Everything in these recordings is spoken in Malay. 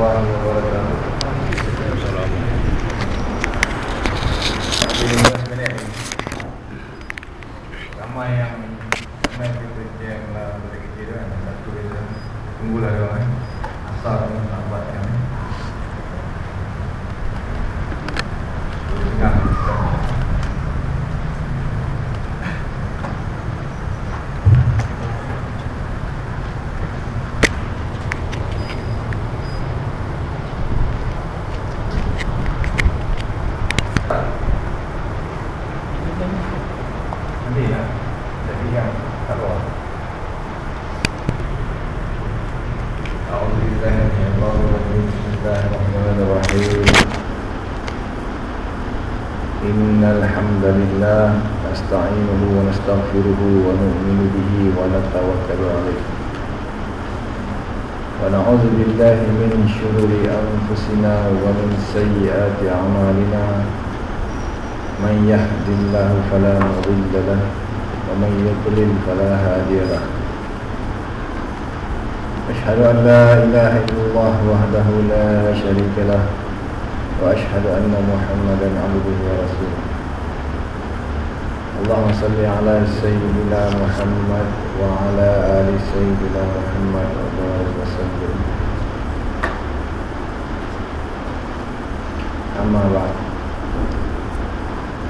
warahmatullahi wabarakatuh. ونستغفره ونؤمن به ونتوكل عليه. ونعوذ بالله من شرور أنفسنا ومن سيئات أعمالنا. من يهد الله فلا مضل له ومن يضلل فلا هادي له. أشهد أن لا إله إلا الله وحده لا شريك له وأشهد أن محمدا عبده ورسوله. اللهم صل على سيدنا محمد وعلى آل سيدنا محمد وبارك وسلم. أما بعد.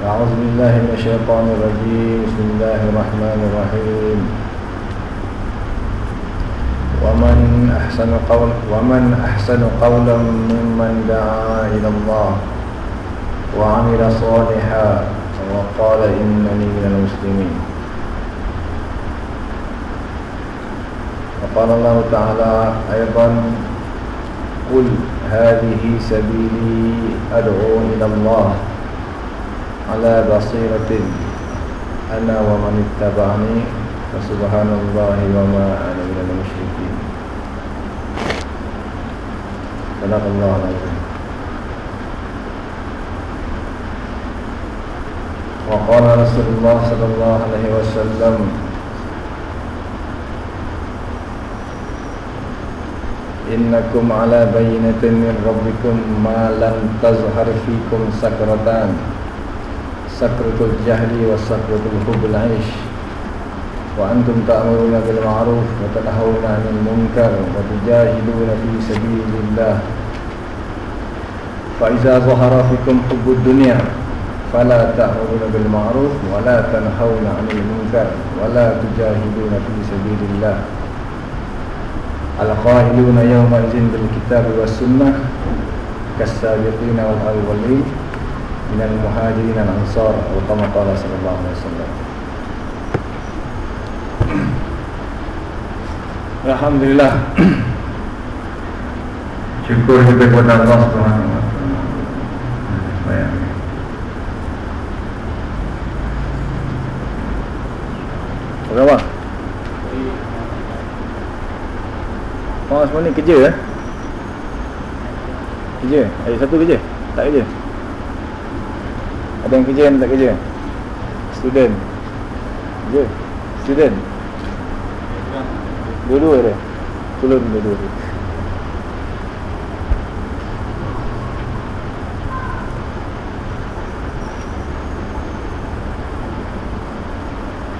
أعوذ بالله من الشيطان الرجيم. بسم الله الرحمن الرحيم. ومن أحسن قول ومن أحسن قولا ممن دعا إلى الله وعمل صالحا وقال إنني من المسلمين. وقال الله تعالى أيضا قل هذه سبيلي أدعو إلى الله على بصيرة أنا ومن اتبعني فسبحان الله وما أنا من المشركين. صدق الله العظيم. وقال رسول الله صلى الله عليه وسلم إنكم على بينة من ربكم ما لم تظهر فيكم سكرتان سكرة الجهل وسكرة الحب العيش. وأنتم تأمرون بالمعروف وتنهون عن المنكر وتجاهدون في سبيل الله. فإذا ظهر فيكم حب الدنيا فلا تأمرون بالمعروف ولا تنهون عن المنكر ولا تجاهدون في سبيل الله. القائلون يومئذ بالكتاب والسنة كالسابقين والأولين من المهاجرين الأنصار أو كما قال صلى الله عليه وسلم. Alhamdulillah Syukur kita kepada Allah Subhanahu Berapa? Oh, semua ni kerja eh? Kerja? Ada satu kerja? Tak kerja? Ada yang kerja yang tak kerja? Student? Kerja? Student? Dua-dua dia? Tolong dua-dua dia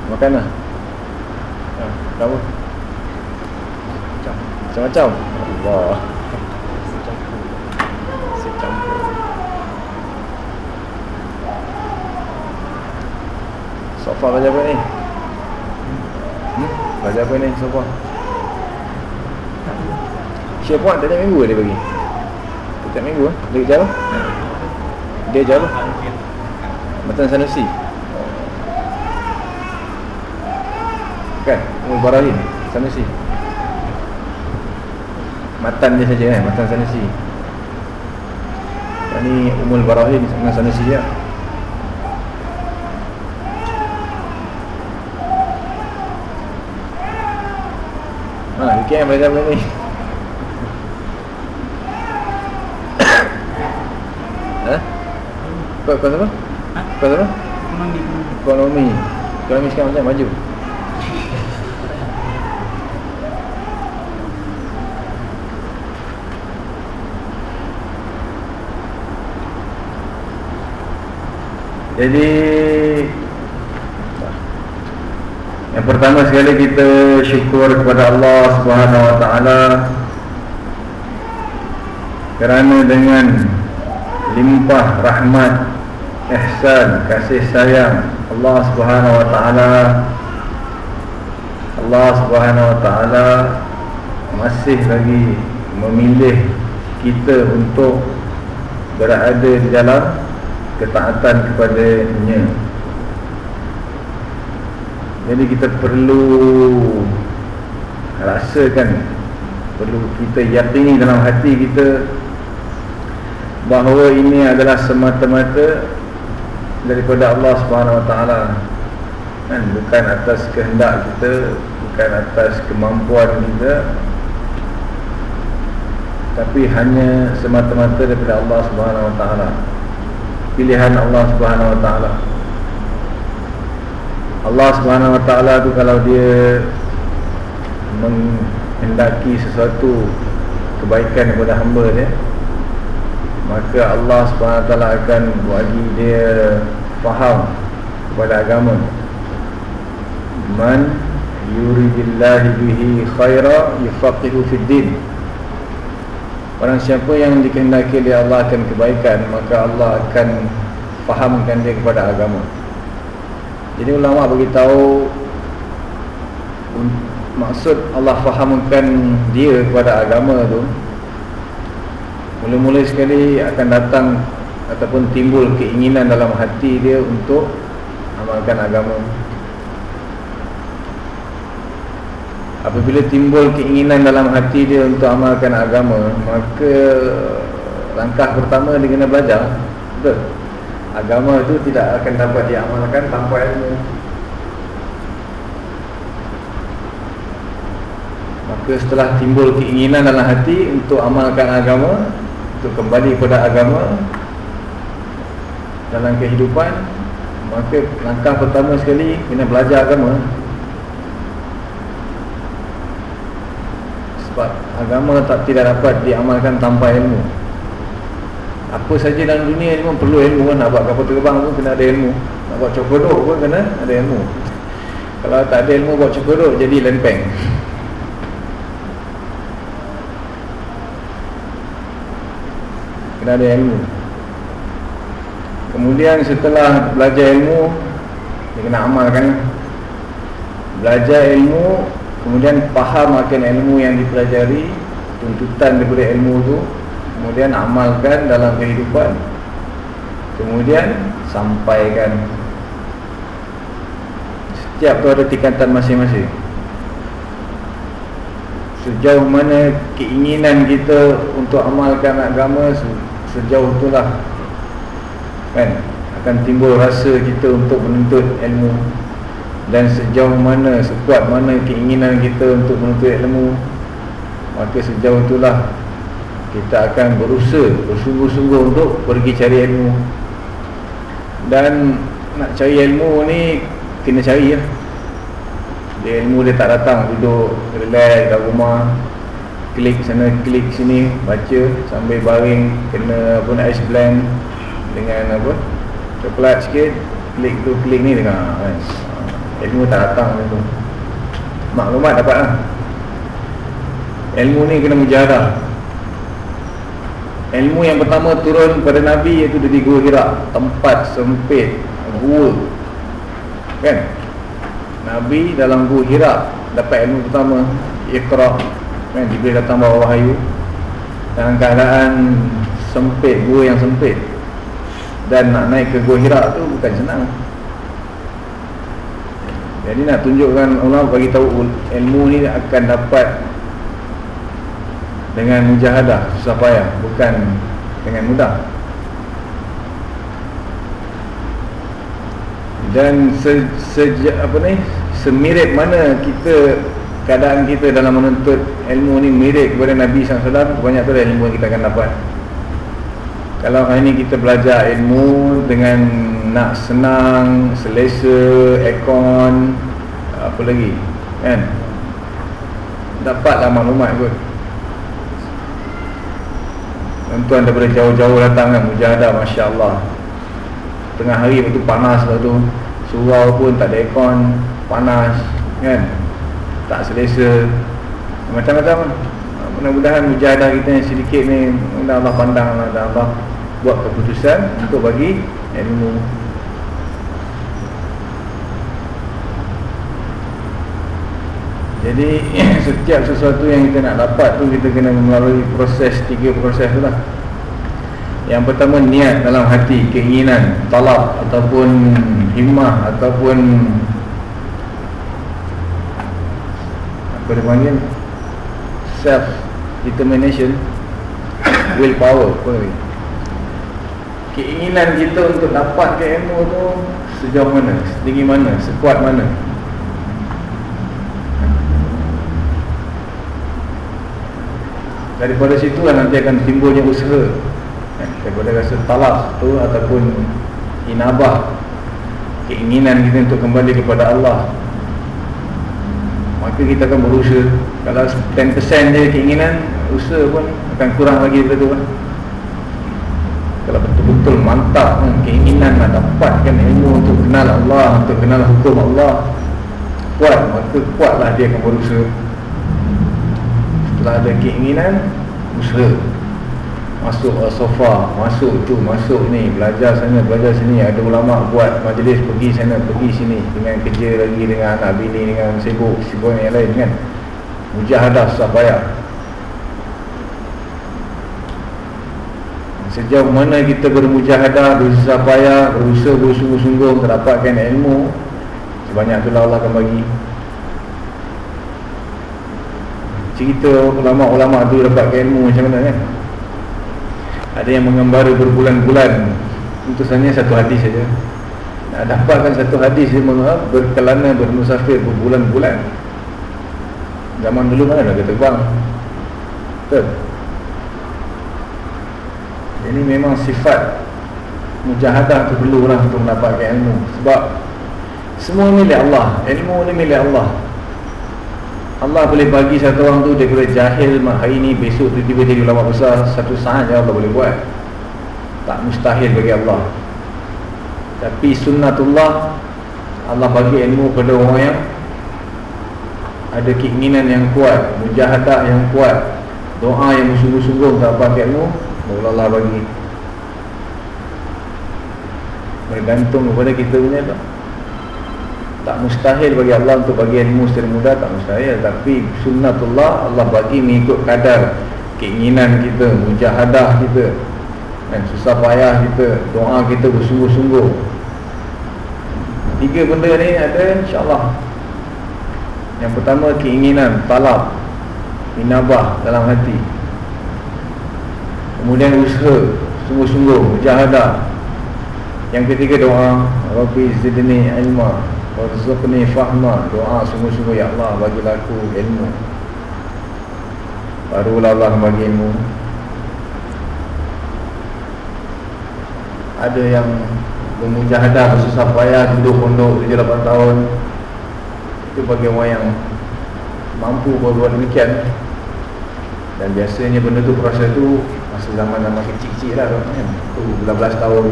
Makan lah ha, Kamu? Macam-macam Allah Sofa baca apa ni? Hmm? Baca apa ni sofa? Syekh Puan tiap minggu dia bagi Tiap minggu eh? Dia kerja apa? Dia kerja apa? Matan Sanusi Kan? Umul Barahin Sanusi Matan dia saja eh? Matan Sanusi Yang ni Umul Barahin dengan Sanusi ya. Ha, weekend belajar apa ni? Ha? Kau kau apa? Ha? Kau apa? Ekonomi Ekonomi. Ekonomi sekarang macam maju. Jadi Yang pertama sekali kita syukur kepada Allah Subhanahu Wa Taala Kerana dengan limpah rahmat ihsan kasih sayang Allah Subhanahu Wa Taala Allah Subhanahu Wa Taala masih lagi memilih kita untuk berada di dalam ketaatan kepada-Nya. Jadi kita perlu rasakan perlu kita yakini dalam hati kita bahawa ini adalah semata-mata daripada Allah Subhanahu Wa Taala. Kan bukan atas kehendak kita, bukan atas kemampuan kita, tapi hanya semata-mata daripada Allah Subhanahu Wa Taala pilihan Allah Subhanahu Wa Taala. Allah Subhanahu Wa Taala tu kalau dia menghendaki sesuatu kebaikan kepada hamba dia maka Allah Subhanahu Wa Taala akan bagi dia faham kepada agama. Man yuridillahu bihi khaira yufaqihu fid din Orang siapa yang dikehendaki oleh Allah akan kebaikan Maka Allah akan fahamkan dia kepada agama. Jadi ulama beritahu Maksud Allah fahamkan dia kepada agama tu Mula-mula sekali akan datang Ataupun timbul keinginan dalam hati dia Untuk amalkan agama Apabila timbul keinginan dalam hati dia untuk amalkan agama Maka langkah pertama dia kena belajar Betul? Agama itu tidak akan dapat diamalkan tanpa ilmu Maka setelah timbul keinginan dalam hati untuk amalkan agama Untuk kembali kepada agama Dalam kehidupan Maka langkah pertama sekali kena belajar agama Sebab agama tak tidak dapat diamalkan tanpa ilmu. Apa saja dalam dunia ni pun perlu ilmu kan Nak buat kapal terbang pun kena ada ilmu. Nak buat cokodok pun kena ada ilmu. Kalau tak ada ilmu buat cokodok jadi lempeng. Kena ada ilmu. Kemudian setelah belajar ilmu Dia kena amalkan. Belajar ilmu Kemudian faham akan ilmu yang dipelajari Tuntutan daripada ilmu itu. Kemudian amalkan dalam kehidupan. Kemudian sampaikan. Setiap tu ada tingkatan masing-masing. Sejauh mana keinginan kita untuk amalkan agama Sejauh itulah. Kan? Akan timbul rasa kita untuk menuntut ilmu dan sejauh mana sekuat mana keinginan kita untuk menuntut ilmu maka sejauh itulah kita akan berusaha bersungguh-sungguh untuk pergi cari ilmu. Dan nak cari ilmu ni kena cari lah. Dia ilmu dia tak datang duduk relax kat rumah klik sana klik sini baca sambil baring kena apa nak ice blend dengan apa coklat sikit klik tu klik ni dengan kan Ilmu tak datang macam tu. Maklumat dapat lah. Ilmu ni kena mujahadah Ilmu yang pertama turun pada Nabi iaitu dari Gua Hira Tempat sempit Gua. Kan? Nabi dalam Gua Hira Dapat ilmu pertama Iqra Kan? Jibril datang bawa wahyu. Dalam keadaan Sempit Gua yang sempit. Dan nak naik ke Gua Hira tu bukan senang jadi nak tunjukkan Allah bagi tahu ilmu ni akan dapat dengan mujahadah susah payah bukan dengan mudah. Dan se, sejak apa ni semirip mana kita keadaan kita dalam menuntut ilmu ni mirip kepada Nabi SAW banyak tu dah ilmu yang kita akan dapat kalau hari ni kita belajar ilmu dengan nak senang, selesa, aircon Apa lagi kan? Dapatlah maklumat kot. Tuan-tuan daripada jauh-jauh datang kan Mujahadah Masya Allah tengah hari waktu panas waktu surau pun tak ada aircon panas kan? Tak selesa. Macam-macam mudah-mudahan mujahadah kita yang sedikit ni mudah Allah pandang dan Allah buat keputusan untuk bagi ilmu jadi setiap sesuatu yang kita nak dapat tu kita kena melalui proses tiga proses lah. Yang pertama niat dalam hati keinginan talab ataupun himmah ataupun apa dia panggil? Self determination willpower apa keinginan kita untuk dapat ke ilmu tu sejauh mana? Setinggi mana? Sekuat mana daripada situ lah nanti akan timbulnya usaha. Eh, daripada rasa talak tu ataupun inabah keinginan kita untuk kembali kepada Allah maka kita akan berusaha. Kalau 10% je keinginan usaha pun akan kurang lagi daripada tu kan kalau betul-betul mantap hmm, keinginan nak dapatkan ilmu untuk kenal Allah untuk kenal hukum Allah kuat maka kuatlah dia akan berusaha setelah ada keinginan usaha. Masuk sofa masuk tu masuk ni belajar sana belajar sini. Ada ulama buat majlis pergi sana pergi sini. Dengan kerja lagi dengan anak bini dengan sibuk sibuk yang lain kan? Mujahadah susah payah. Sejauh mana kita bermujahadah bersusah payah berusaha bersungguh-sungguh mendapatkan ilmu sebanyak itulah Allah akan bagi cerita ulama-ulama tu dapat ilmu macam mana kan? Ada yang mengembara berbulan-bulan. Untuk hanya satu hadis saja. Nak dapatkan satu hadis dia mengapa? Berkelana bermusafir berbulan-bulan. Zaman dulu mana nak terbang betul. Ini memang sifat mujahadah tu perlulah untuk mendapatkan ilmu. Sebab semua milik Allah. Ilmu ni milik Allah Allah boleh bagi satu orang tu dia kira jahil hari ni besok tiba-tiba jadi ulama besar satu saat je Allah boleh buat. Tak mustahil bagi Allah. Tapi sunnatullah Allah bagi ilmu pada orang yang ada keinginan yang kuat mujahadah yang kuat doa yang sungguh-sungguh tak pakai ilmu baru Allah bagi. Bergantung kepada kita punya tak tak mustahil bagi Allah untuk bagi ilmu secara mudah tak mustahil. Tapi sunnatullah Allah bagi mengikut kadar keinginan kita mujahadah kita dan susah payah kita doa kita bersungguh-sungguh. Tiga benda ni ada insyaAllah. Yang pertama keinginan talab minabah dalam hati. Kemudian usaha sungguh-sungguh mujahadah. Yang ketiga doa Rabbi zidni ilma Warzuqni fahma Doa sungguh-sungguh Ya Allah bagilah aku ilmu. Barulah Allah bagi ilmu. Ada yang Bermujahadah bersusah payah Duduk pondok 7-8 tahun Itu bagi orang yang Mampu berbuat demikian. Dan biasanya benda tu proses tu Masa zaman-zaman kecil-kecil lah kan? Tu belas tahun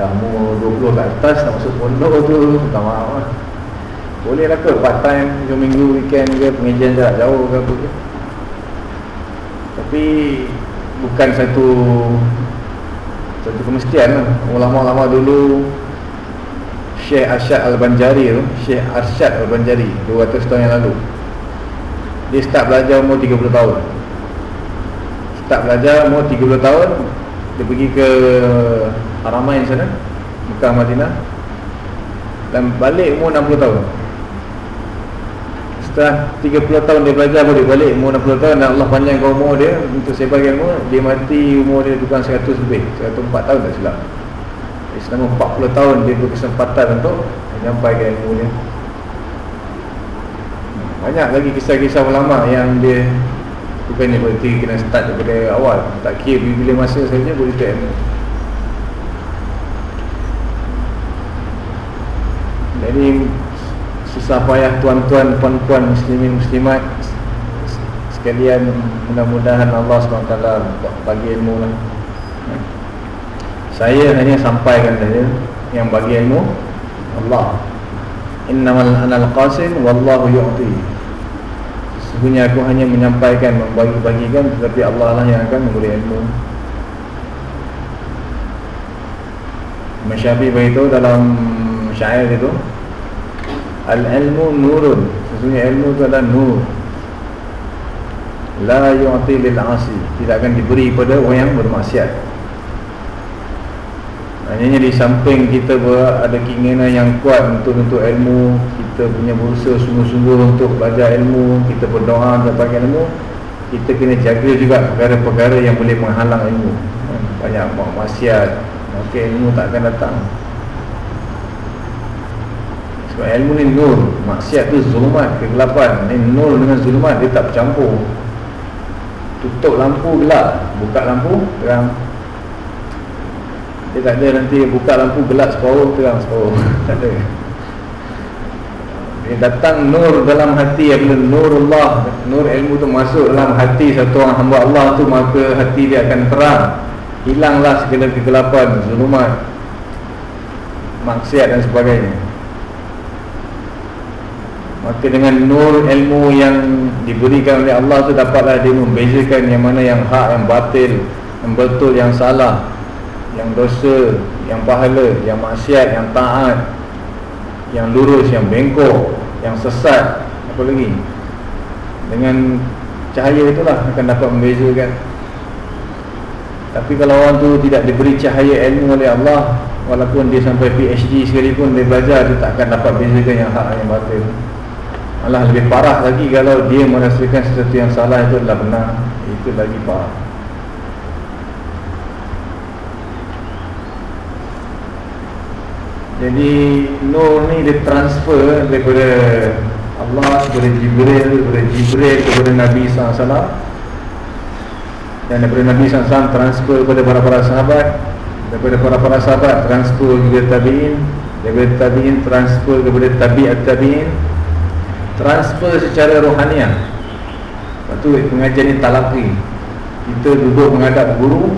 Dah umur 20 ke atas Nak masuk pondok tu Tak maaf lah Boleh lah ke part time Hujung minggu weekend ke Pengajian jarak jauh ke apa ke? Tapi Bukan satu Satu kemestian lah Ulama-ulama dulu Syekh Arsyad Al-Banjari tu Syekh Arsyad Al-Banjari 200 tahun yang lalu. Dia start belajar umur 30 tahun. Start belajar umur 30 tahun Dia pergi ke Haramain sana. Mekah Madinah. Dan balik umur 60 tahun. Setelah 30 tahun dia belajar Boleh balik umur 60 tahun. Dan Allah panjangkan umur dia Untuk sebagai ilmu Dia mati umur dia bukan 100 lebih. 104 tahun tak silap. Selama 40 tahun dia berkesempatan untuk Menyampaikan ilmu dia. Banyak lagi kisah-kisah ulama yang dia Bukan ni berarti kena start daripada awal. Tak kira bila masa saja boleh tak Jadi susah payah tuan-tuan puan-puan muslimin muslimat. Sekalian mudah-mudahan Allah SWT bagi ilmu lah. Saya hanya sampaikan saja Yang bagi ilmu. Allah. Innamal anal qasin Wallahu yu'ti. Sebenarnya aku hanya menyampaikan Membagi-bagikan Tetapi Allah lah yang akan memberi ilmu. Masyafi beritahu dalam syair itu Al-ilmu nurun. Sesungguhnya ilmu itu adalah nur. La yu'ti lil'asi. Tidak akan diberi pada orang yang bermaksiat. Hanya di samping kita ada keinginan yang kuat untuk untuk ilmu Kita punya berusaha sungguh-sungguh untuk belajar ilmu Kita berdoa untuk pakai ilmu Kita kena jaga juga perkara-perkara yang boleh menghalang ilmu. Banyak maksiat Maka ilmu tak akan datang Sebab ilmu ni nur. Maksiat tu zulumat, kegelapan. Ni nur dengan zulumat, dia tak bercampur. Tutup lampu gelap Buka lampu terang. Dia tak ada nanti buka lampu gelap separuh terang separuh. Tak ada. Dia datang nur dalam hati Apabila nur Allah Nur ilmu tu masuk dalam hati Satu orang hamba Allah tu Maka hati dia akan terang. Hilanglah segala kegelapan Zulumat Maksiat dan sebagainya Maka dengan nur ilmu yang diberikan oleh Allah tu dapatlah dia membezakan yang mana yang hak, yang batil, yang betul, yang salah, yang dosa, yang pahala, yang maksiat, yang taat, yang lurus, yang bengkok, yang sesat, apa lagi? Dengan cahaya itulah akan dapat membezakan. Tapi kalau orang tu tidak diberi cahaya ilmu oleh Allah, walaupun dia sampai PhD sekalipun dia belajar dia tak akan dapat bezakan yang hak yang batil. Allah lebih parah lagi kalau dia merasakan sesuatu yang salah itu adalah benar. Itu lagi parah. Jadi Nur ni dia transfer daripada Allah kepada Jibril Daripada Jibril kepada Nabi SAW Dan daripada Nabi SAW transfer kepada para-para sahabat. Daripada para-para sahabat transfer kepada Tabi'in. Daripada Tabi'in transfer kepada Tabi'at Tabi'in transfer secara rohaniah. Lepas tu pengajian ni talaqi Kita duduk menghadap guru.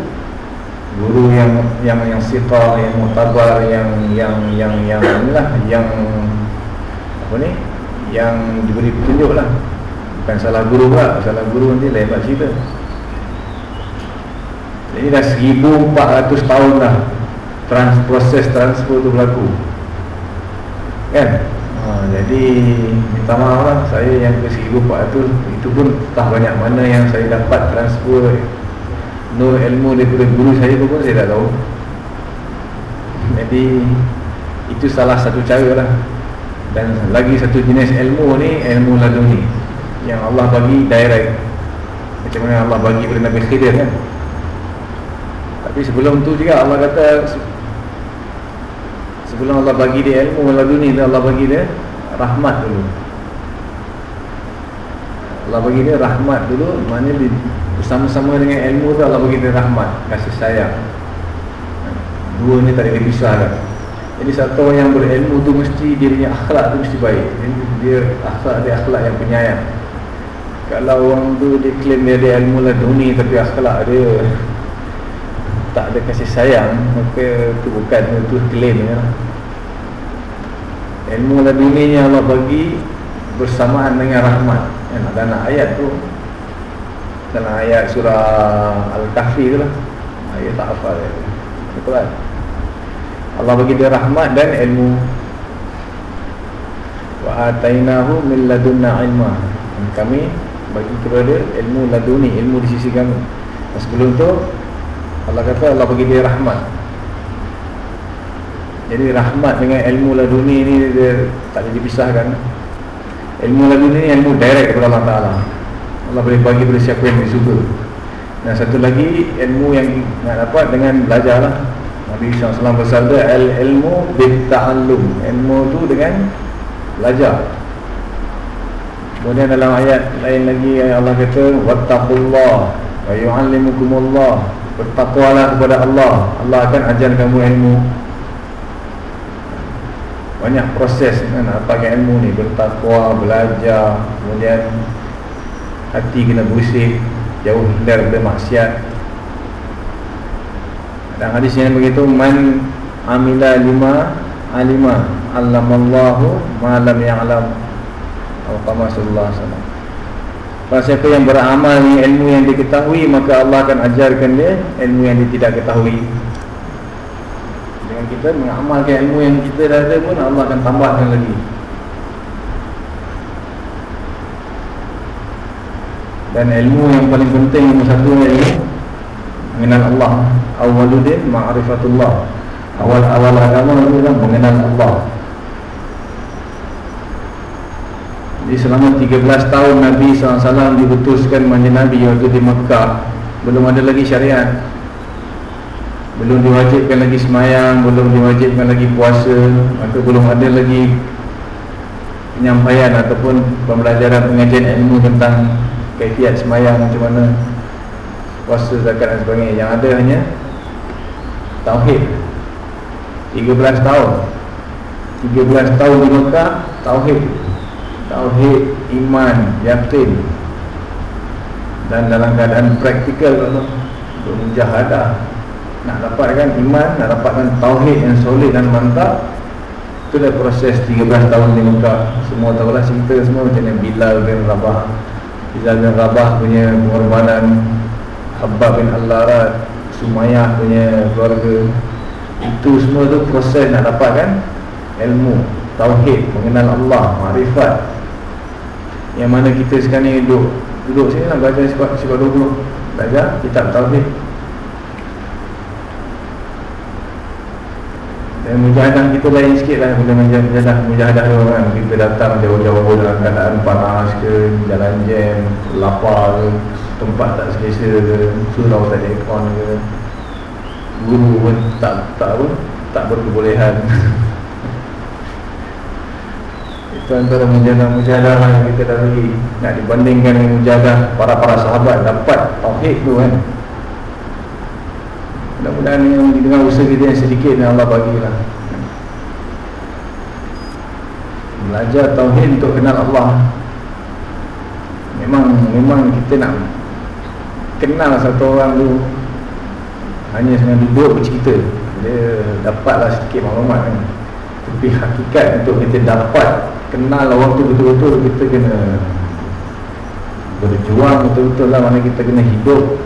Guru yang yang yang siqa, yang mutabar, yang yang yang yang inilah yang apa ni? Yang diberi petunjuk lah. Bukan salah guru pula, salah guru nanti lain cerita. Jadi dah 1400 tahun dah trans, Proses transfer tu berlaku. Kan? Ha, jadi minta maaf lah saya yang ke 1400 itu pun tak banyak mana yang saya dapat transfer nur ilmu daripada guru saya pun saya tak tahu. Jadi itu salah satu cara lah. Dan lagi satu jenis ilmu ni ilmu laduni yang Allah bagi direct. Macam mana Allah bagi kepada Nabi Khidir kan. Tapi sebelum tu juga Allah kata Sebelum Allah bagi dia ilmu laduni Allah bagi dia rahmat dulu. Allah bagi dia rahmat dulu Maknanya bersama-sama dengan ilmu tu Allah bagi dia rahmat Kasih sayang. Dua ni tak boleh dipisahkan Jadi satu orang yang berilmu tu Mesti dia punya akhlak tu mesti baik. Dia akhlak dia akhlak yang penyayang. Kalau orang tu dia claim dia ada ilmu laduni Tapi akhlak dia tak ada kasih sayang maka itu bukan itu klaim ya. Ilmu laduni yang Allah bagi bersamaan dengan rahmat. Ya, dalam ayat tu dalam ayat surah Al-Kahfi tu lah. Ayat tak ya. betul. Kan Allah bagi dia rahmat dan ilmu. Wa atainahu min ladunna ilma. Dan kami bagi kepada ilmu laduni ilmu di sisi kami. Sebelum tu Allah kata Allah bagi dia rahmat Jadi rahmat dengan ilmu laduni ni dia tak boleh dipisahkan Ilmu laduni ni ilmu direct kepada Allah Ta'ala. Allah boleh bagi kepada siapa yang disuka Dan satu lagi ilmu yang nak dapat dengan belajar lah. Nabi SAW bersabda Al ilmu bitta'allum Ilmu tu dengan belajar. Kemudian dalam ayat lain lagi Allah kata Wattaqullah Wa yu'allimukumullah. Bertakwalah kepada Allah. Allah akan ajar kamu ilmu Banyak proses kan? Pakai ilmu ni Bertakwa, belajar Kemudian Hati kena bersih Jauh daripada maksiat Dan hadis yang begitu Man amila lima alima Allamallahu ma'alam ya'alam Al-Qamah sallallahu alaihi wasallam. Siapa yang beramal ni ilmu yang diketahui Maka Allah akan ajarkan dia ilmu yang dia tidak ketahui. Dengan kita mengamalkan ilmu yang kita dah ada pun Allah akan tambahkan lagi. Dan ilmu yang paling penting Nombor satu ilmu Mengenal Allah. Awaludin ma'rifatullah. Awal-awal agama itu kan mengenal Allah. Jadi selama 13 tahun Nabi SAW diutuskan menjadi Nabi waktu di Mekah Belum ada lagi syariat Belum diwajibkan lagi semayang Belum diwajibkan lagi puasa Maka belum ada lagi Penyampaian ataupun pembelajaran pengajian ilmu tentang Kaifiat semayang macam mana Puasa, zakat dan sebagainya. Yang ada hanya Tauhid. 13 tahun. 13 tahun di Mekah Tauhid. Tauhid, iman, yakin. Dan dalam keadaan praktikal Untuk mujahadah Nak dapatkan iman Nak dapatkan Tauhid yang solid dan mantap Itulah proses 13 tahun di Mekah. Semua tahulah cerita semua Macam mana Bilal bin Rabah. Bilal bin Rabah punya pengorbanan Habab bin Al-Larat Sumayyah punya keluarga. Itu semua tu proses nak dapatkan Ilmu Tauhid Mengenal Allah Makrifat. Yang mana kita sekarang ni duduk Duduk sini nak belajar sifat 20 Belajar kitab Tauhid Dan mujahadah kita lain sikit lah. Bila mujahadah, mujahadah tu kan Kita datang jauh-jauh dalam keadaan panas ke Jalan jam, lapar ke Tempat tak selesa ke Surau tak ada aircon ke. Guru pun tak, tak apa Tak berkebolehan. Itu antara mujahadah-mujahadah yang kita dah bagi Nak dibandingkan dengan mujahadah para-para sahabat Dapat tauhid tu kan Mudah-mudahan yang dengan usaha kita yang sedikit yang Allah bagilah. Belajar Tauhid untuk kenal Allah. Memang memang kita nak Kenal satu orang tu Hanya dengan duduk bercerita. Dia dapatlah sedikit maklumat kan. Tapi hakikat untuk kita dapat Kenal orang tu betul-betul Kita kena Berjuang betul-betul lah. Mana kita kena hidup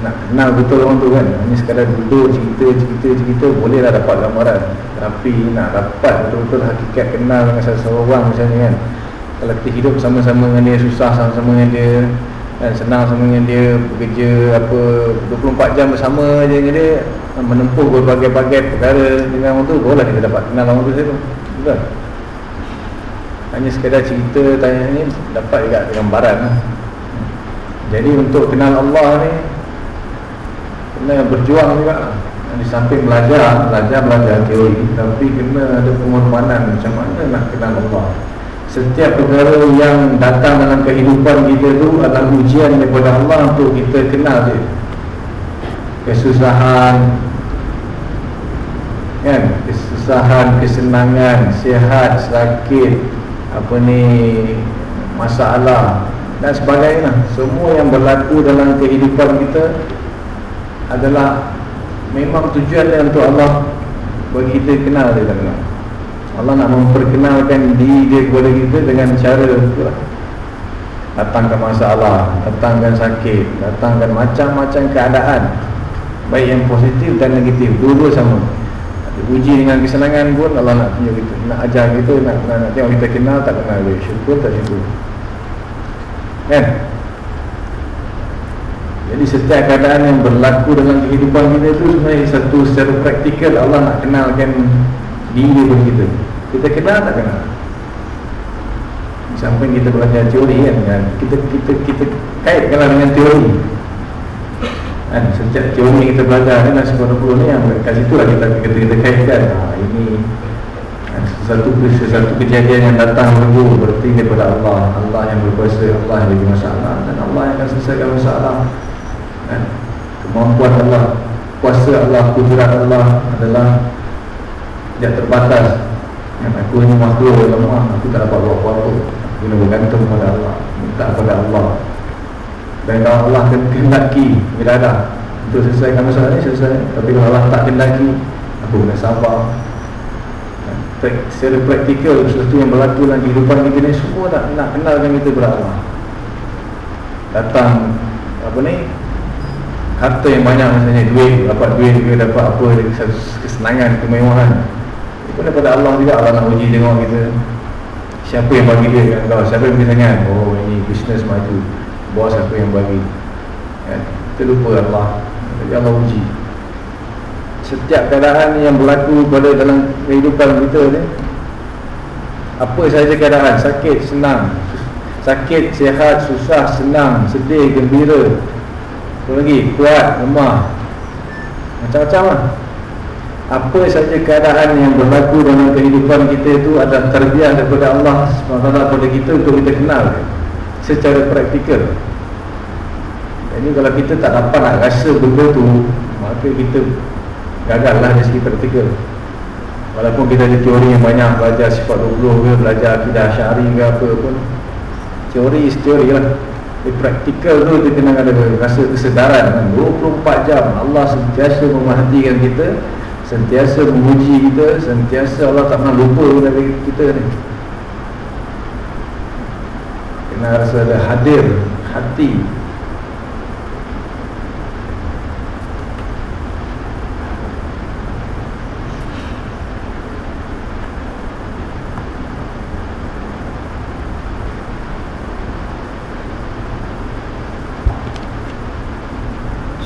nak kenal betul orang tu kan. Hanya sekadar duduk cerita cerita cerita bolehlah dapat gambaran. Tapi nak dapat betul-betul hakikat kenal dengan seseorang misalnya kan. Kalau kita hidup sama-sama dengan dia susah sama-sama dengan dia dan senang sama dengan dia bekerja apa 24 jam bersama je dengan dia menempuh berbagai-bagai perkara dengan orang tu bolehlah kita dapat kenal orang tu situ betul? Hanya sekadar cerita tanya ni dapat juga gambaran. Jadi untuk kenal Allah ni kena berjuang juga. Di samping belajar belajar belajar teori tapi kena ada pengorbanan. Macam mana nak kenal Allah. Setiap perkara yang datang dalam kehidupan kita tu adalah ujian daripada Allah untuk kita kenal dia. Kesusahan kan? Kesusahan kesenangan sihat sakit apa ni masalah dan sebagainya. Semua yang berlaku dalam kehidupan kita adalah memang tujuan untuk Allah bagi kita kenal dia tak kenal? Allah nak memperkenalkan diri dia kepada kita dengan cara itulah. Datangkan masalah datangkan sakit datangkan macam-macam keadaan. Baik yang positif dan negatif dua-dua sama. Uji dengan kesenangan pun Allah nak tunjuk kita nak ajar kita nak, nak, nak tengok kita kenal tak kenal dia. Syukur tak syukur? Kan jadi setiap keadaan yang berlaku dalam kehidupan kita itu sebenarnya satu secara praktikal Allah nak kenalkan diri kepada kita. Kita kenal tak kenal? Sampai kita belajar teori kan, kan? Kita kita kita kaitkanlah dengan teori. Kan setiap teori kita belajar kan sebuah puluh ni yang kat situ lah kita kita, kita kaitkan. Ha, ini kan, satu satu kejadian yang datang dulu berarti daripada Allah Allah yang berkuasa Allah yang bagi masalah dan Allah yang akan selesaikan masalah kan? Kemampuan Allah Kuasa Allah, kudrat Allah adalah Tidak terbatas? Aku hanya makhluk yang lemah Aku tak dapat buat apa-apa. Kena bergantung kepada Allah Minta kepada Allah. Dan kalau Allah kehendaki Bila ada betul selesaikan masalah ni selesai. Tapi kalau Allah tak kendaki aku kena sabar. Secara praktikal sesuatu yang berlaku dalam kehidupan kita ni semua nak, nak kenalkan kita kepada Allah. Datang apa ni harta yang banyak misalnya duit dapat duit ke dapat apa kesenangan kemewahan. Itu daripada Allah juga Allah nak uji tengok kita. Siapa yang bagi dia kan? Kau siapa yang bagi oh ini bisnes maju. Bos siapa yang bagi? Kan? Kita lupa Allah. Jadi Allah uji. Setiap keadaan yang berlaku pada dalam kehidupan kita ni apa sahaja keadaan sakit senang. Sakit sihat susah senang sedih gembira apa lagi? Kuat lemah. Macam-macam lah. Apa sahaja keadaan yang berlaku dalam kehidupan kita itu ada terbiah daripada Allah SWT kepada kita untuk kita kenal secara praktikal. Jadi kalau kita tak dapat nak rasa benda tu maka kita gagal lah dari segi praktikal. Walaupun kita ada teori yang banyak belajar sifat 20 ke belajar akidah syari ke apa pun. Teori is teori lah di praktikal tu kita kena ada rasa kesedaran. kan 24 jam Allah sentiasa memerhatikan kita sentiasa menguji kita sentiasa Allah tak pernah lupa dari kita ni. Kena rasa ada hadir hati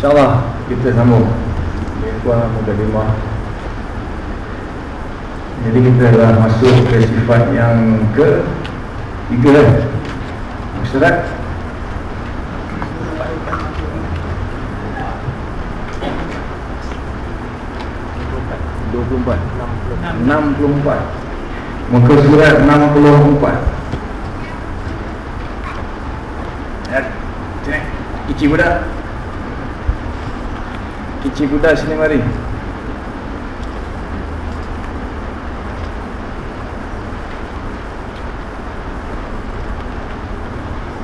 InsyaAllah kita sambung. Tuan muka lima Jadi kita dah masuk ke sifat yang ke Tiga kan Masyarakat Dua puluh empat Enam puluh. Empat Muka surat enam puluh empat. Ya, sini, ici budak Kecil budak sini mari.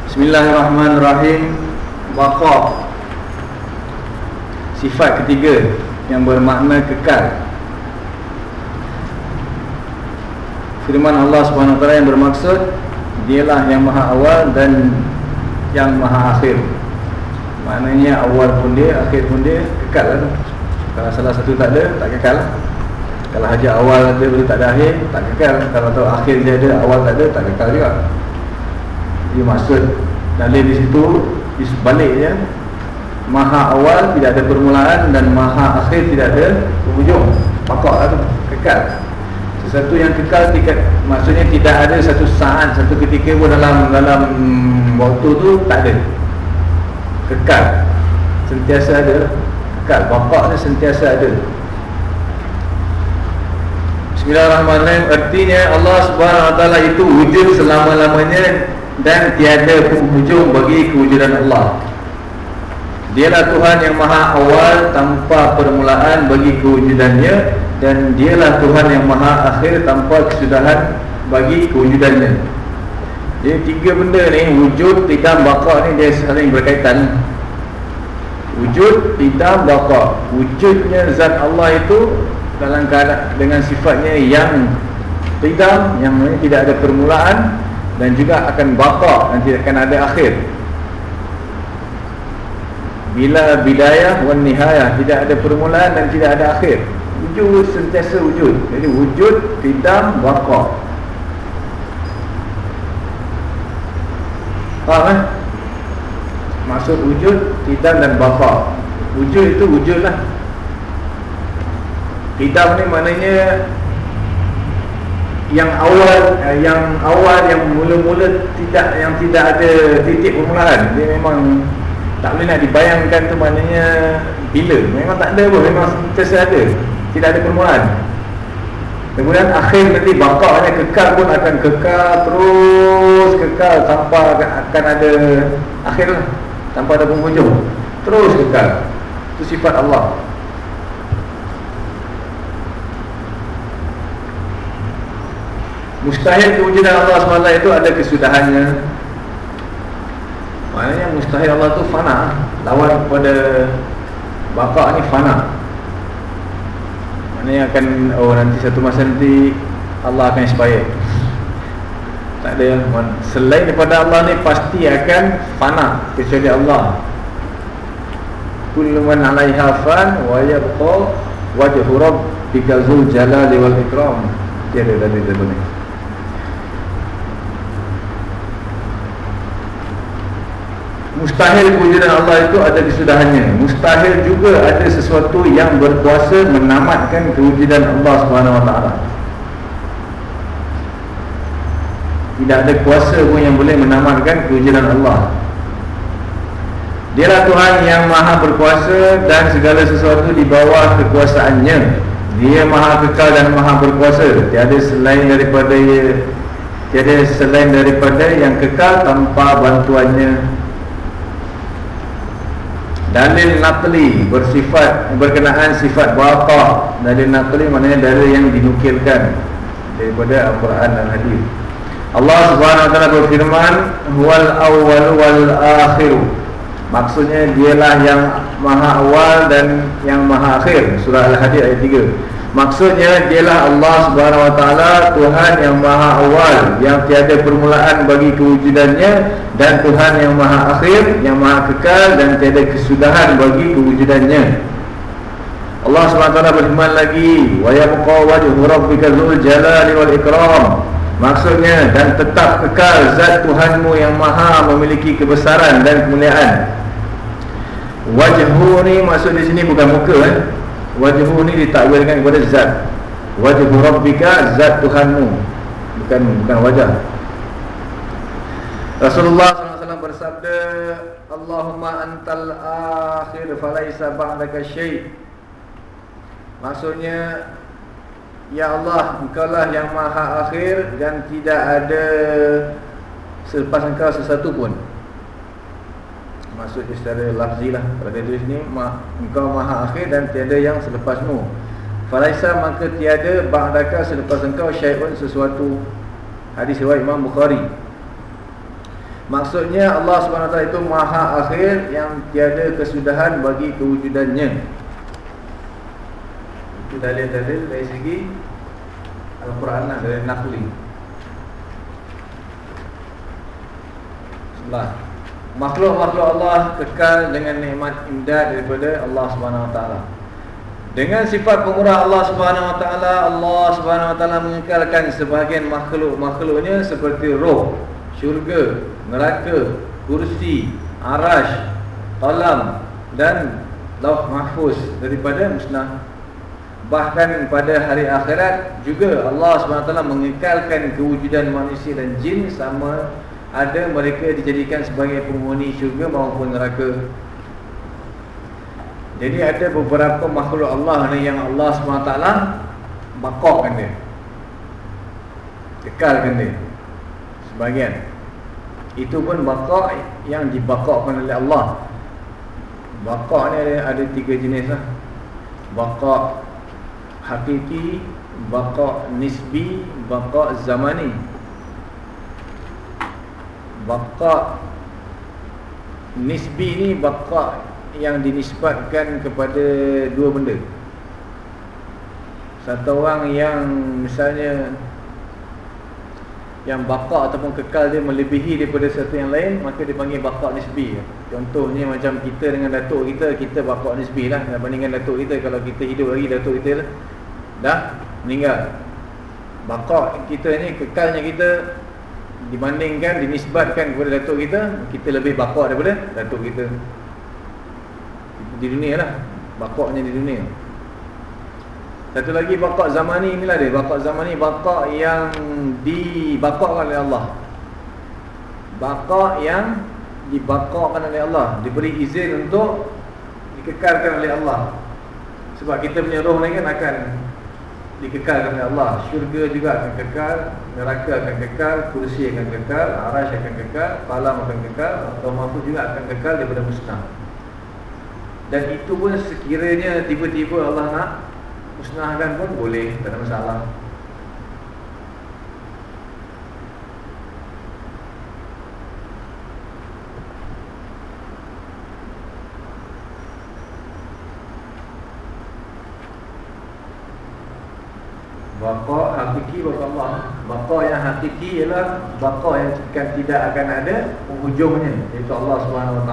Bismillahirrahmanirrahim. Baqa Sifat ketiga Yang bermakna kekal. Firman Allah SWT yang bermaksud Dialah yang maha awal dan Yang maha akhir Maknanya awal pun dia, akhir pun dia Kekal lah Kalau salah satu tak ada, tak kekal. Kalau haji awal ada, boleh tak ada akhir Tak kekal. Kalau tahu akhir dia ada, awal tak ada, tak kekal juga. Jadi maksud Dalil di situ, di sebaliknya Maha awal tidak ada permulaan Dan maha akhir tidak ada penghujung. Pakak lah tu, kekal. Sesuatu yang kekal tiket, Maksudnya tidak ada satu saat, satu ketika pun dalam dalam waktu tu tak ada kekal. Sentiasa ada. Kekal. Bapak ni sentiasa ada. Bismillahirrahmanirrahim. Artinya Allah Subhanahu Taala itu wujud selama-lamanya dan tiada penghujung bagi kewujudan Allah. Dialah Tuhan yang maha awal tanpa permulaan bagi kewujudannya dan dialah Tuhan yang maha akhir tanpa kesudahan bagi kewujudannya jadi tiga benda ni Wujud, tidak, baka ni Dia saling berkaitan. Wujud, tidak, baka Wujudnya zat Allah itu Dalam keadaan Dengan sifatnya yang Tidak, yang tidak ada permulaan Dan juga akan baka Dan tidak akan ada akhir. Bila bidayah wan nihayah Tidak ada permulaan dan tidak ada akhir. Wujud sentiasa wujud. Jadi wujud, tidak, baka Faham kan? Maksud wujud, hidam dan bapa Wujud itu wujud lah. Hidam ni maknanya Yang awal eh, Yang awal yang mula-mula Tidak Yang tidak ada titik permulaan. Dia memang Tak boleh nak dibayangkan tu maknanya Bila. Memang tak ada pun Memang sentiasa ada Tidak ada permulaan Kemudian akhir nanti bakaknya kekal pun akan kekal terus kekal tanpa akan ada akhir lah. Tanpa ada penghujung. Terus kekal. Itu sifat Allah. Mustahil kewujudan Allah SWT itu ada kesudahannya. Maknanya mustahil Allah itu fana. Lawan kepada Baqa ni fana Maknanya akan Oh nanti satu masa nanti Allah akan inspire. Tak ada Selain daripada Allah ni Pasti akan fana Kecuali Allah. Kullu man alaiha fan Wa yabqa Wajhu rabbika zul jalali wal ikram. Tiada tadi tadi Mustahil kewujudan Allah itu ada kesudahannya Mustahil juga ada sesuatu yang berkuasa menamatkan kewujudan Allah SWT Tidak ada kuasa pun yang boleh menamatkan kewujudan Allah. Dialah Tuhan yang maha berkuasa dan segala sesuatu di bawah kekuasaannya. Dia maha kekal dan maha berkuasa. Tiada selain daripada Tiada selain daripada yang kekal tanpa bantuannya Dalil nakli bersifat berkenaan sifat baqa. Dalil nakli maknanya dalil yang dinukilkan daripada Al-Quran dan Hadis. Allah taala berfirman, "Huwal awwal wal akhir." Maksudnya dialah yang maha awal dan yang maha akhir. Surah Al-Hadid ayat 3. Maksudnya dialah Allah Subhanahu Wa Taala Tuhan yang maha awal Yang tiada permulaan bagi kewujudannya Dan Tuhan yang maha akhir Yang maha kekal dan tiada kesudahan bagi kewujudannya. Allah Subhanahu Wa Taala berfirman lagi Wa yabqa wajhu rabbika zul jalali wal ikram. Maksudnya dan tetap kekal zat Tuhanmu yang maha memiliki kebesaran dan kemuliaan. Wajhu ni maksud di sini bukan muka eh? Wajhu ni ditakwilkan kepada zat. Wajhu Rabbika zat Tuhanmu. Bukan bukan wajah. Rasulullah SAW bersabda Allahumma antal akhir falaisa ba'daka syait Maksudnya Ya Allah, engkau lah yang maha akhir Dan tidak ada Selepas engkau sesuatu pun maksudnya secara lafzi lah. Pada tulis ni engkau maha akhir dan tiada yang selepasmu. Falaisa maka tiada ba'daka selepas engkau syai'un sesuatu. Hadis riwayat Imam Bukhari. Maksudnya Allah SWT itu maha akhir yang tiada kesudahan bagi kewujudannya. Itu dalil-dalil dari segi Al-Quran lah dari Naqli. Bismillah makhluk-makhluk Allah kekal dengan nikmat imdad daripada Allah Subhanahu Wa Taala. Dengan sifat pemurah Allah Subhanahu Wa Taala, Allah Subhanahu Wa Taala mengekalkan sebahagian makhluk-makhluknya seperti roh, syurga, neraka, kursi, arash, qalam dan lauh mahfuz daripada musnah. Bahkan pada hari akhirat juga Allah Subhanahu Wa Taala mengekalkan kewujudan manusia dan jin sama ada mereka dijadikan sebagai penghuni syurga maupun neraka. Jadi ada beberapa makhluk Allah ni yang Allah SWT bakokkan dia. Kekalkan dia. Sebagian. Itu pun bakok yang dibakokkan oleh Allah. Bakok ni ada, ada tiga jenis lah. Bakok hakiki bakok nisbi bakok zamani Baqa Nisbi ni baqa yang dinisbatkan kepada dua benda. Satu orang yang misalnya Yang baqa ataupun kekal dia melebihi daripada satu yang lain Maka dipanggil baqa nisbi. Contohnya macam kita dengan datuk kita Kita baqa nisbi lah. Bandingkan datuk kita Kalau kita hidup lagi datuk kita Dah meninggal. Baqa kita ni kekalnya kita dibandingkan dinisbatkan kepada datuk kita kita lebih bakok daripada datuk kita. Di dunia lah bakoknya di dunia. Satu lagi bakok zamani inilah dia. Bakok zamani bakok yang dibakokkan oleh Allah. Bakok yang dibakokkan oleh Allah. Diberi izin untuk dikekalkan oleh Allah. Sebab kita punya roh ni kan akan dikekalkan oleh Allah. Syurga juga akan kekal neraka akan kekal kursi akan kekal arash akan kekal palam akan kekal atau mampu juga akan kekal daripada musnah. Dan itu pun sekiranya tiba-tiba Allah nak musnahkan pun boleh tak ada masalah Baqa hakiki baqa Allah. Baqa yang hakiki ialah Baqa yang kan tidak akan ada Penghujungnya Iaitu Allah SWT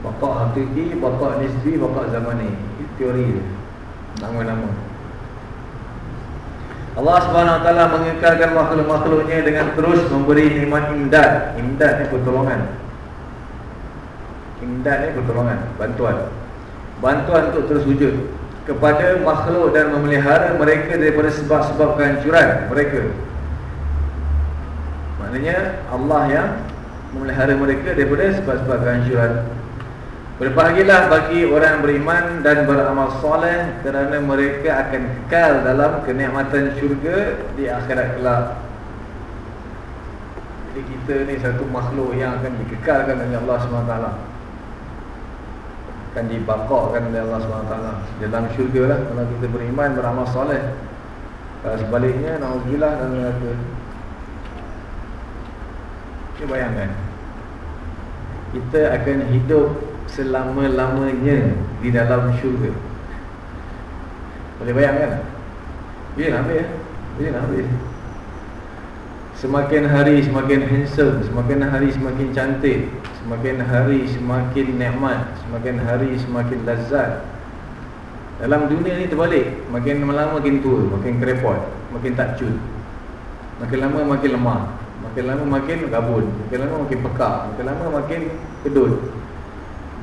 Baqa hakiki, baqa nisbi, baqa zamani Itu teori dia. Nama-nama Allah SWT mengekalkan makhluk-makhluknya Dengan terus memberi nikmat imdad. Imdad ni pertolongan. Imdad ni pertolongan. Bantuan. Bantuan untuk terus wujud kepada makhluk dan memelihara mereka daripada sebab-sebab kehancuran mereka. Maknanya Allah yang memelihara mereka daripada sebab-sebab kehancuran. Berbahagialah bagi orang yang beriman dan beramal soleh kerana mereka akan kekal dalam kenikmatan syurga di akhirat kelak. Jadi kita ni satu makhluk yang akan dikekalkan oleh Allah SWT akan dibakakkan oleh Allah SWT dalam syurga lah kalau kita beriman beramal soleh. Kalau sebaliknya na'udzubillah dan neraka kita bayangkan kita akan hidup selama-lamanya di dalam syurga. Boleh bayangkan boleh nak ambil ya. Boleh nak ambil. Semakin hari semakin handsome Semakin hari semakin cantik Semakin hari semakin nikmat Semakin hari semakin lazat. Dalam dunia ni terbalik. Makin lama makin tua Makin kerepot Makin tak cut. Makin lama makin lemah Makin lama makin gabun Makin lama makin pekak Makin lama makin kedut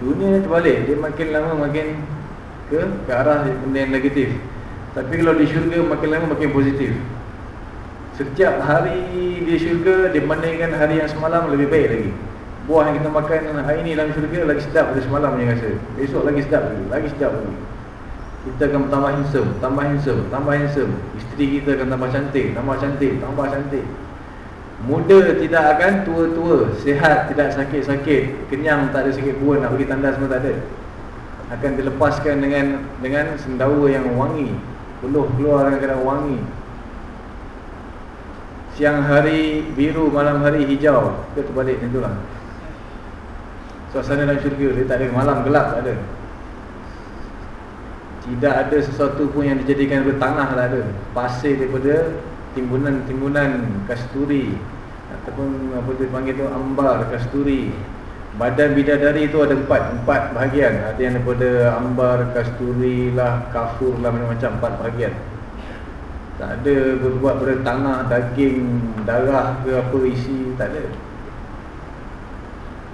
Dunia ni terbalik. Dia makin lama makin ke, ke arah benda yang negatif. Tapi kalau di syurga makin lama makin positif. Setiap hari di syurga dibandingkan hari yang semalam lebih baik lagi Buah yang kita makan hari ini dalam syurga lagi sedap dari semalam yang rasa. Esok lagi sedap lagi, lagi sedap lagi Kita akan tambah handsome, tambah handsome, tambah handsome. Isteri kita akan tambah cantik, tambah cantik, tambah cantik. Muda tidak akan tua-tua Sehat tidak sakit-sakit. Kenyang tak ada sakit perut nak pergi tanda semua tak ada. Akan dilepaskan dengan dengan sendawa yang wangi. Peluh keluar dengan kadang wangi. Siang hari biru, malam hari hijau. Dia terbalik macam itulah Suasana dalam syurga Dia tak ada malam gelap, tak ada. Tidak ada sesuatu pun yang dijadikan daripada tanah tak ada. Pasir daripada timbunan-timbunan kasturi Ataupun apa dia panggil tu ambar kasturi. Badan bidadari itu ada empat, empat bahagian. Ada yang daripada ambar, kasturi lah, kafur lah Macam-macam empat bahagian. Tak ada berbuat pada tanah, daging, darah ke apa isi Tak ada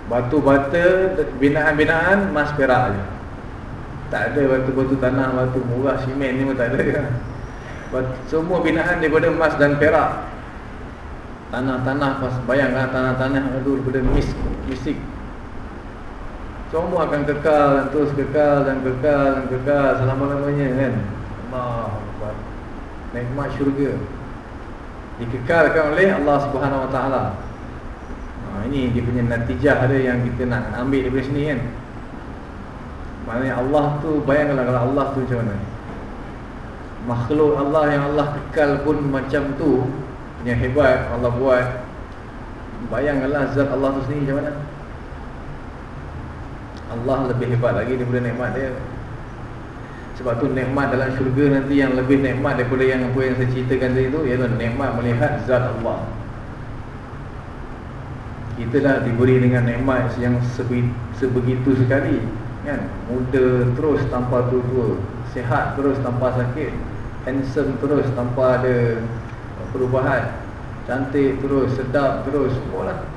Batu bata, binaan-binaan, mas perak je. Tak ada batu-batu tanah, batu murah, simen ni pun tak ada. Batu, Semua binaan daripada emas dan perak. Tanah-tanah, bayangkan tanah-tanah daripada mis, misik Semua akan kekal dan terus kekal dan kekal dan kekal selama-lamanya kan? Allah nikmat syurga. Dikekalkan oleh Allah Subhanahu Wa Taala. Ha, ini dia punya natijah ada yang kita nak ambil dari sini kan. Maknanya Allah tu bayangkanlah kalau Allah tu macam mana. Makhluk Allah yang Allah kekal pun macam tu yang hebat Allah buat. Bayangkanlah zat Allah tu sendiri macam mana. Allah lebih hebat lagi daripada nikmat dia. Sebab tu nikmat dalam syurga nanti yang lebih nikmat daripada yang apa yang saya ceritakan tadi tu Ialah nikmat melihat zat Allah Kita dah diberi dengan nikmat yang sebegitu sekali kan? Muda terus tanpa tua-tua Sehat terus tanpa sakit Handsome terus tanpa ada perubahan Cantik terus, sedap terus Semualah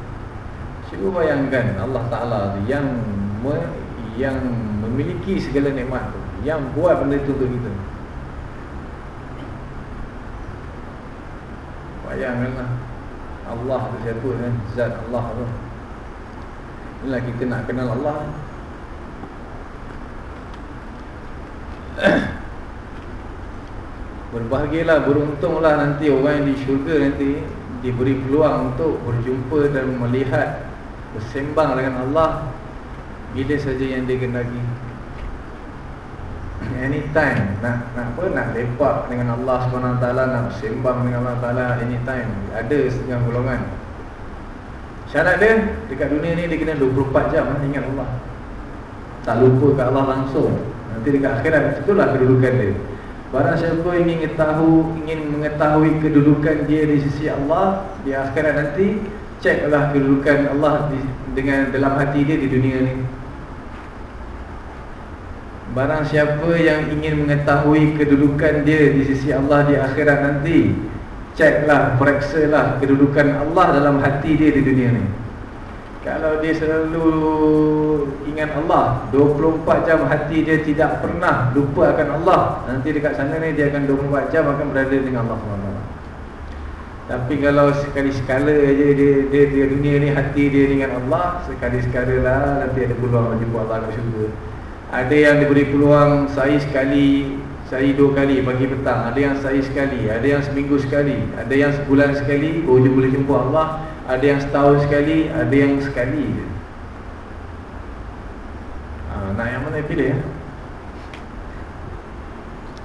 Cuba bayangkan Allah Ta'ala yang yang memiliki segala nikmat tu yang buat benda itu untuk kita. Bayangkanlah Allah tu siapa kan Zat Allah tu. Inilah kita nak kenal Allah. Berbahagialah, beruntunglah nanti orang yang di syurga nanti Diberi peluang untuk berjumpa dan melihat Bersembang dengan Allah. Bila saja yang dia kendaki anytime. Nak nak apa? Nak lepak dengan Allah SWT nak sembang dengan Allah Taala anytime. Ada setengah golongan. Syarat dia dekat dunia ni dia kena 24 jam lah ingat Allah. Tak lupa ke Allah langsung. Nanti dekat akhirat itulah kedudukan dia. Barang siapa ingin mengetahui, ingin mengetahui kedudukan dia di sisi Allah di akhirat nanti, ceklah kedudukan Allah di, dengan dalam hati dia di dunia ni. Barang siapa yang ingin mengetahui kedudukan dia di sisi Allah di akhirat nanti, ceklah, periksalah kedudukan Allah dalam hati dia di dunia ni. Kalau dia selalu ingat Allah 24 jam hati dia tidak pernah lupa akan Allah Nanti dekat sana ni dia akan 24 jam akan berada dengan Allah SWT Tapi kalau sekali-sekala je dia, dia, dia dunia ni hati dia dengan Allah Sekali-sekala lah nanti ada peluang jumpa Allah kat syurga Ada yang diberi peluang sehari sekali Sehari dua kali pagi petang. Ada yang sehari sekali Ada yang seminggu sekali Ada yang sebulan sekali Baru boleh jumpa Allah. Ada yang setahun sekali Ada yang sekali je. Ha, Nak yang mana pilih ya?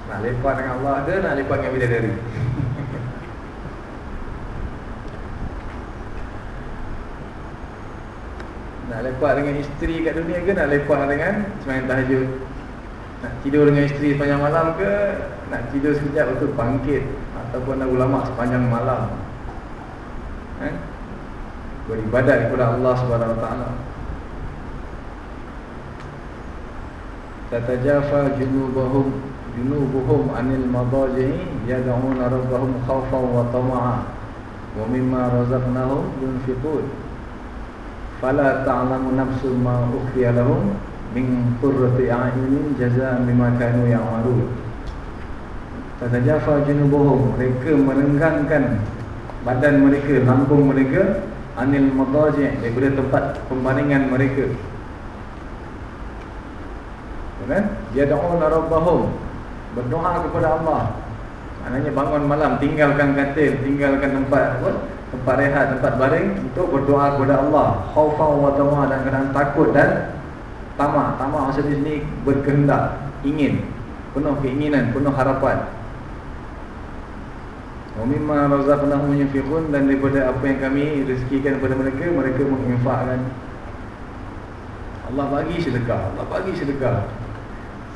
Nak lepak dengan Allah ke Nak lepak dengan bidadari Nak lepak dengan isteri kat dunia ke Nak lepak dengan semayang tahajud Nak tidur dengan isteri sepanjang malam ke Nak tidur sekejap Lepas bangkit Ataupun nak ulama sepanjang malam Eh? beribadat kepada Allah taala. Tatajafa junubuhum junubuhum anil madaji'i yad'una rabbahum khawfan wa tama'a wa mimma razaqnahum yunfiqun. Fala ta'lamu nafsun ma ukhfiya lahum min qurrati a'yunin jazaa'an bima kanu ya'malun. Tatajafa junubuhum mereka merenggangkan badan mereka, lambung mereka anil madaji' daripada tempat pembaringan mereka. Kan? Doa rabbahum berdoa kepada Allah. Maknanya bangun malam tinggalkan katil, tinggalkan tempat apa? Tempat rehat, tempat baring untuk berdoa kepada Allah. Khaufan wa tama dan keadaan takut dan tamak. Tamak maksud di sini berkehendak, ingin, penuh keinginan, penuh harapan. Wa mimma razaqnahum yunfiqun dan daripada apa yang kami rezekikan kepada mereka mereka menginfakkan. Allah bagi sedekah, Allah bagi sedekah.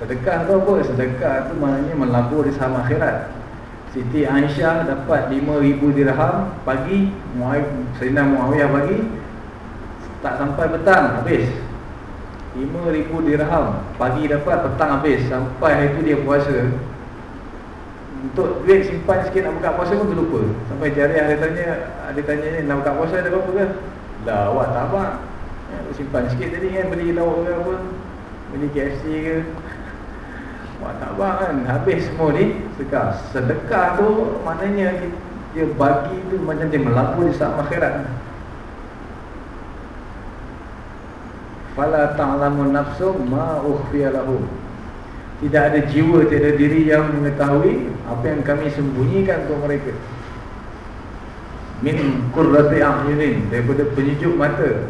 Sedekah tu apa? Sedekah tu maknanya melabur di saham akhirat. Siti Aisyah dapat 5000 dirham pagi, Sayyidina Muawiyah bagi tak sampai petang habis. 5000 dirham pagi dapat petang habis. Sampai hari tu dia puasa. Untuk duit simpan sikit nak buka puasa pun terlupa. Sampai jari ada tanya Ada tanya ni nak buka puasa ada berapa ke? Dah awak tak apa ya, Simpan sikit tadi kan beli lauk ke apa? Beli KFC ke Awak tak apa kan Habis semua ni Sedekah. Sedekah tu maknanya Dia bagi tu macam dia melapur di saat akhirat. Fala ta'lamu nafsu ma ukhfiya lahum tidak ada jiwa, tidak ada diri yang mengetahui Apa yang kami sembunyikan untuk mereka. Min kurrati a'yunin Daripada penyejuk mata.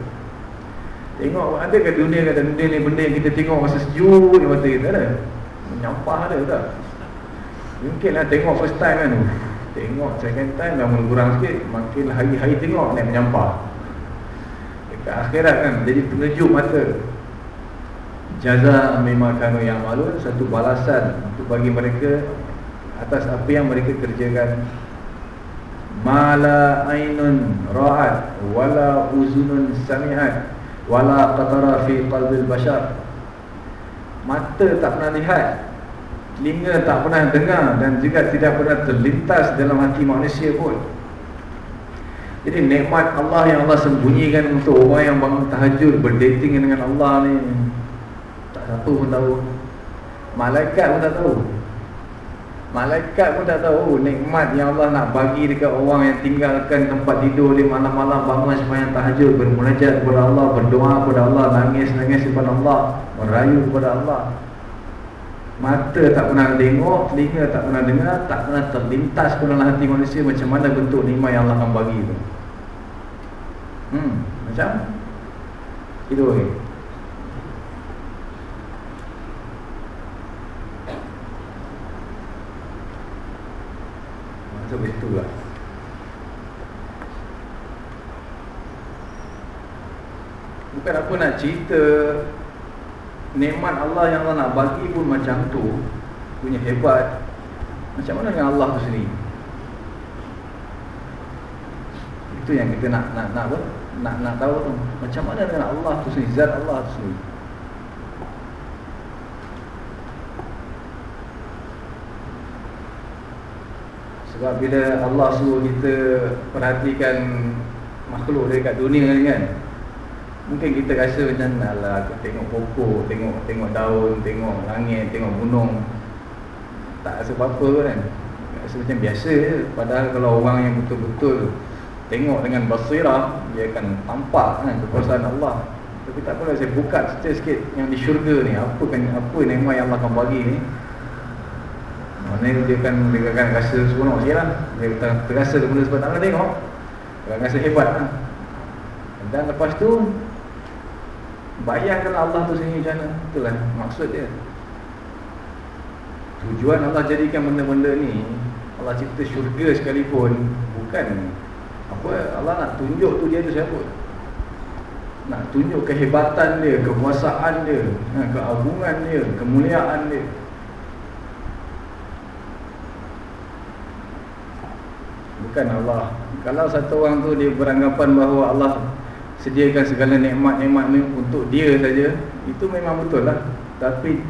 Tengok, ada ke dunia kata dunia ni benda yang kita tengok masa sejuk di mata kita ada Menyampah ada tak? Mungkinlah tengok first time kan. Tengok second time dah mula kurang sikit Makin hari-hari tengok ni menyampah Dekat akhirat kan, jadi penyejuk mata. Jaza memang kanu yang malu satu balasan untuk bagi mereka atas apa yang mereka kerjakan. Mala ainun ra'at wala uzunun sami'at wala qatara fi qalbil bashar mata tak pernah lihat telinga tak pernah dengar dan juga tidak pernah terlintas dalam hati manusia pun. Jadi nikmat Allah yang Allah sembunyikan untuk orang yang bangun tahajud berdating dengan Allah ni satu pun tahu. Malaikat pun tak tahu Malaikat pun tak tahu Nikmat yang Allah nak bagi dekat orang yang tinggalkan tempat tidur di malam-malam. Bangun sepanjang tahajud Bermunajat kepada Allah Berdoa kepada Allah Nangis-nangis kepada Allah Merayu kepada Allah. Mata tak pernah tengok Telinga tak pernah dengar Tak pernah terlintas pun dalam hati manusia Macam mana bentuk nikmat yang Allah akan bagi tu. Hmm, macam? Itu okay. Macam itulah Bukan apa nak cerita Nikmat Allah yang Allah nak bagi pun macam tu Punya hebat. Macam mana dengan Allah tu sendiri? Itu yang kita nak nak nak apa? Nak nak tahu tu Macam mana dengan Allah tu sendiri Zat Allah tu sendiri Sebab bila Allah suruh kita perhatikan makhluk dekat dunia ni kan Mungkin kita rasa macam Alah aku tengok pokok, tengok tengok daun, tengok langit, tengok gunung. Tak rasa apa-apa kan. Rasa macam biasa je. Padahal kalau orang yang betul-betul Tengok dengan basirah Dia akan tampak kan kekuasaan Allah. Tapi tak apa saya buka sikit-sikit Yang di syurga ni. Apa kan apa nikmat yang Allah akan bagi ni Maknanya dia akan, dia akan rasa seronok sikit lah. Dia terasa benda sebab tak pernah tengok. Dia akan rasa hebat lah. Dan lepas tu Bayangkan Allah tu sendiri macam mana. Itulah maksud dia. Tujuan Allah jadikan benda-benda ni Allah cipta syurga sekalipun Bukan Apa Allah nak tunjuk tu dia tu siapa. Nak tunjuk kehebatan dia Kekuasaan dia ha, Keagungan dia Kemuliaan dia Bukan Allah. Kalau satu orang tu dia beranggapan bahawa Allah Sediakan segala nikmat-nikmat ni untuk dia saja Itu memang betul lah. Tapi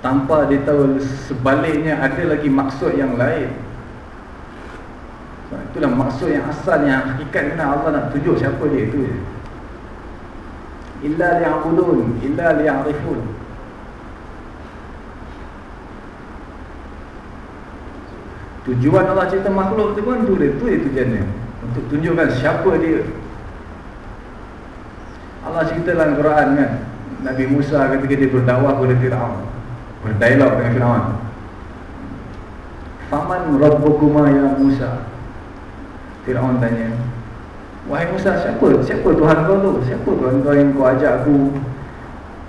tanpa dia tahu sebaliknya ada lagi maksud yang lain. Itulah maksud yang asal yang hakikat kena Allah nak tunjuk siapa dia itu je. Illa li'abudun Illa li'arifun Tujuan Allah cipta makhluk tu pun tu dia, tu dia tujuannya Untuk tunjukkan siapa dia Allah cerita dalam Quran kan Nabi Musa ketika dia berdakwah kepada Fir'aun Berdialog dengan Fir'aun Faman Rabbukuma ya Musa Fir'aun tanya Wahai Musa siapa? Siapa Tuhan kau tu? Siapa Tuhan kau yang kau ajak aku?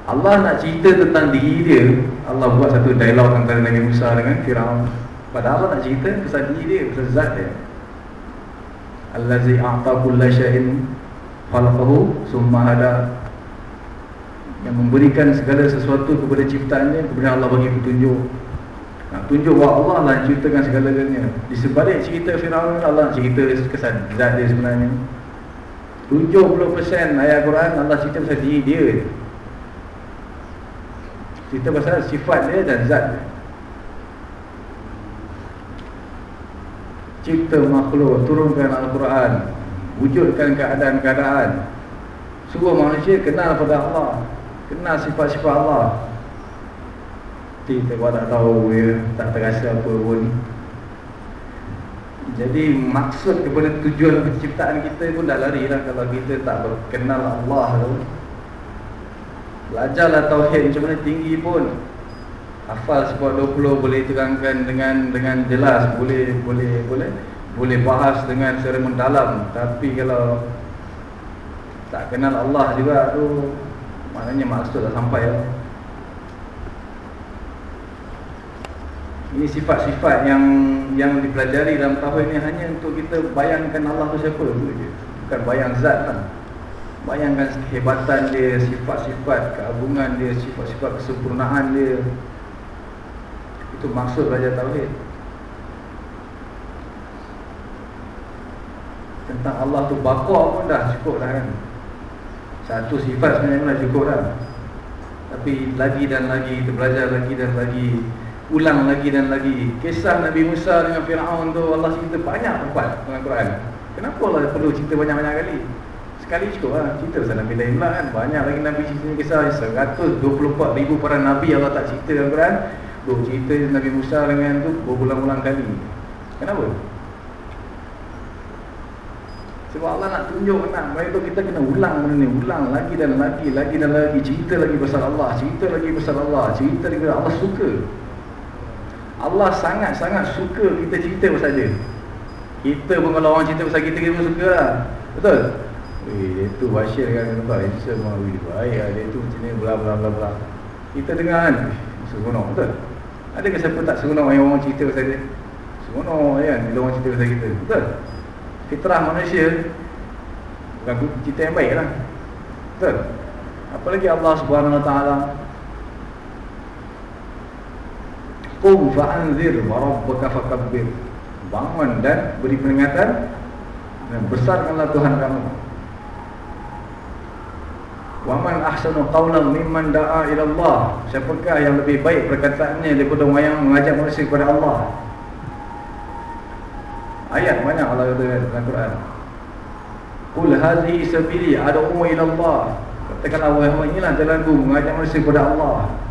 Allah nak cerita tentang diri dia Allah buat satu dialog antara Nabi Musa dengan Fir'aun Padahal Allah nak cerita pasal diri dia, pasal zat dia? Allazi a'ta kulla syai'in khalaqahu summa hada. Yang memberikan segala sesuatu kepada ciptaannya kemudian Allah bagi petunjuk. Nak tunjuk bahawa Allah lah ceritakan segala-galanya di sebalik cerita Firaun Allah cerita kesan zat dia sebenarnya. 70% ayat Quran Allah cerita pasal diri dia. Cerita pasal sifat dia dan zat dia cipta makhluk turunkan Al-Quran wujudkan keadaan-keadaan. Semua manusia kenal pada Allah Kenal sifat-sifat Allah. Kita tak tahu ya, Tak terasa apa pun. Jadi maksud kepada tujuan penciptaan kita pun dah lari lah Kalau kita tak kenal Allah tu. Belajarlah Tauhid macam mana tinggi pun hafal sebuah 20 boleh terangkan dengan dengan jelas boleh boleh boleh boleh bahas dengan secara mendalam. Tapi kalau tak kenal Allah juga tu maknanya maksud dah sampai lah. ini sifat-sifat yang yang dipelajari dalam tahun ini hanya untuk kita bayangkan Allah tu siapa tu je. Bukan bayang zat lah. Bayangkan kehebatan dia sifat-sifat keagungan dia sifat-sifat kesempurnaan dia itu maksud belajar Tauhid. Tentang Allah tu bakar pun dah cukup dah kan. Satu sifat sebenarnya pun dah cukup dah. Tapi lagi dan lagi Kita belajar lagi dan lagi Ulang lagi dan lagi. Kisah Nabi Musa dengan Fir'aun tu Allah cerita banyak tempat dengan Quran. Kenapa Allah perlu cerita banyak-banyak kali? Sekali cukup lah Cerita pasal Nabi lain pula kan. Banyak lagi Nabi cerita kisah. 124 ribu para Nabi Allah tak cerita dalam Quran Duk cerita Nabi Musa dengan tu berulang-ulang kali. Kenapa? Sebab Allah nak tunjuk nak. Mereka kita kena ulang benda ni. Ulang lagi dan lagi Lagi dan lagi. Cerita lagi pasal Allah Cerita lagi pasal Allah Cerita lagi pasal Allah. Suka. Allah sangat-sangat suka kita cerita pasal dia. Kita pun kalau orang cerita pasal kita Kita pun suka lah. Betul? Weh, dia tu Bashir kan Nampak? Dia semua Weh, baik lah Dia tu macam ni Bla bla bla bla. Kita dengar kan? Seronok betul? Ada ke siapa tak seronok yang orang cerita pasal dia? Seronok kan bila orang cerita pasal kita Betul? Fitrah manusia Bukan cerita yang baik lah Betul? Apalagi Allah subhanahu Kita Qum fa'anzir wa rabbaka fakabbir Bangun dan beri peringatan Dan besarkanlah Tuhan kamu Waman ahsanu qawlan mimman da'a ila Allah Siapakah yang lebih baik perkataannya daripada orang yang mengajak manusia kepada Allah? Ayat banyak Allah kata dalam Quran Qul hadhihi sabili ad'u ila Allah Katakanlah wahai inilah jalanku mengajak manusia kepada Allah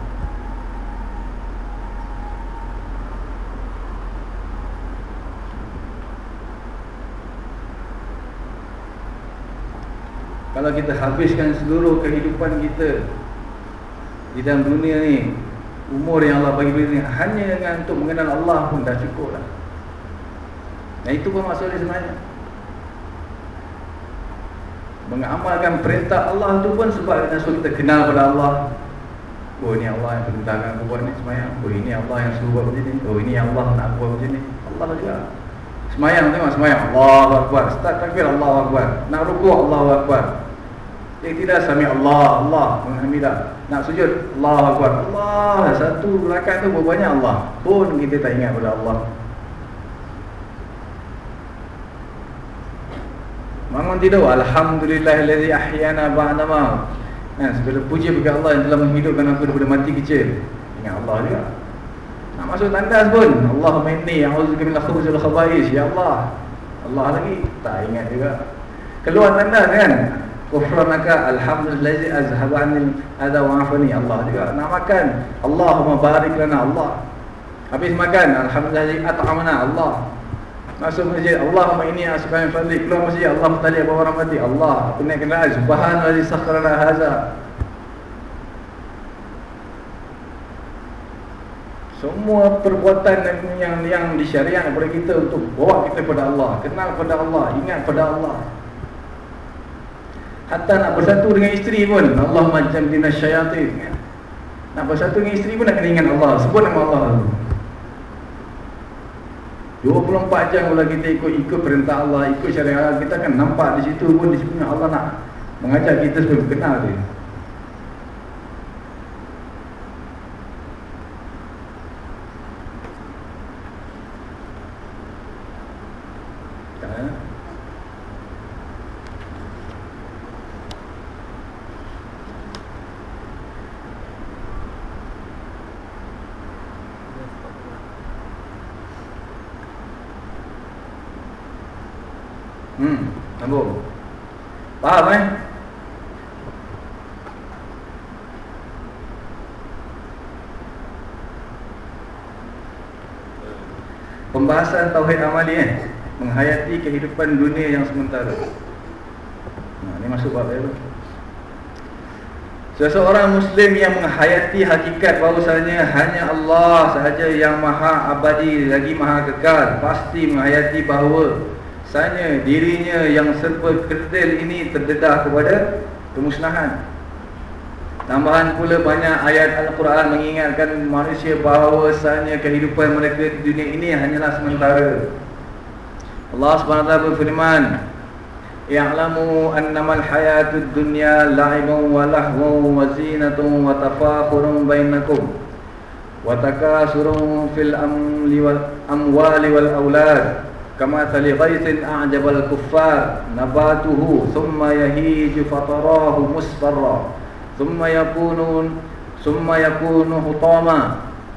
Kalau kita habiskan seluruh kehidupan kita Di dalam dunia ni Umur yang Allah bagi ni Hanya dengan untuk mengenal Allah pun dah cukup lah Dan itu pun maksudnya sebenarnya. Mengamalkan perintah Allah tu pun sebab kita kita kenal pada Allah. Oh ini Allah yang perintahkan aku buat ni semayang. Oh ini Allah yang suruh buat macam ni. Oh ini Allah nak buat macam ni. Allah juga. Semayang tengok semayang. Allah Akbar. Start takbir Allah Akbar. Nak rukuk Allah Akbar Yang tidak sami Allah. Allah Alhamdulillah Nak sujud Allah Akbar. Allah Satu rakaat tu berbanyak Allah. Pun kita tak ingat pada Allah. Bangun tidur Alhamdulillah Alladhi ahyana ba'nama Nah, segala puji bagi Allah yang telah menghidupkan aku daripada mati kecil. Ingat Allah juga. Nak masuk tandas pun Allahumma inni a'udzubika minal khubuthi wal khaba'is ya Allah. Allah lagi tak ingat juga. Keluar tandas kan? Kufranaka alhamdulillahi azhaba anil adha wa afani. Allah juga. Nak makan. Allahumma barik lana. Allah. Habis makan. Alhamdulillahi at'amana Allah. Masuk masjid. Allahumma inni asbahun fadli. Keluar masjid. Allah tali apa orang mati Allah. Aku naik kenderaan. Subhanallah sakhrana haza Semua perbuatan yang yang, yang disyariat kepada kita untuk bawa kita kepada Allah, kenal kepada Allah, ingat kepada Allah. Hatta nak bersatu dengan isteri pun Allah macam dina syaitan. Nak bersatu dengan isteri pun nak kena ingat Allah, sebut nama Allah. 24 jam kalau kita ikut ikut perintah Allah, ikut syariat kita akan nampak di situ pun di situ Allah nak mengajak kita supaya kenal dia. Hmm, sambung. Faham eh? Pembahasan tauhid amali eh menghayati kehidupan dunia yang sementara. Nah, ini masuk bab apa? Seseorang muslim yang menghayati hakikat bahawasanya hanya Allah sahaja yang maha abadi lagi maha kekal pasti menghayati bahawa Sanya dirinya yang serba kerdil ini terdedah kepada kemusnahan. Tambahan pula banyak ayat Al-Quran mengingatkan manusia bahawa sanya kehidupan mereka di dunia ini hanyalah sementara. Allah SWT berfirman Ya'lamu annamal hayatud dunya la'ibun wa lahwun wa zinatun wa tafakurun bainakum Wa takasurun fil amwali wal awlad كما غيث أعجب الكفار نباته ثم يهيج فتراه مصفرا ثم يكون ثم يكون حطاما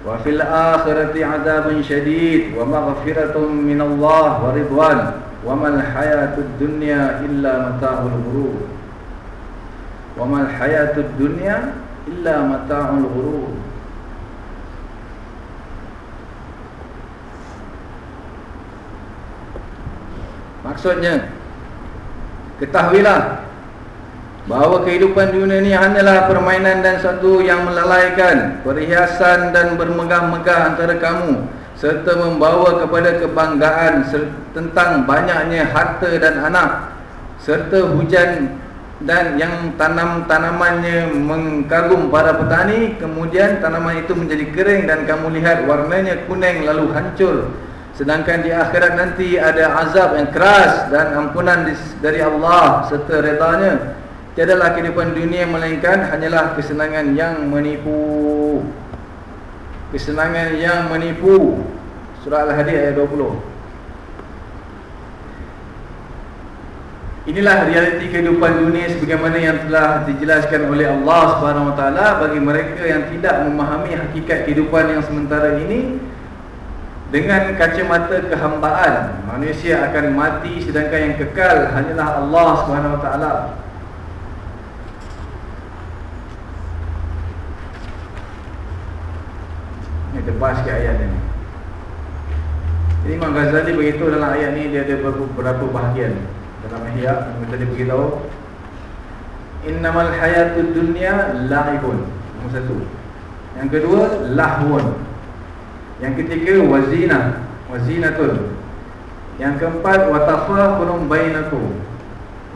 وفي الآخرة عذاب شديد ومغفرة من الله ورضوان وما الحياة الدنيا إلا متاع الغرور وما الحياة الدنيا إلا متاع الغرور Maksudnya Ketahuilah Bahawa kehidupan dunia ini hanyalah permainan dan satu yang melalaikan Perhiasan dan bermegah-megah antara kamu Serta membawa kepada kebanggaan Tentang banyaknya harta dan anak Serta hujan dan yang tanam-tanamannya mengkagum para petani. Kemudian tanaman itu menjadi kering dan kamu lihat warnanya kuning lalu hancur Sedangkan di akhirat nanti ada azab yang keras dan ampunan dari Allah serta redanya. Tiadalah kehidupan dunia melainkan hanyalah kesenangan yang menipu. Kesenangan yang menipu Surah Al-Hadid ayat 20 Inilah realiti kehidupan dunia sebagaimana yang telah dijelaskan oleh Allah Subhanahu Wa Taala bagi mereka yang tidak memahami hakikat kehidupan yang sementara ini dengan kacamata kehambaan manusia akan mati sedangkan yang kekal hanyalah Allah Taala. Ini tebas sikit ayat ini. Jadi Imam Ghazali beritahu dalam ayat ini dia ada beberapa bahagian dalam ihya yang tadi beritahu innamal hayatud dunya la'ibun nombor satu yang kedua lahun yang ketiga wazina. Wazinatun. Yang keempat watafakhurun bainakum.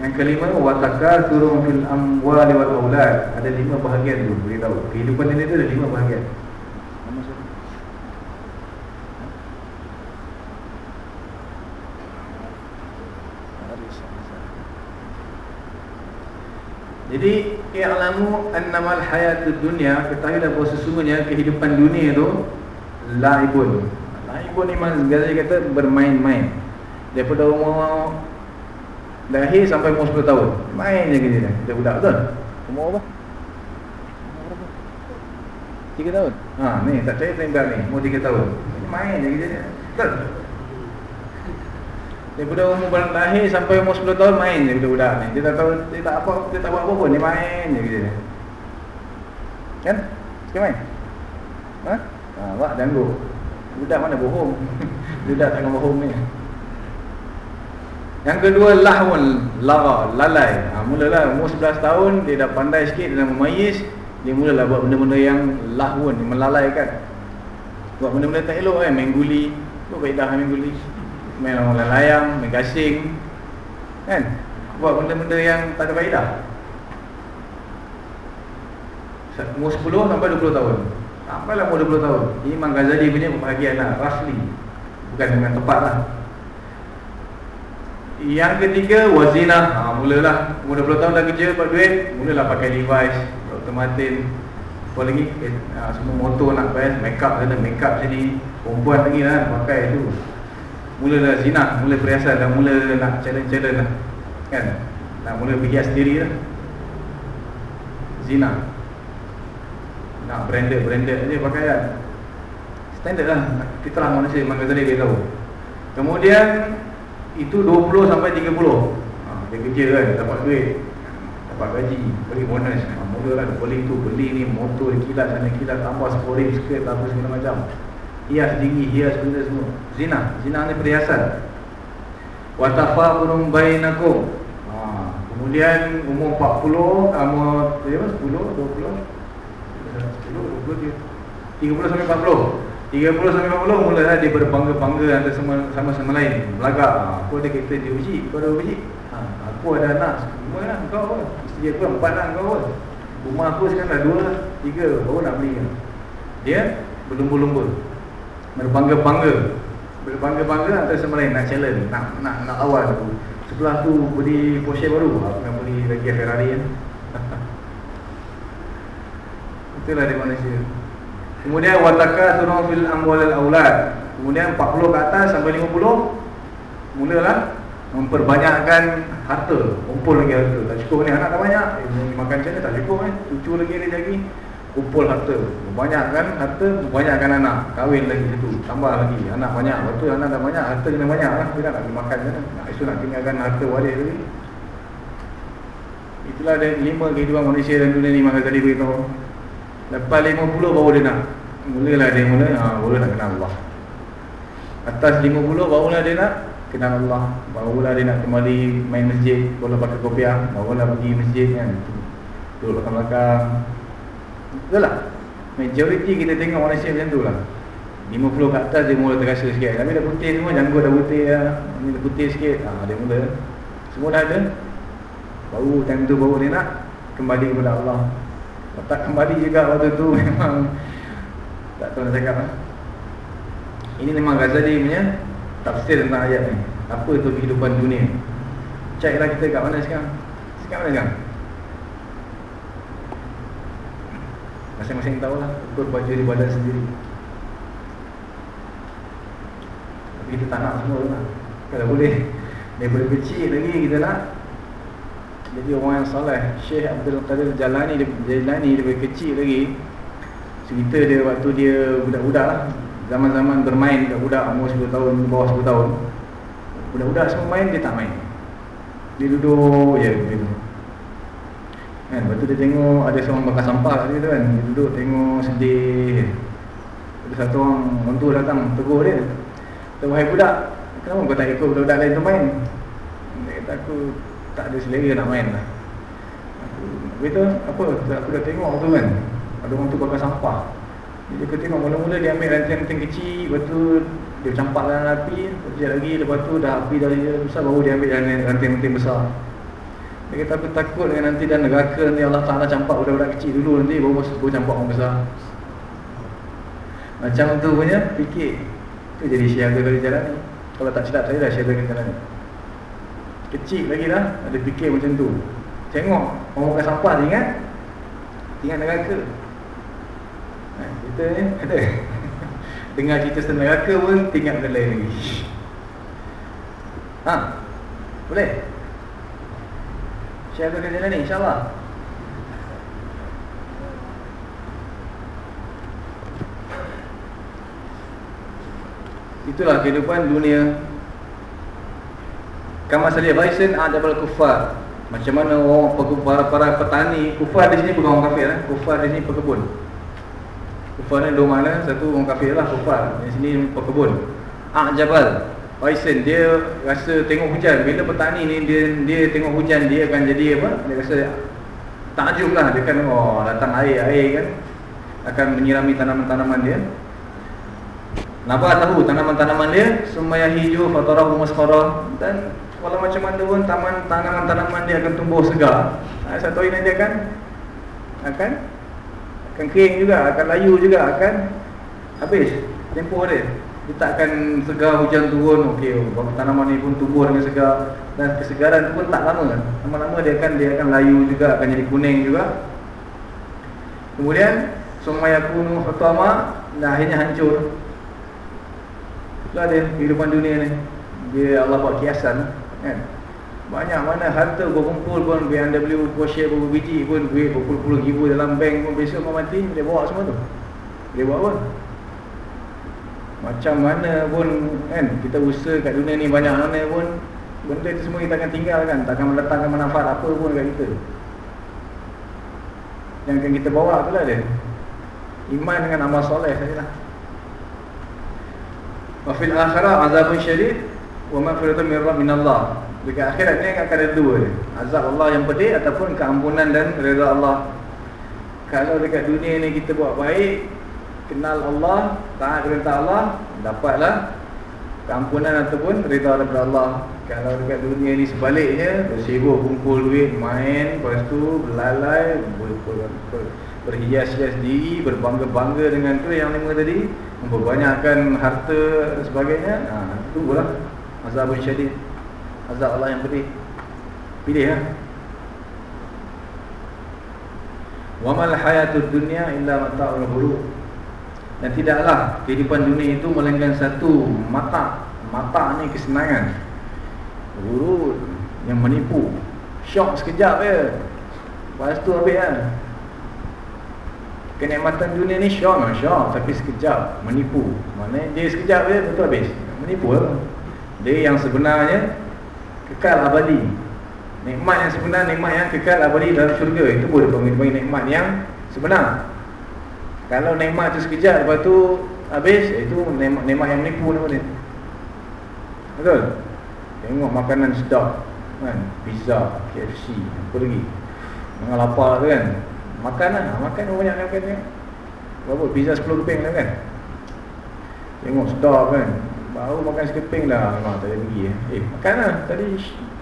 Yang kelima watakathurun fil amwali wal aulad. Ada lima bahagian tu beritahu. Kehidupan ini tu ada lima bahagian. Jadi i'lamu annamal hayatud dunya. Ketahuilah bahawa sesungguhnya kehidupan dunia itu laibun. Laibun ni gaza kata bermain-main. Daripada umur lahir sampai umur 10 tahun. Main je kita. Kita budak betul. Umur apa? Tiga tahun. Ha ni tak percaya tembak ni umur tiga tahun. Main je kita. Betul. Daripada umur lahir sampai umur 10 tahun main je budak-budak ni. Dia tak tahu dia tak apa dia tak buat apa pun dia main je gitu. Kan? Suka main? Ha? Ha, wak ganggu. Budak mana bohong? budak tak bohong ni. Yang kedua lahun, lara, lalai. Ha, mulalah umur 11 tahun dia dah pandai sikit dalam memayis, dia mulalah buat benda-benda yang lahun, melalaikan. Buat benda-benda tak elok kan, main guli. Buat baik dah main guli main orang layang, main gasing kan buat benda-benda yang tak ada faedah umur 10 sampai 20 tahun sampailah umur 20 tahun. Ini Imam Ghazali punya pembahagian lah roughly bukan dengan tepat lah. Yang ketiga wazina. Ha, mulalah. Umur 20 tahun dah kerja dapat duit. Mulalah pakai device Dr. Martin apa lagi? Eh, ha, semua motor nak pakai make up sana make up sini. Perempuan lagi lah pakai tu. Mulalah zina, mula perhiasan dah mula nak challenge-challenge lah. Kan? Nak mula berhias diri lah. Zina nak branded-branded je pakaian. Standard lah. Kita lah manusia memang tadi dia tahu. Kemudian itu 20 sampai 30 ha, dia kerja kan dapat duit. Dapat gaji beli bonus. Ha, mula lah beli tu beli ni motor kilat sana kilat tambah sporing skirt apa segala macam. Hias tinggi, hias benda semua. Zina, zina ni perhiasan. Wa tafaqurun bainakum. Ha, kemudian umur 40, umur ya, 10, 20, 10, 20, 30 sampai 40. 30 sampai 40 mulalah dia berbangga-bangga antara sama, sama sama lain. Belagak. Aku ada kereta dia uji, kau ada uji. Ha, aku ada anak, semua lah kau apa? Isteri aku empat lah kau apa? Rumah aku sekarang dah dua lah, tiga, baru nak beli. Dia berlumba-lumba berbangga-bangga berbangga-bangga antara sama lain nak challenge nak nak nak awal tu sebelah tu beli Porsche baru aku nak beli lagi Ferrari kan itulah dia manusia. Kemudian wataka surah fil amwal al aulad kemudian 40 ke atas sampai 50 mulalah memperbanyakkan harta. Kumpul lagi harta. Tak cukup ni anak tak banyak. Eh, makan macam tak cukup kan cucu lagi lagi lagi. Kumpul harta. Banyakkan harta banyakkan anak. Kahwin lagi situ. Tambah lagi. Anak banyak. Betul anak dah banyak harta kena banyak lah. Dia nak makan kan nak isu nak tinggalkan harta waris lagi. Itulah ada lima kehidupan manusia dalam dunia ni. Maka tadi beritahu lepas lima puluh baru dia nak. Mulalah dia mula ha, baru nak kenal Allah. Atas lima puluh barulah dia nak kenal Allah. Barulah dia nak kembali main masjid barulah pakai kopiah barulah pergi masjid kan. Duduk belakang-belakang lah Majoriti kita tengok manusia macam tu lah 50 ke atas dia mula terasa sikit. Tapi dah putih semua, janggut dah putih lah Ini dah putih sikit, ha, dia mula. Semua dah ada. Baru time tu baru dia nak Kembali kepada Allah tak kembali juga waktu tu memang Tak tahu nak cakap lah. Ini memang Ghazali punya Tafsir tentang ayat ni. Apa tu kehidupan dunia? Check lah kita kat mana sekarang. Sekarang mana sekarang? Masing-masing tahulah Ukur baju di badan sendiri. Tapi kita tak nak semua lah. Kalau boleh Daripada kecil lagi kita nak jadi orang yang soleh Syekh Abdul Qadir Jalani Jalani daripada kecil lagi. Cerita dia waktu dia budak-budak lah. Zaman-zaman bermain budak-budak umur 10 tahun, bawah 10 tahun. Budak-budak semua main, dia tak main. Dia duduk je gitu. Kan, lepas tu dia tengok ada seorang bakar sampah kat tu kan. Dia duduk tengok sedih. Ada satu orang, orang datang tegur dia. Kata, wahai budak Kenapa kau tak ikut budak-budak lain tu main? Dia kata, aku tak ada selera nak main lah. Aku, betul, apa? Aku dah tengok tu kan Ada orang tu bakar sampah. Jadi aku tengok mula-mula dia ambil ranting-ranting kecil Lepas tu dia campak dalam api Sekejap lagi, lepas tu dah api dah besar Baru dia ambil ranting-ranting besar. Dia kata aku takut dengan nanti dan neraka nanti Allah Ta'ala campak budak-budak kecil dulu nanti baru baru campak orang besar. Macam tu punya fikir. Itu jadi syiaga kali jalan ni Kalau tak silap saya dah syiaga kali jalan ni Kecil lagi lah ada fikir macam tu. Tengok orang makan sampah dia ingat? Ingat neraka. Ha, Kita ni. Ada Dengar cerita tentang neraka pun tinggal benda lain lagi. Ha? Boleh? Share kerja ni insyaAllah. Itulah kehidupan dunia Kama salia Baisin Adabal kufar. Macam mana orang para, para petani Kufar di sini bukan orang kafir eh? Kufar di sini pekebun. Kufar ni dua mana Satu orang kafir lah Kufar. Di sini pekebun. A'jabal Waisin dia rasa tengok hujan. Bila petani ni dia dia tengok hujan dia akan jadi apa? Dia rasa takjub lah. Dia kan oh datang air air kan. Akan menyirami tanaman-tanaman dia. Napa tahu tanaman-tanaman dia. Semuanya hijau fatarahu musqara dan walau macam mana pun taman tanaman-tanaman dia akan tumbuh segar. Ha, satu hari nanti akan akan akan kering juga, akan layu juga, akan habis tempoh dia. Dia tak akan segar hujan turun okey tanaman ni pun tumbuh dengan segar. Dan kesegaran tu pun tak lama. Lama-lama dia akan dia akan layu juga akan jadi kuning juga. Kemudian sumaya kunu hutama dan akhirnya hancur. Itulah dia kehidupan dunia ni. Dia Allah buat kiasan kan? Banyak mana harta berkumpul pun BMW Porsche berapa biji pun duit berpuluh-puluh ribu dalam bank pun. Besok kau mati dia bawa semua tu. Dia buat apa? Macam mana pun kan? Kita usaha kat dunia ni banyak mana pun benda tu semua kita akan tinggalkan. Takkan mendatangkan manfaat apa pun kat kita. Yang akan kita bawa tu lah dia. Iman dengan amal soleh sajalah. Wa fil akhirah azabun syadid wa maghfiratun min Allah dekat akhirat ni akan ada dua dia azab Allah yang pedih ataupun keampunan dan redha Allah. Kalau dekat dunia ni kita buat baik kenal Allah, taat perintah Allah, dapatlah keampunan ataupun rida daripada Allah. Kalau dekat dunia ni sebaliknya, bersibuk kumpul duit, main, lepas tu berlalai, ber, ber, ber, berhias-hias diri, berbangga-bangga dengan tu yang lima tadi, memperbanyakkan harta dan sebagainya, ha, tunggulah azabun syadid. Azab Allah yang pedih. Pilih ha? Wa mal hayatud dunya illa mata'ul ghurur. Dan tidaklah kehidupan dunia itu melainkan satu mata Mata ni kesenangan Urut yang menipu Syok sekejap je Lepas tu habis kan Kenikmatan dunia ni syok syok Tapi sekejap menipu Mana dia sekejap je betul habis Menipu lah Dia yang sebenarnya Kekal abadi Nikmat yang sebenar Nikmat yang kekal abadi dalam syurga Itu boleh panggil nikmat yang sebenar kalau nikmat tu sekejap lepas tu habis itu nikmat, nikmat yang menipu nama dia. Betul? Tengok makanan sedap kan, pizza, KFC, apa lagi. Dengan lapar tu kan. Makan lah, makan banyak makan ni. Berapa? Pizza 10 keping lah kan. Tengok sedap kan. Baru makan sekeping dah Memang tak boleh pergi eh. eh makan lah. Tadi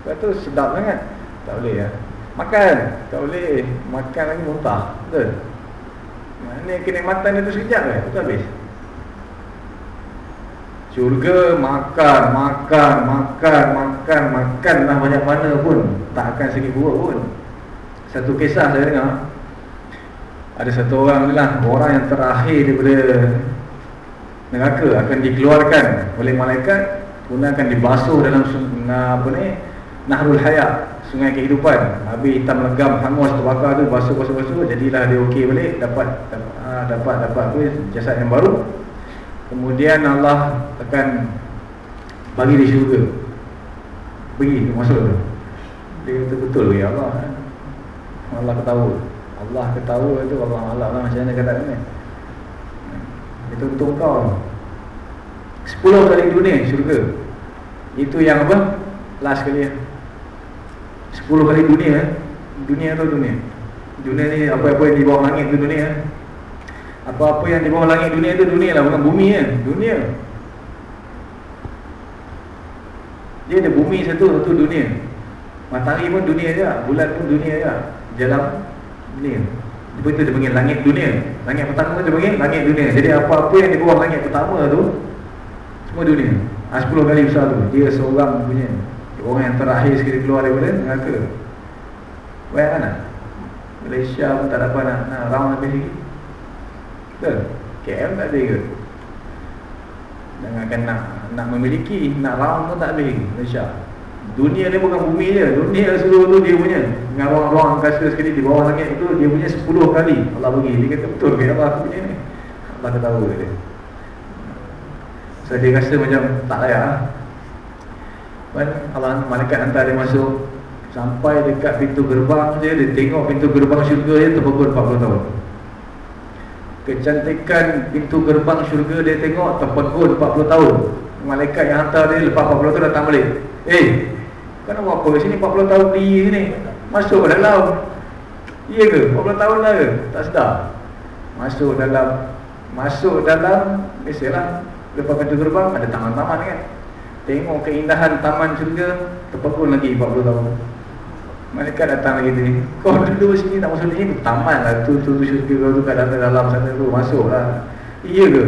Kata sedap sangat. Tak boleh ya. Makan. Tak boleh. Makan lagi muntah. Betul? Mana kenikmatan itu sekejap kan? Itu habis. Syurga makan, makan, makan, makan, makan lah banyak mana pun. Tak akan sikit buruk pun. Satu kisah saya dengar. Ada satu orang ni lah. Orang yang terakhir daripada neraka akan dikeluarkan oleh malaikat kemudian akan dibasuh dalam apa ni nahrul hayat sungai kehidupan. Habis hitam legam hangus terbakar tu basuh basuh basuh jadilah dia okey balik dapat dapat ah, dapat, dapat apa jasad yang baru. Kemudian Allah akan bagi dia syurga. Pergi masuk tu dia kata betul ya Allah. Allah ketawa. Allah ketawa tu Allah Allah lah macam mana kata ni itu untuk kau Sepuluh kali dunia syurga. Itu yang apa? Last kali. Sepuluh kali dunia Dunia tu dunia. Dunia ni apa-apa yang di bawah langit tu dunia Apa-apa yang di bawah langit dunia tu dunia lah Bukan bumi kan Dunia. Dia ada bumi satu, satu dunia. Matahari pun dunia je Bulan pun dunia je Dalam dunia sebab itu dia panggil langit dunia. Langit pertama dia panggil langit dunia. Jadi apa-apa yang di bawah langit pertama tu Semua dunia. Ha, 10 kali besar tu. Dia seorang punya. Orang yang terakhir sekali keluar daripada neraka. Bayang kan Malaysia pun tak dapat nak, nak round lebih lagi Betul? KL tak ada ke? Jangankan nak nak memiliki Nak round pun tak ada Malaysia Dunia ni bukan bumi je Dunia seluruh tu dia punya. Dengan ruang-ruang angkasa sekali di bawah langit itu Dia punya 10 kali Allah bagi. Dia kata betul ke Allah aku punya ni? Allah ketawa dia So dia rasa macam tak layak kan? Allah malaikat hantar dia masuk. Sampai dekat pintu gerbang je Dia tengok pintu gerbang syurga dia Terpukul 40 tahun. Kecantikan pintu gerbang syurga dia tengok Terpukul 40 tahun. Malaikat yang hantar dia lepas 40 tahun datang balik. Eh Buat apa? Sini 40 tahun di sini. Masuk dalam. Iya ke? 40 tahun lah ke? Tak sedar. Masuk dalam. Masuk dalam Biasalah. Lepas pintu gerbang ada taman-taman kan? Tengok keindahan taman syurga Terpekul lagi 40 tahun. Mereka datang lagi ni Kau dulu sini tak masuk ni Taman lah. Tu tu, tu syurga kau tu kat dalam, dalam sana tu. Masuk lah. Iya ke?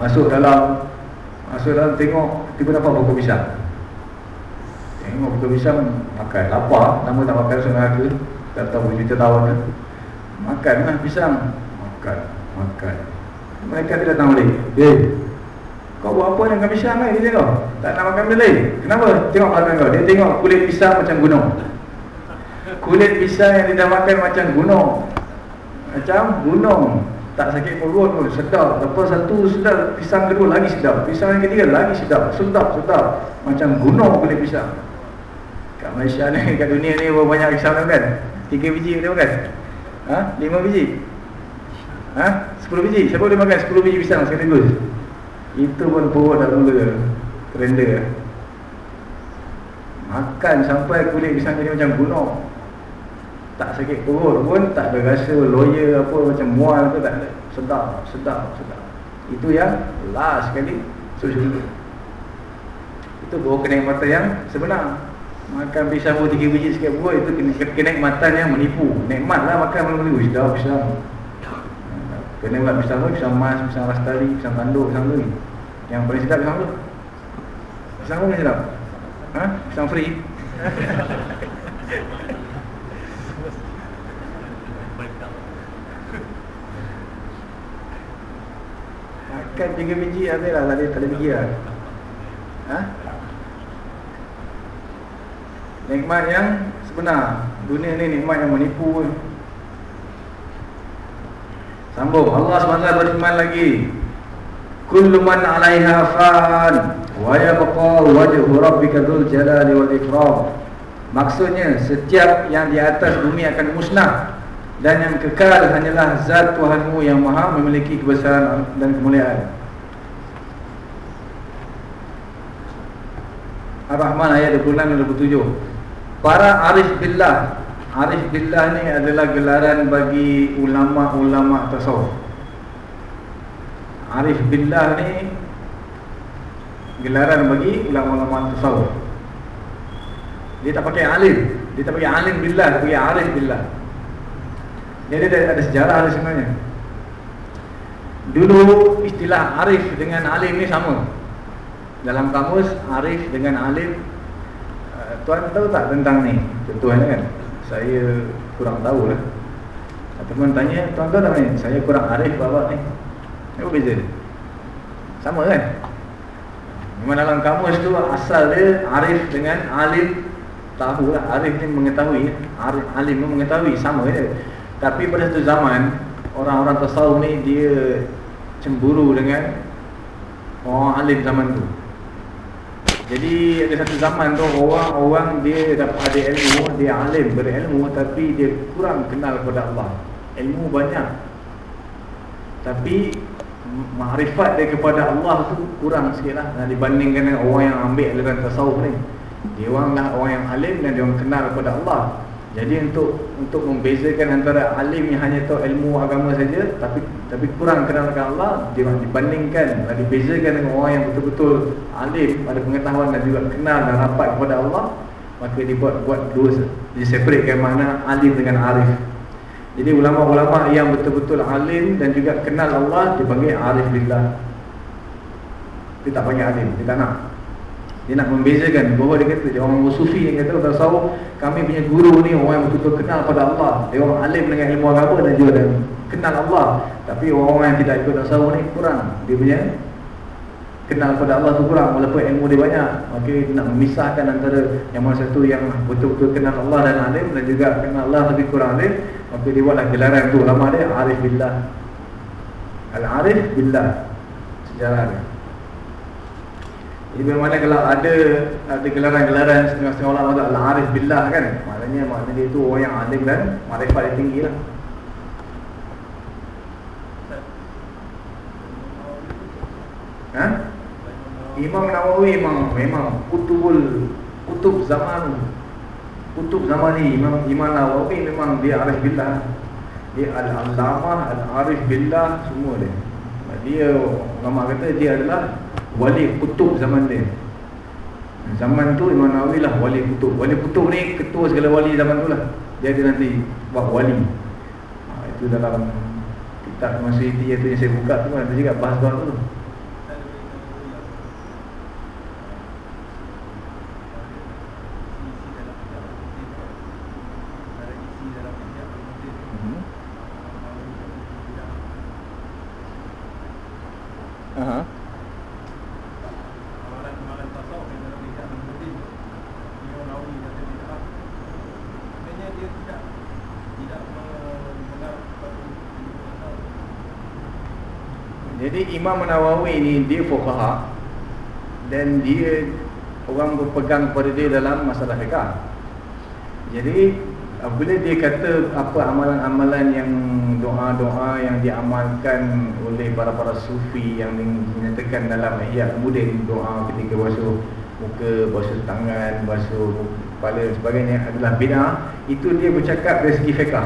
Masuk dalam. Masuk dalam tengok Tiba dapat pokok pisang Tengok buka pisang Makan lapar Nama tak makan sungai harga. Tak tahu berjuta tahun kan Makan lah pisang Makan Makan. Mereka tidak tahu lagi. Eh Kau buat apa dengan pisang ni? Dia kau Tak nak makan lain. Kenapa? Tengok belakang kau. Dia tengok kulit pisang macam gunung. Kulit pisang yang dia makan macam gunung. Macam gunung. Tak sakit perut pun. Sedap. Lepas satu sedap. Pisang kedua lagi sedap. Pisang yang ketiga lagi sedap. Sedap sedap. Macam gunung kulit pisang Kat Malaysia ni, kat dunia ni berapa banyak risau kan? Tiga biji kita makan? Ha? Lima biji? Ha? Sepuluh biji? Siapa boleh makan sepuluh biji pisang sekaligus? Itu pun perut dah mula Kerenda Makan sampai kulit pisang jadi macam gunung Tak sakit perut pun Tak ada rasa lawyer apa Macam mual tu tak ada Sedap, sedap, sedap Itu yang last sekali So, itu baru kenikmatan yang sebenar Makan pisang pun tiga biji sikit buah Itu kenikmatan yang menipu. Nikmat lah makan malam ni. Sedap pisang Kena buat pisang pun Pisang mas, pisang rastali, pisang tanduk, pisang tu Yang paling sedap pisang tu Pisang pun sedap? Ha? Pisang free? Makan tiga biji habis lah Tak ada biji lah. Ha? Nikmat yang sebenar. Dunia ni nikmat yang menipu Sambung. Allah SWT berfirman lagi. Kullu man alaiha fan Wa yabqa wajhu rabbika dhul jalali wal ikram. Maksudnya setiap yang di atas bumi akan musnah Dan yang kekal hanyalah zat Tuhanmu yang maha memiliki kebesaran dan kemuliaan. Ar-Rahman ayat 26 dan 27 Para arif billah. Arif billah ni adalah gelaran bagi ulama-ulama tasawuf. Arif billah ni Gelaran bagi ulama-ulama tasawuf. Dia tak pakai alim. Dia tak pakai alim billah Dia pakai arif billah. Jadi ada, ada sejarah ada sebenarnya. Dulu istilah arif dengan alim ni sama. Dalam kamus arif dengan alim Tuan tahu tak tentang ni? Contohnya kan? Saya kurang tahu lah Ataupun tanya Tuan tahu tak ni? Saya kurang arif bapak ni. Apa beza dia? Sama kan? Memang dalam kamus tu asal dia arif dengan alim tahu lah. Arif ni mengetahui arif alim ni mengetahui sama je. Tapi pada satu zaman orang-orang tasawuf ni dia cemburu dengan orang alim zaman tu jadi ada satu zaman tu orang-orang dia dapat ada ilmu dia alim berilmu tapi dia kurang kenal kepada Allah. Ilmu banyak. Tapi makrifat dia kepada Allah tu kurang sikit lah. Dibandingkan dengan orang yang ambil aliran tasawuf ni. Dia orang lah orang yang alim dan dia orang kenal kepada Allah jadi untuk untuk membezakan antara alim yang hanya tahu ilmu agama saja tapi tapi kurang kenal dengan Allah dibandingkan dibezakan dengan orang yang betul-betul alim ada pengetahuan dan juga kenal dan rapat kepada Allah maka dibuat buat dua diseparatekan mana alim dengan arif jadi ulama-ulama yang betul-betul alim dan juga kenal Allah dipanggil arif billah. Dia tak panggil alim, dia tak nak. Dia nak membezakan bahawa dia kata orang sufi yang kata tasawuf kami punya guru ni orang yang betul-betul kenal pada Allah. Dia orang alim dengan ilmu agama dan juga dan kenal Allah. Tapi orang-orang yang tidak ikut tasawuf ni kurang. Dia punya kenal pada Allah tu kurang walaupun ilmu dia banyak. Dia nak memisahkan antara yang mana satu yang betul-betul kenal Allah dan alim dan juga kenal Allah tapi kurang alim. Maka dia buatlah gelaran tu Nama dia Arif Billah Al-Arif Billah Sejarah dia Jadi bagaimana kalau ada Ada gelaran-gelaran Setengah-setengah orang Al Arif Billah kan Maknanya maknanya dia tu orang yang alim dan Marifat yang tinggi lah Ha? Imam Nawawi memang memang kutubul kutub zaman Kutub zaman ni Imam Imam Nawawi memang dia arif billah. Dia al-allamah, al-arif billah semua dia. Dia ulama kata dia adalah wali kutub zaman dia. Zaman tu Imam Nawawi lah wali kutub. Wali kutub ni ketua segala wali zaman tu lah. Dia ada nanti buat wali. Ha, itu dalam kitab masa itu yang saya buka tu ada juga bahas-bahas tu. Imam Nawawi ni dia fuqaha dan dia orang berpegang kepada dia dalam masalah fiqh. Jadi apabila dia kata apa amalan-amalan yang doa-doa yang diamalkan oleh para-para sufi yang dinyatakan dalam ihya kemudian doa ketika basuh muka, basuh tangan, basuh kepala dan sebagainya adalah bid'ah, itu dia bercakap dari segi fiqh.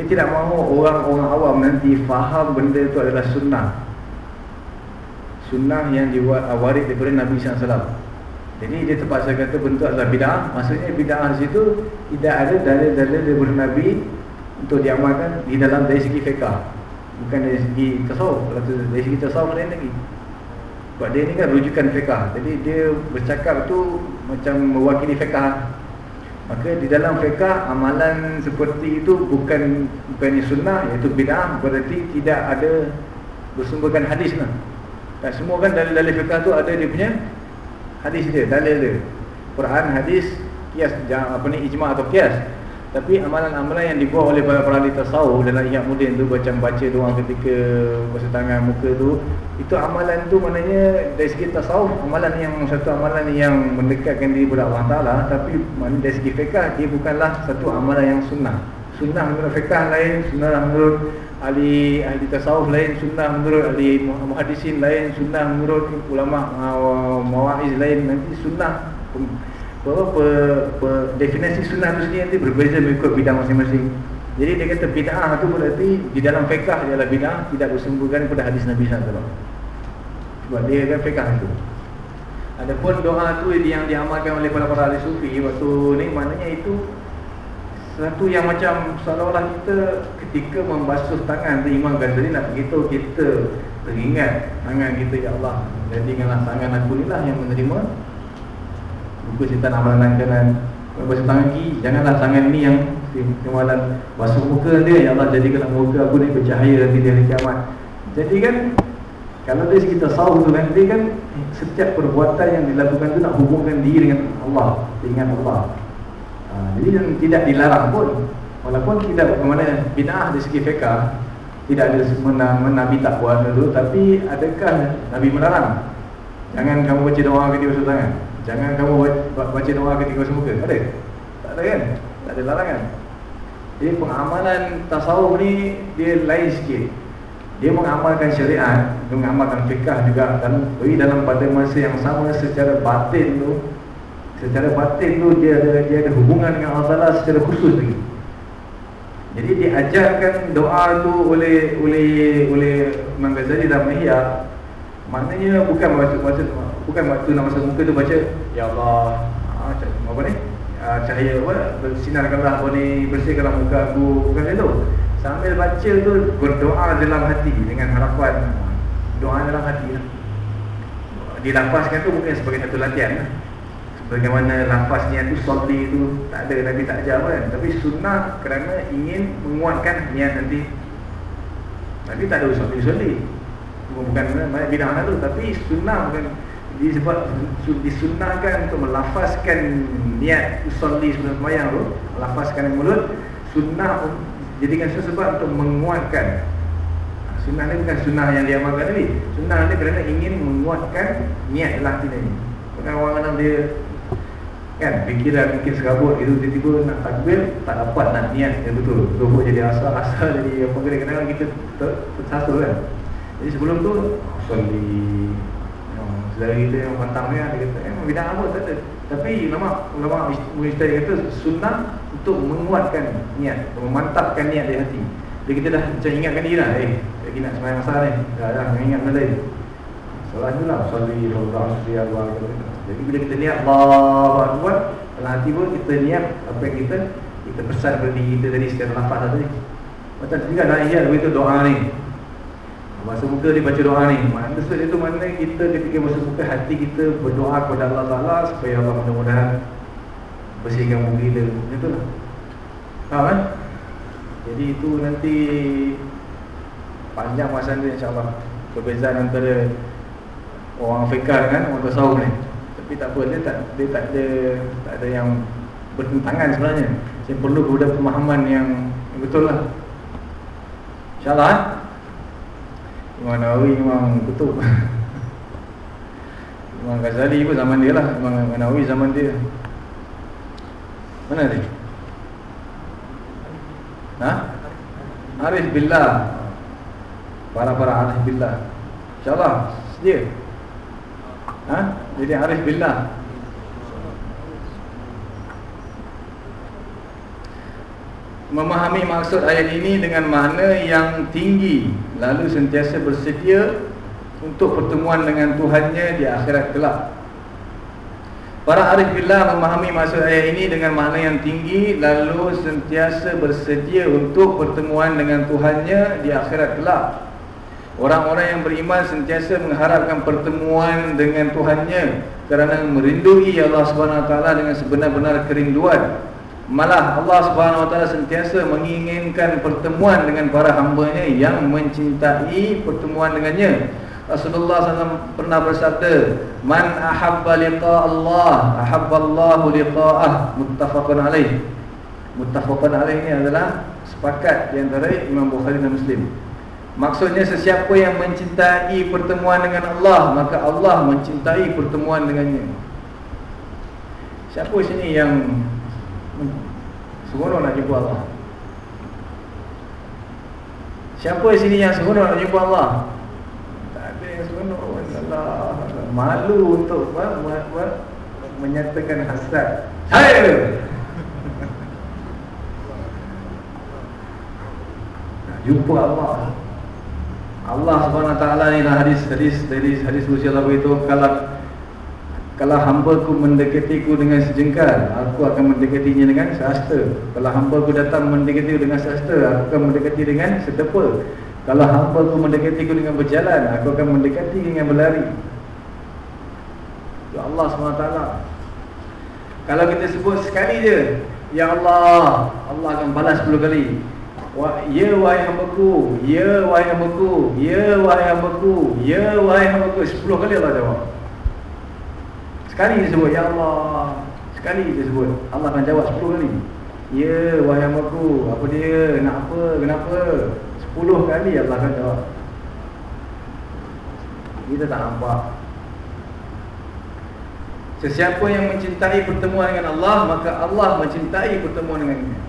Dia tidak mahu orang-orang awam nanti faham benda itu adalah sunnah sunnah yang diwaris daripada Nabi SAW jadi dia terpaksa kata bentuk adalah bid'ah. Maksudnya bid'ah di situ tidak ada dalil-dalil daripada Nabi untuk diamalkan di dalam dari segi fiqah bukan dari segi tasawuf. Kalau dari segi tasawuf lain lagi. Sebab dia ni kan rujukan fiqah jadi dia bercakap tu macam mewakili fiqah maka di dalam fiqah amalan seperti itu bukan bukannya sunnah iaitu bid'ah. Berarti tidak ada bersumberkan hadis lah dan semua kan dalil-dalil fiqah tu ada dia punya hadis dia, dalil dia. Quran, hadis, kias, apa ni ijma' atau kias. Tapi amalan-amalan yang dibuat oleh para ahli tasawuf dalam ihya mudin tu macam baca doa ketika basuh tangan muka tu, itu amalan tu maknanya dari segi tasawuf amalan yang satu amalan yang mendekatkan diri kepada Allah Taala tapi dari segi fiqh dia bukanlah satu amalan yang sunnah. Sunnah menurut fiqh lain, sunnah menurut ahli ahli tasawuf lain sunnah menurut ahli muhaddisin lain sunnah menurut ulama uh, mawaiz lain nanti sunnah. Apa definisi sunnah itu sendiri nanti berbeza mengikut bidang masing-masing. Jadi dia kata bid'ah itu berarti di dalam fiqh adalah bid'ah tidak bersumberkan kepada hadis Nabi SAW sebab dia kan fiqh itu Adapun doa tu yang diamalkan oleh para ahli sufi waktu ni maknanya itu satu yang macam seolah-olah kita ketika membasuh tangan tu Imam Ghazali nak beritahu kita teringat tangan kita ya Allah. Jadikanlah tangan aku ni lah yang menerima. Buku cerita amalan kanan. Basuh tangan kiri janganlah tangan ni yang kemalan basuh muka dia. Ya Allah jadikanlah muka aku ni bercahaya nanti di hari kiamat. Jadi kan Kalau dari segi tasawuf tu Dia kan setiap perbuatan yang dilakukan tu Nak hubungkan diri dengan Allah. Dengan Allah. Ha, Jadi yang tidak dilarang pun Walaupun tidak bermakna bina'ah dari segi fiqah Tidak ada menang, Nabi tak buat dulu Tapi adakah Nabi melarang Jangan kamu baca doa ketika basuh tangan Jangan kamu baca doa ketika basuh muka Ada? Tak ada kan? Tak ada larangan Jadi pengamalan tasawuf ni Dia lain sikit dia mengamalkan syariat, mengamalkan fiqah juga dan beri dalam pada masa yang sama secara batin tu secara batin tu dia ada dia ada hubungan dengan Allah secara khusus lagi. Jadi diajarkan doa tu oleh oleh oleh Imam Ghazali dalam Ihya. Maknanya bukan waktu baca bukan waktu nak masuk muka tu baca ya Allah ah, apa ni? Ah, cahaya apa bersinarkanlah apa ni bersihkanlah muka aku bukan itu Sambil baca tu berdoa dalam hati dengan harapan doa dalam hati lah. Dilafazkan tu mungkin sebagai satu latihan lah. Bagaimana lafaznya tu soldi tu tak ada Nabi tak ajar kan. Tapi sunnah kerana ingin menguatkan niat nanti Nabi tak ada soldi-soldi Bukan banyak bidang lah tu. Tapi sunnah bukan disebab disunnahkan untuk melafazkan niat usolli sebelum semayang tu melafazkan mulut sunnah jadikan sebab untuk menguatkan. Sunnah ni bukan sunnah yang dia amalkan tadi Sunnah ni kerana ingin menguatkan niat dalam hati ni Bukan orang kadang dia Kan, fikiran mungkin serabut itu tiba-tiba nak takbir Tak dapat nak niat yang betul. Ruhuk jadi asal, asal jadi apa kena Kadang-kadang kita tersasul kan. Jadi sebelum tu Soli Saudara kita yang pantang ni Dia kata, eh bidang apa tak ada. Tapi ulama ulama Mujtahid kata Sunnah untuk menguatkan niat Memantapkan niat di hati. Jadi kita dah macam ingatkan diri lah Eh, lagi nak semayang asal ni. Dah dah, mengingat benda lain Salah je lah Soli, Allah, Soli, Allah Jadi bila kita niat Allah Akbar Dalam hati pun kita niat Apa kita Kita pesan pada diri kita tadi Secara nafas tadi. Macam juga nak iya Begitu doa ni. Masa muka dia baca doa ni. Maksud itu mana kita ketika masa muka Hati kita berdoa kepada Allah Ta'ala Supaya Allah mudah-mudahan Bersihkan muka kita Macam tu lah. Faham kan? Jadi itu nanti Panjang masa ni insyaAllah. Perbezaan antara Orang fikar kan Orang tasawuf ni Tapi tak apa Dia tak, dia tak ada Tak ada yang Bertentangan sebenarnya. Saya perlu kepada pemahaman yang, yang Betul lah. InsyaAllah eh? Imam Nawawi memang betul. Imam Ghazali pun zaman dia lah. Imam Nawawi zaman dia. Mana dia? Ha? Arif Billah. Para-para Arif Billah. InsyaAllah Sedia Ha? Jadi Arif Billah memahami maksud ayat ini dengan makna yang tinggi lalu sentiasa bersedia untuk pertemuan dengan Tuhannya di akhirat kelak. Para arif billah memahami maksud ayat ini dengan makna yang tinggi lalu sentiasa bersedia untuk pertemuan dengan Tuhannya di akhirat kelak. Orang-orang yang beriman sentiasa mengharapkan pertemuan dengan Tuhannya kerana merindui Allah Subhanahu Wa Taala dengan sebenar-benar kerinduan Malah Allah Subhanahu Wa Taala sentiasa menginginkan pertemuan dengan para hamba-Nya yang mencintai pertemuan dengannya. Rasulullah SAW pernah bersabda, "Man ahabba liqa Allah, ahabba Allahu liqa'ah." Muttafaqun alaih. Muttafaqun alaih ini adalah sepakat di antara Imam Bukhari dan Muslim. Maksudnya sesiapa yang mencintai pertemuan dengan Allah, maka Allah mencintai pertemuan dengannya. Siapa sini yang Seronok nak jumpa Allah? Siapa sini yang seronok nak jumpa Allah? Tak ada yang seronok. Malu untuk apa, Menyatakan hasrat. Saya! Jumpa Allah Allah SWT ni lah hadis Hadis hadis hadis Rasulullah itu? Kalau kalau hamba ku mendekatiku dengan sejengkal Aku akan mendekatinya dengan sehasta. Kalau hamba ku datang mendekatiku dengan sehasta Aku akan mendekati dengan setepa. Kalau hamba ku mendekatiku dengan berjalan Aku akan mendekati dengan berlari. Ya Allah SWT Kalau kita sebut sekali je Ya Allah Allah akan balas 10 kali ya wahai hambaku, ya wahai hambaku, ya wahai hambaku, ya wahai hambaku. Sepuluh kali Allah jawab. Sekali dia sebut, Ya Allah. Sekali dia sebut, Allah akan jawab sepuluh kali. Ya wahai hambaku, apa dia, nak apa, kenapa? Sepuluh kali Allah akan jawab. Kita tak nampak. Sesiapa yang mencintai pertemuan dengan Allah, maka Allah mencintai pertemuan dengannya.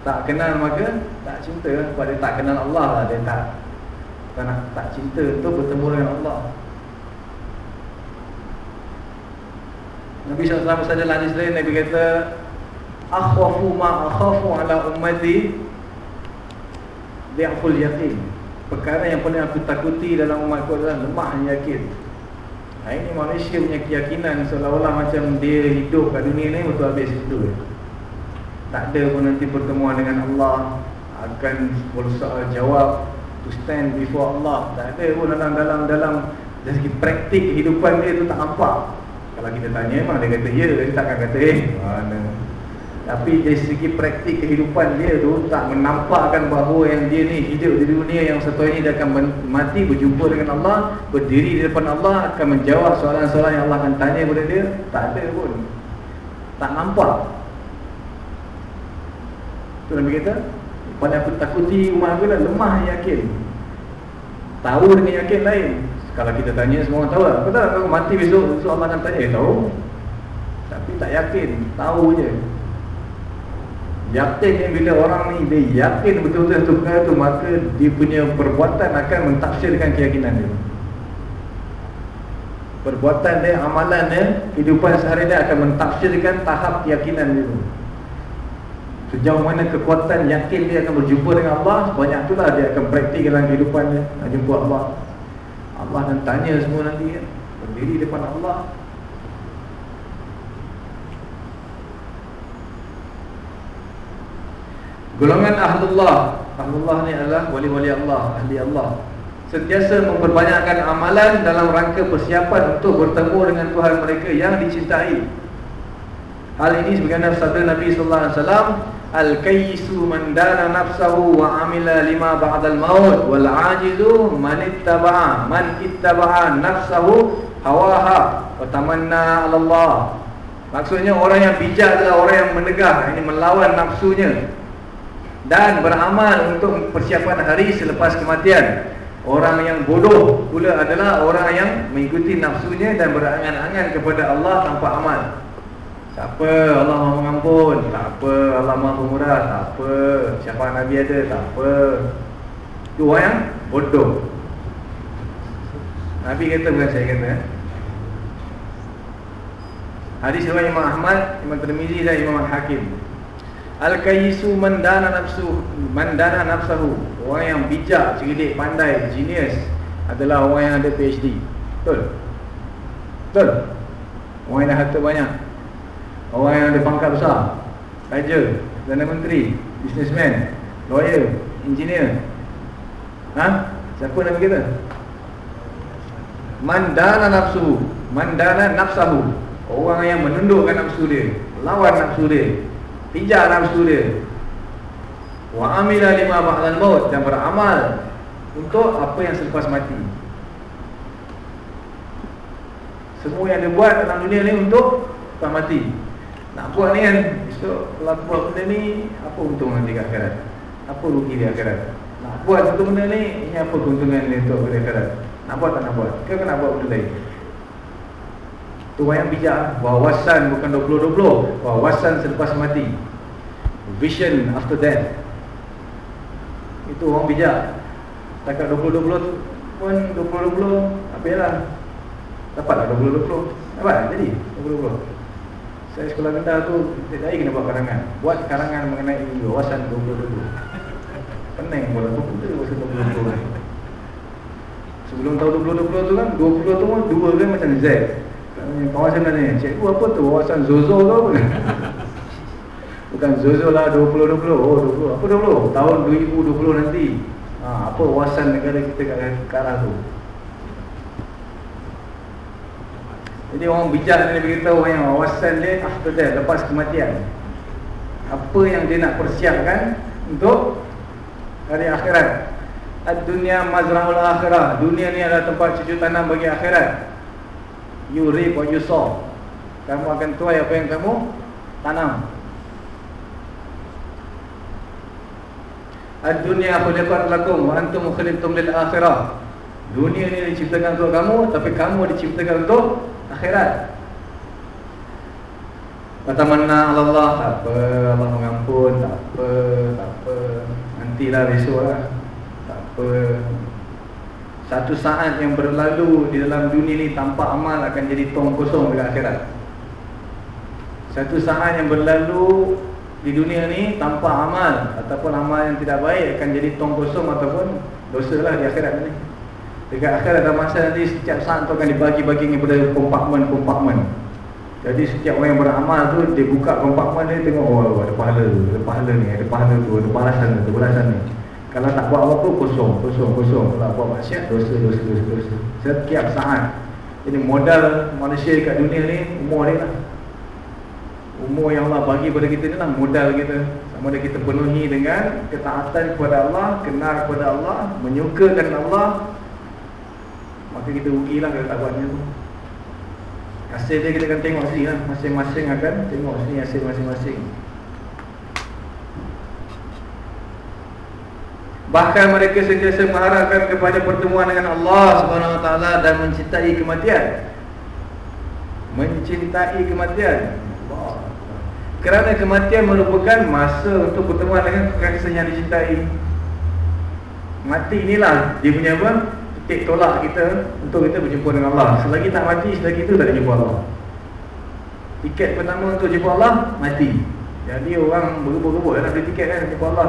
Tak kenal maka tak cinta sebab dia tak kenal Allah lah. Dia tak nak, tak cinta tu bertemu dengan Allah. Nabi SAW saja hadis lain Nabi kata akhwafu ma akhafu ala ummati bi'ful yakin perkara yang paling aku takuti dalam umatku adalah lemah yakin. Nah, ini manusia punya keyakinan seolah-olah macam dia hidup kat dunia ni betul habis hidup tak ada pun nanti pertemuan dengan Allah akan bersoal jawab to stand before Allah. Tak ada pun dalam dalam dalam dari segi praktik kehidupan dia tu tak nampak. Kalau kita tanya memang dia kata ya dia takkan kata eh mana? Tapi dari segi praktik kehidupan dia tu tak menampakkan bahawa yang dia ni hidup di dunia yang satu ini dia akan mati berjumpa dengan Allah berdiri di depan Allah akan menjawab soalan-soalan yang Allah akan tanya kepada dia. Tak ada pun tak nampak itu Nabi kata Pada aku takuti umat aku lah lemah yakin. Tahu dengan yakin lain. Kalau kita tanya semua orang tahu lah. Aku tahu aku mati besok Besok Allah akan tanya. Eh, Tahu? Tapi tak yakin. Tahu je. Yakin ni bila orang ni Dia yakin betul-betul itu perkara tu Maka dia punya perbuatan akan mentafsirkan keyakinan dia. Perbuatan dia, amalan dia Kehidupan sehari dia akan mentafsirkan tahap keyakinan dia Sejauh mana kekuatan yakin dia akan berjumpa dengan Allah Banyak itulah dia akan praktik dalam kehidupan dia Nak jumpa Allah. Allah akan tanya semua nanti ya. Berdiri depan Allah. Golongan Ahlullah. Ahlullah ni adalah wali-wali Allah Ahli Allah. Sentiasa memperbanyakkan amalan dalam rangka persiapan Untuk bertemu dengan Tuhan mereka yang dicintai. Hal ini sebagaimana sabda Nabi Sallallahu Alaihi Wasallam Al-kayyisu man dana nafsahu wa amila lima ba'dal maut wal ajizu man ittaba'a man ittaba'a nafsahu hawaha wa tamanna 'ala Allah. Maksudnya orang yang bijak adalah orang yang menegah, ini melawan nafsunya dan beramal untuk persiapan hari selepas kematian. Orang yang bodoh pula adalah orang yang mengikuti nafsunya dan berangan-angan kepada Allah tanpa amal. Tak apa Allah maha mengampun Tak apa Allah maha pemurah Tak apa Siapa Nabi ada Tak apa Itu orang yang bodoh Nabi kata bukan saya kata eh? Hadis riwayat Imam Ahmad, Imam Tirmizi dan Imam Al-Hakim. Al-kayyisu mandana nafsu, mandana nafsahu. Orang yang bijak, cerdik, pandai, genius adalah orang yang ada PhD. Betul? Betul? Orang yang ada harta banyak. Orang yang ada pangkat besar. Raja, Perdana Menteri Businessman, lawyer, engineer. Ha? Siapa nama kita? Mandana nafsu Mandana nafsahu. Orang yang menundukkan nafsu dia Lawan nafsu dia Pijak nafsu dia. Wa amila lima ba'lan maut Dan beramal Untuk apa yang selepas mati. Semua yang dia buat dalam dunia ni untuk Selepas mati nak buat ni kan Esok kalau aku buat benda ni Apa untung nanti kat akhirat? Apa rugi di akhirat? Nak buat satu benda ni Ini apa keuntungan dia untuk di akhirat? Nak buat tak nak buat? Ke nak buat benda lain. Itu yang bijak. Wawasan bukan 20-20 Wawasan selepas mati. Vision after death. Itu orang bijak. Takat 20-20 pun 20-20 Apa lah. Dapatlah 20-20 Dapat jadi 20-20 saya sekolah rendah tu Saya kena buat karangan. Buat karangan mengenai wawasan 20-20 Pening pun aku Benda wawasan 20-20 Sebelum tahun 20-20 tu kan 20 tu pun dua kan macam Z. Kawasan ni. Cikgu apa tu? Wawasan Zozo tu apa Bukan Zozo lah 20-20 Oh 20 Apa 20 Tahun 2020 nanti. Ha, Apa wawasan negara kita kat arah tu Jadi orang bijak ni beritahu yang awasan dia after death, lepas kematian. Apa yang dia nak persiapkan untuk hari akhirat. Ad-dunya mazra'ul akhirah. Dunia ni adalah tempat cucu tanam bagi akhirat. You reap what you sow. Kamu akan tuai apa yang kamu tanam. Ad-dunya khuliqat lakum wa antum khuliqtum lil akhirah. Dunia ni diciptakan untuk kamu tapi kamu diciptakan untuk akhirat. Kata mana Allah tak apa Allah mengampun tak apa tak apa. Nantilah besok lah tak apa. Satu saat yang berlalu di dalam dunia ni tanpa amal akan jadi tong kosong dekat akhirat. Satu saat yang berlalu di dunia ni tanpa amal ataupun amal yang tidak baik akan jadi tong kosong ataupun dosa lah di akhirat ni Dekat akhir ada masa nanti setiap saat tu akan dibagi-bagi kepada kompartmen-kompartmen. Jadi setiap orang yang beramal tu dia buka kompartmen dia tengok oh ada pahala, ada pahala ni, ada pahala tu, ada balasan, ada balasan ni. Kalau tak buat apa-apa kosong, kosong, kosong. Kalau buat maksiat dosa, dosa, dosa, dosa. Setiap saat. Jadi modal manusia dekat dunia ni umur dia lah. Umur yang Allah bagi kepada kita ni lah modal kita. Sama ada kita penuhi dengan ketaatan kepada Allah, kenal kepada Allah, menyukakan Allah, Maka kita rugilah kalau tak buatnya tu. Hasil dia kita akan tengok sini lah. Masing-masing akan tengok sini hasil masing-masing. Bahkan mereka sentiasa mengharapkan kepada pertemuan dengan Allah SWT dan mencintai kematian. Mencintai kematian. Kerana kematian merupakan masa untuk pertemuan dengan kekasih yang dicintai. Mati inilah dia punya apa? Titik tolak kita untuk kita berjumpa dengan Allah. Selagi tak mati, selagi itu tak ada jumpa Allah. Tiket pertama untuk jumpa Allah, mati. Jadi orang berebut-rebut nak beli tiket kan jumpa Allah.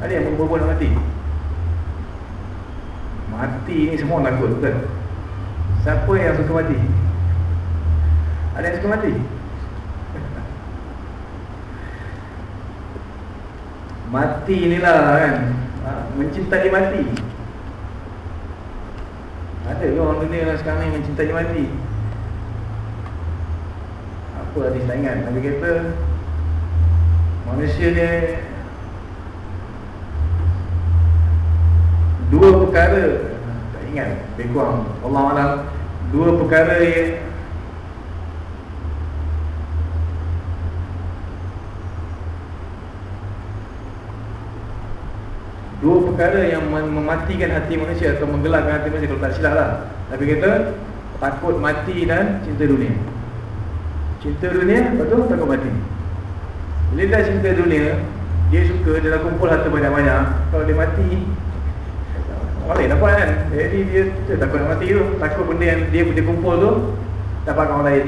Ada yang berebut-rebut nak mati. Mati ni semua takut, betul? Siapa yang suka mati? Ada yang suka mati? Mati inilah kan ha, Mencintai mati ada ke orang dunia lah sekarang ni mencintai mati? Apa hadis tak ingat? Nabi kata Manusia ni Dua perkara. Tak ingat Lebih kurang. Allah Alam. Dua perkara yang Dua perkara yang mematikan hati manusia Atau menggelapkan hati manusia Kalau tak silap lah. Tapi kita Takut mati dan cinta dunia. Cinta dunia Betul takut mati. Bila dah cinta dunia Dia suka Dia dah kumpul harta banyak-banyak Kalau dia mati Orang lain dapat kan? Jadi dia, dia takut nak mati tu. Takut benda yang dia, dia kumpul tu Dapatkan orang lain.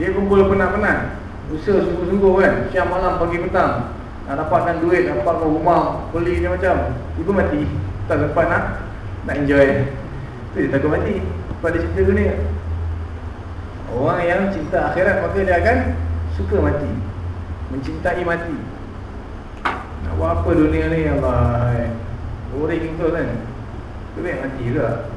Dia kumpul penat-penat. Usaha sungguh-sungguh kan? Siang malam pagi petang nak dapatkan duit, dapatkan rumah, beli ni macam Ibu mati, tak dapat nak Nak enjoy. Itu dia takut mati. Pada cerita dunia Orang yang cinta akhirat Maka dia akan suka mati. Mencintai mati. Nak buat apa dunia ni Allah Boring tu kan? Lebih mati juga.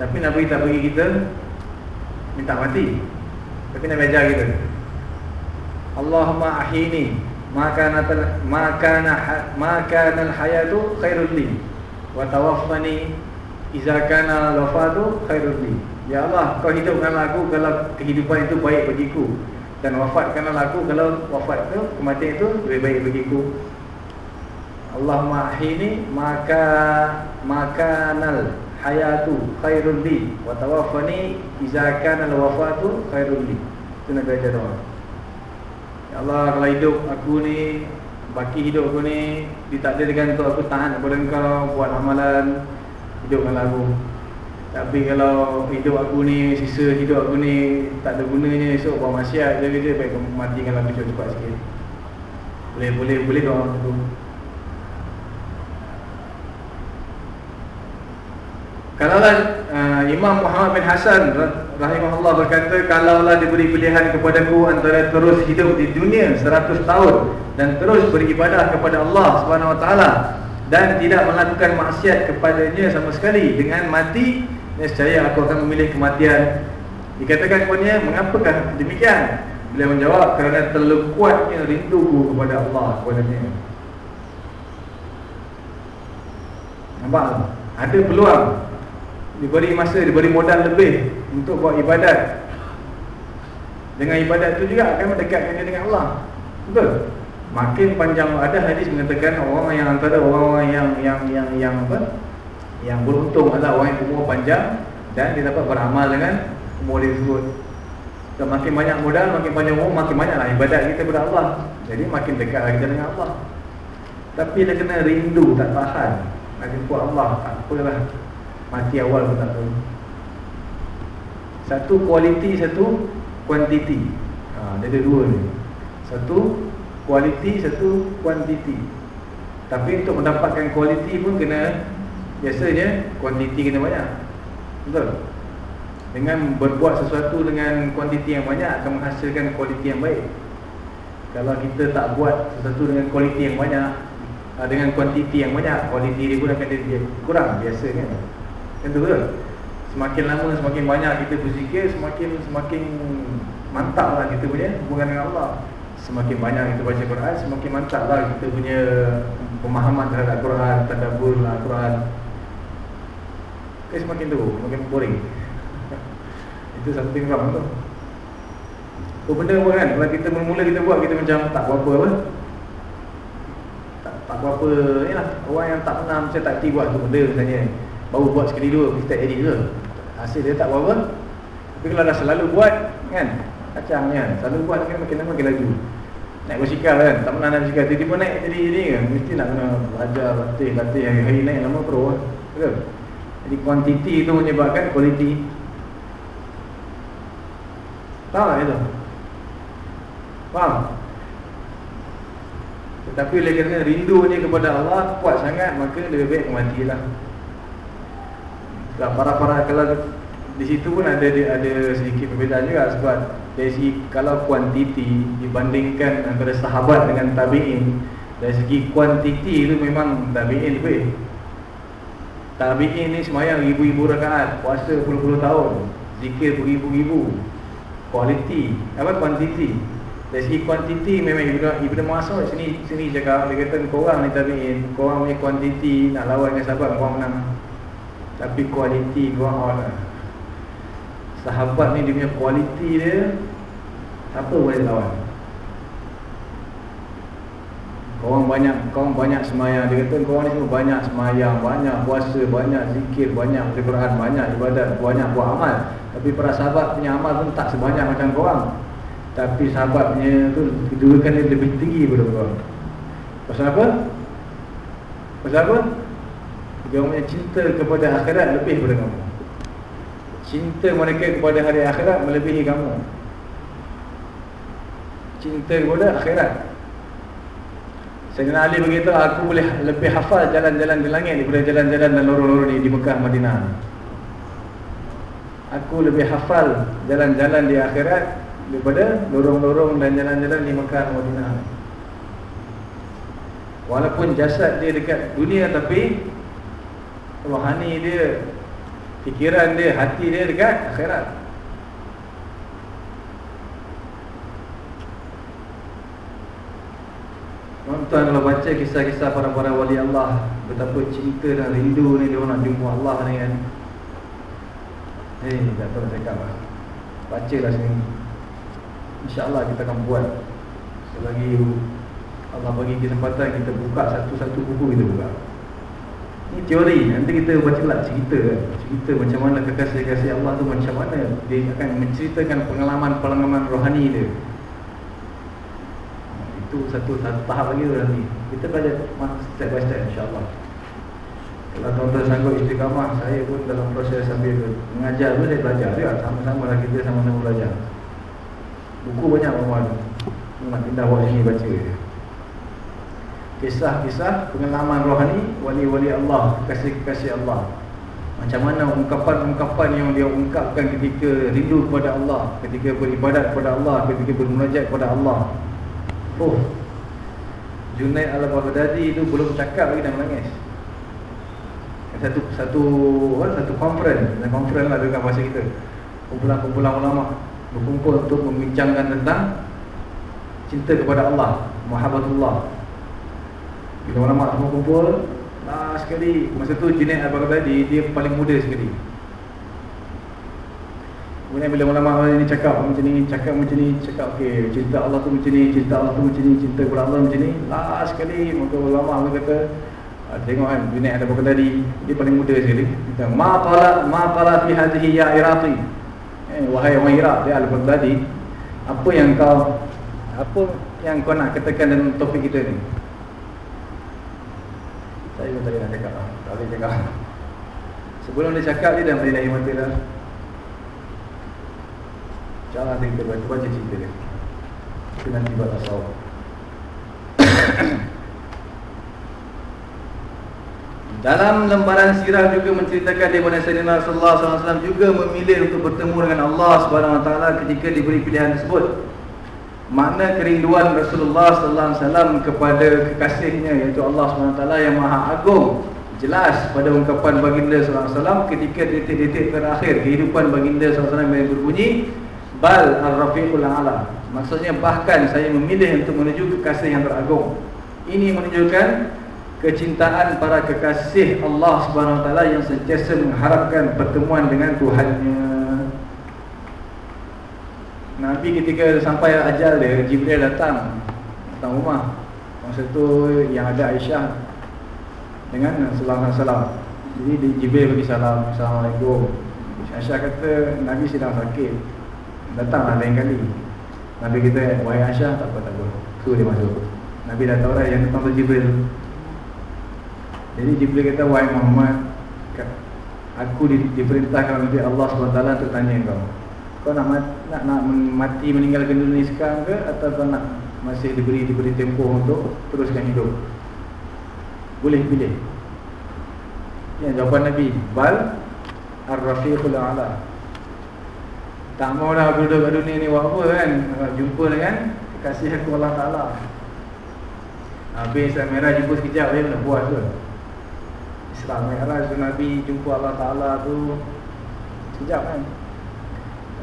Tapi Nabi tak bagi kita Minta mati tapi Nabi ajar kita Allahumma ahini maka maka al hayatu khairul li. Wa tawaffani idza kana al wafatu khairul li. Ya Allah kau hidupkan aku kalau kehidupan itu baik bagiku. Dan wafatkanlah aku kalau wafat itu kematian itu lebih baik bagiku. Allahumma ahini maka nal hayatu khairul li. Wa tawaffani idza kana al wafatu khairul li. Itu nak ajar doa ya Allah kalau hidup aku ni baki hidup aku ni ditakdirkan untuk aku tahan kepada engkau buat amalan hidupkan aku tapi kalau hidup aku ni sisa hidup aku ni tak ada gunanya esok buat maksiat je je baik matikan aku cepat-cepat sikit. Boleh boleh boleh doa tu Kalaulah uh, Imam Muhammad bin Hasan rahimahullah berkata kalaulah diberi pilihan kepadaku antara terus hidup di dunia 100 tahun dan terus beribadah kepada Allah Subhanahu wa taala dan tidak melakukan maksiat kepadanya sama sekali dengan mati nescaya aku akan memilih kematian. Dikatakan kepadanya mengapakah demikian? Beliau menjawab kerana terlalu kuatnya rinduku kepada Allah kepadanya. Nampak? Ada peluang diberi masa diberi modal lebih untuk buat ibadat. Dengan ibadat itu juga akan mendekatkan dia dengan Allah. Betul? Makin panjang ada hadis mengatakan orang yang antara orang-orang yang yang yang yang apa? Yang beruntung adalah orang yang umur panjang dan dia dapat beramal dengan umur tersebut. So, makin banyak modal makin panjang umur makin banyaklah ibadat kita kepada Allah. Jadi makin dekat kita dengan Allah. Tapi dia kena rindu tak tahan. Nak jumpa Allah tak apalah mati awal pun tak tahu. Satu kualiti satu kuantiti ha, dia ada dua ni. Satu kualiti satu kuantiti tapi untuk mendapatkan kualiti pun kena Biasanya kuantiti kena banyak. Betul? Dengan berbuat sesuatu dengan kuantiti yang banyak Akan menghasilkan kualiti yang baik. Kalau kita tak buat sesuatu dengan kualiti yang banyak ah, Dengan kuantiti yang banyak Kualiti dia pun akan dia kurang biasa kan Kan tu betul? Semakin lama semakin banyak kita berzikir Semakin semakin mantap lah kita punya hubungan dengan Allah. Semakin banyak kita baca Quran Semakin mantap lah kita punya pemahaman terhadap Quran Tadabur lah Quran. Dia semakin teruk, semakin boring. Itu something wrong tu Apa benda pun kan, kalau kita mula-mula kita buat Kita macam tak buat apa apa Tak, tak buat apa ni lah Orang yang tak pernah macam tak buat tu benda misalnya Baru buat sekali dua, kita edit ke Hasil dia tak buat apa Tapi kalau dah selalu buat kan Kacang ni kan, selalu buat kan makin lama makin laju. Naik bersikal kan, tak pernah naik bersikal Tiba-tiba naik jadi ni kan Mesti nak kena belajar, latih, latih. Hari-hari naik lama pro kan. Betul? Jadi kuantiti itu menyebabkan kualiti Tahu tak itu? Faham? Tetapi oleh kerana rindunya kepada Allah kuat sangat Maka lebih baik matilah Sebab para-para kalau di situ pun ada ada sedikit perbezaan juga sebab dari segi kalau kuantiti dibandingkan antara sahabat dengan tabi'in dari segi kuantiti itu memang tabi'in lebih. Tabi'in ni semayang ribu-ribu rakaat Puasa puluh-puluh tahun Zikir beribu-ribu. Kualiti Apa kuantiti? Dari segi kuantiti memang Ibn, Ibn Masud sini sini cakap Dia kata korang ni tabi'in Korang punya kuantiti Nak lawan dengan sahabat Korang menang Tapi kualiti korang on lah. Sahabat ni dia punya kualiti dia Apa boleh lawan. Korang banyak korang banyak semayang. Dia kata korang ni semua banyak semayang Banyak puasa, banyak zikir, banyak Quran Banyak ibadat, banyak buat amal. Tapi para sahabat punya amal pun tak sebanyak macam korang. Tapi sahabat punya tu Kedua dia lebih tinggi daripada korang. Pasal apa? Pasal apa? Dia punya cinta kepada akhirat lebih daripada kamu Cinta mereka kepada hari akhirat melebihi kamu Cinta kepada akhirat Sayyidina Ali berkata aku boleh lebih hafal jalan-jalan di langit daripada jalan-jalan dan lorong-lorong di, di Mekah Madinah. Aku lebih hafal jalan-jalan di akhirat daripada lorong-lorong dan jalan-jalan di Mekah Madinah. Walaupun jasad dia dekat dunia tapi rohani dia, fikiran dia, hati dia dekat akhirat. Tuan-tuan kalau baca kisah-kisah para-para wali Allah Betapa cinta dan rindu ni dia nak jumpa Allah ni kan. Eh, hey, tak tahu cakap lah Baca lah sini. InsyaAllah kita akan buat. Selagi Allah bagi kesempatan kita buka satu-satu buku kita buka Ini teori, nanti kita baca lah cerita. Cerita macam mana kekasih-kekasih Allah tu macam mana Dia akan menceritakan pengalaman-pengalaman rohani dia. Itu satu, satu tahap lagi tu nanti Kita belajar step by step insyaAllah. Kalau tuan-tuan sanggup istiqamah Saya pun dalam proses sambil mengajar pun saya belajar juga Sama-sama lah kita sama-sama belajar. Buku banyak orang Nak buat sini baca Kisah-kisah pengalaman rohani Wali-wali Allah, kasih-kasih Allah. Macam mana ungkapan-ungkapan yang dia ungkapkan ketika rindu kepada Allah Ketika beribadat kepada Allah Ketika bermunajat kepada Allah. Oh Junaid al-Baghdadi itu belum cakap lagi dah menangis. Satu satu satu conference. Conference lah dengan bahasa kita. Kumpulan-kumpulan ulama berkumpul untuk membincangkan tentang cinta kepada Allah muhabbatullah bila ulama semua kumpul lah sekali masa tu Junaid al-Baghdadi dia paling muda sekali Kemudian bila ulama ini cakap macam ni, cakap macam ni, cakap okey, cinta Allah tu macam ni, cinta Allah tu macam ni, cinta kepada Allah macam ni. Last sekali maka ulama kata uh, tengok kan bukan tadi, dia paling muda sekali. Kata ma qala ma qala fi hadhihi ya iraqi. Eh, wahai orang Iraq dia al-Baghdadi, apa yang kau apa yang kau nak katakan dalam topik kita ni? Saya pun tak nak cakap lah. Tak boleh cakap. Sebelum dia cakap dia dah melihat mata dah. Jangan nanti kita baca, baca cerita dia Itu nanti buat tasawuf Dalam lembaran sirah juga menceritakan di mana Sayyidina Rasulullah SAW juga memilih untuk bertemu dengan Allah SWT ketika diberi pilihan tersebut. Makna kerinduan Rasulullah SAW kepada kekasihnya iaitu Allah SWT yang maha agung jelas pada ungkapan baginda SAW ketika detik-detik terakhir kehidupan baginda SAW yang berbunyi bal ar-rafiqul a'la. Maksudnya bahkan saya memilih untuk menuju kekasih yang teragung. Ini menunjukkan kecintaan para kekasih Allah Subhanahu wa taala yang sentiasa mengharapkan pertemuan dengan Tuhannya. Nabi ketika sampai ajal dia, Jibril datang datang rumah. Masa tu yang ada Aisyah dengan salam salam. Jadi Jibril bagi salam, Assalamualaikum. Aisyah kata Nabi sedang sakit. Datanglah lain kali Nabi kita Wahai Aisyah Tak apa tak apa Suruh dia masuk Nabi dah tahu dah Yang datang tu Jibril Jadi Jibril kata Wahai Muhammad Aku di, diperintahkan oleh Allah SWT Untuk tanya kau Kau nak, mat, nak nak mati meninggalkan dunia ni sekarang ke? Atau kau nak Masih diberi diberi tempoh untuk Teruskan hidup? Boleh pilih. Ya jawapan Nabi Bal Ar-Rafiqul A'la. Tak mau dah aku duduk kat dunia ni buat apa kan? Jumpa dengan kasih aku Allah Ta'ala. Habis Islam Merah jumpa sekejap dia nak puas tu. Islam Merah tu Nabi jumpa Allah Ta'ala tu Sekejap kan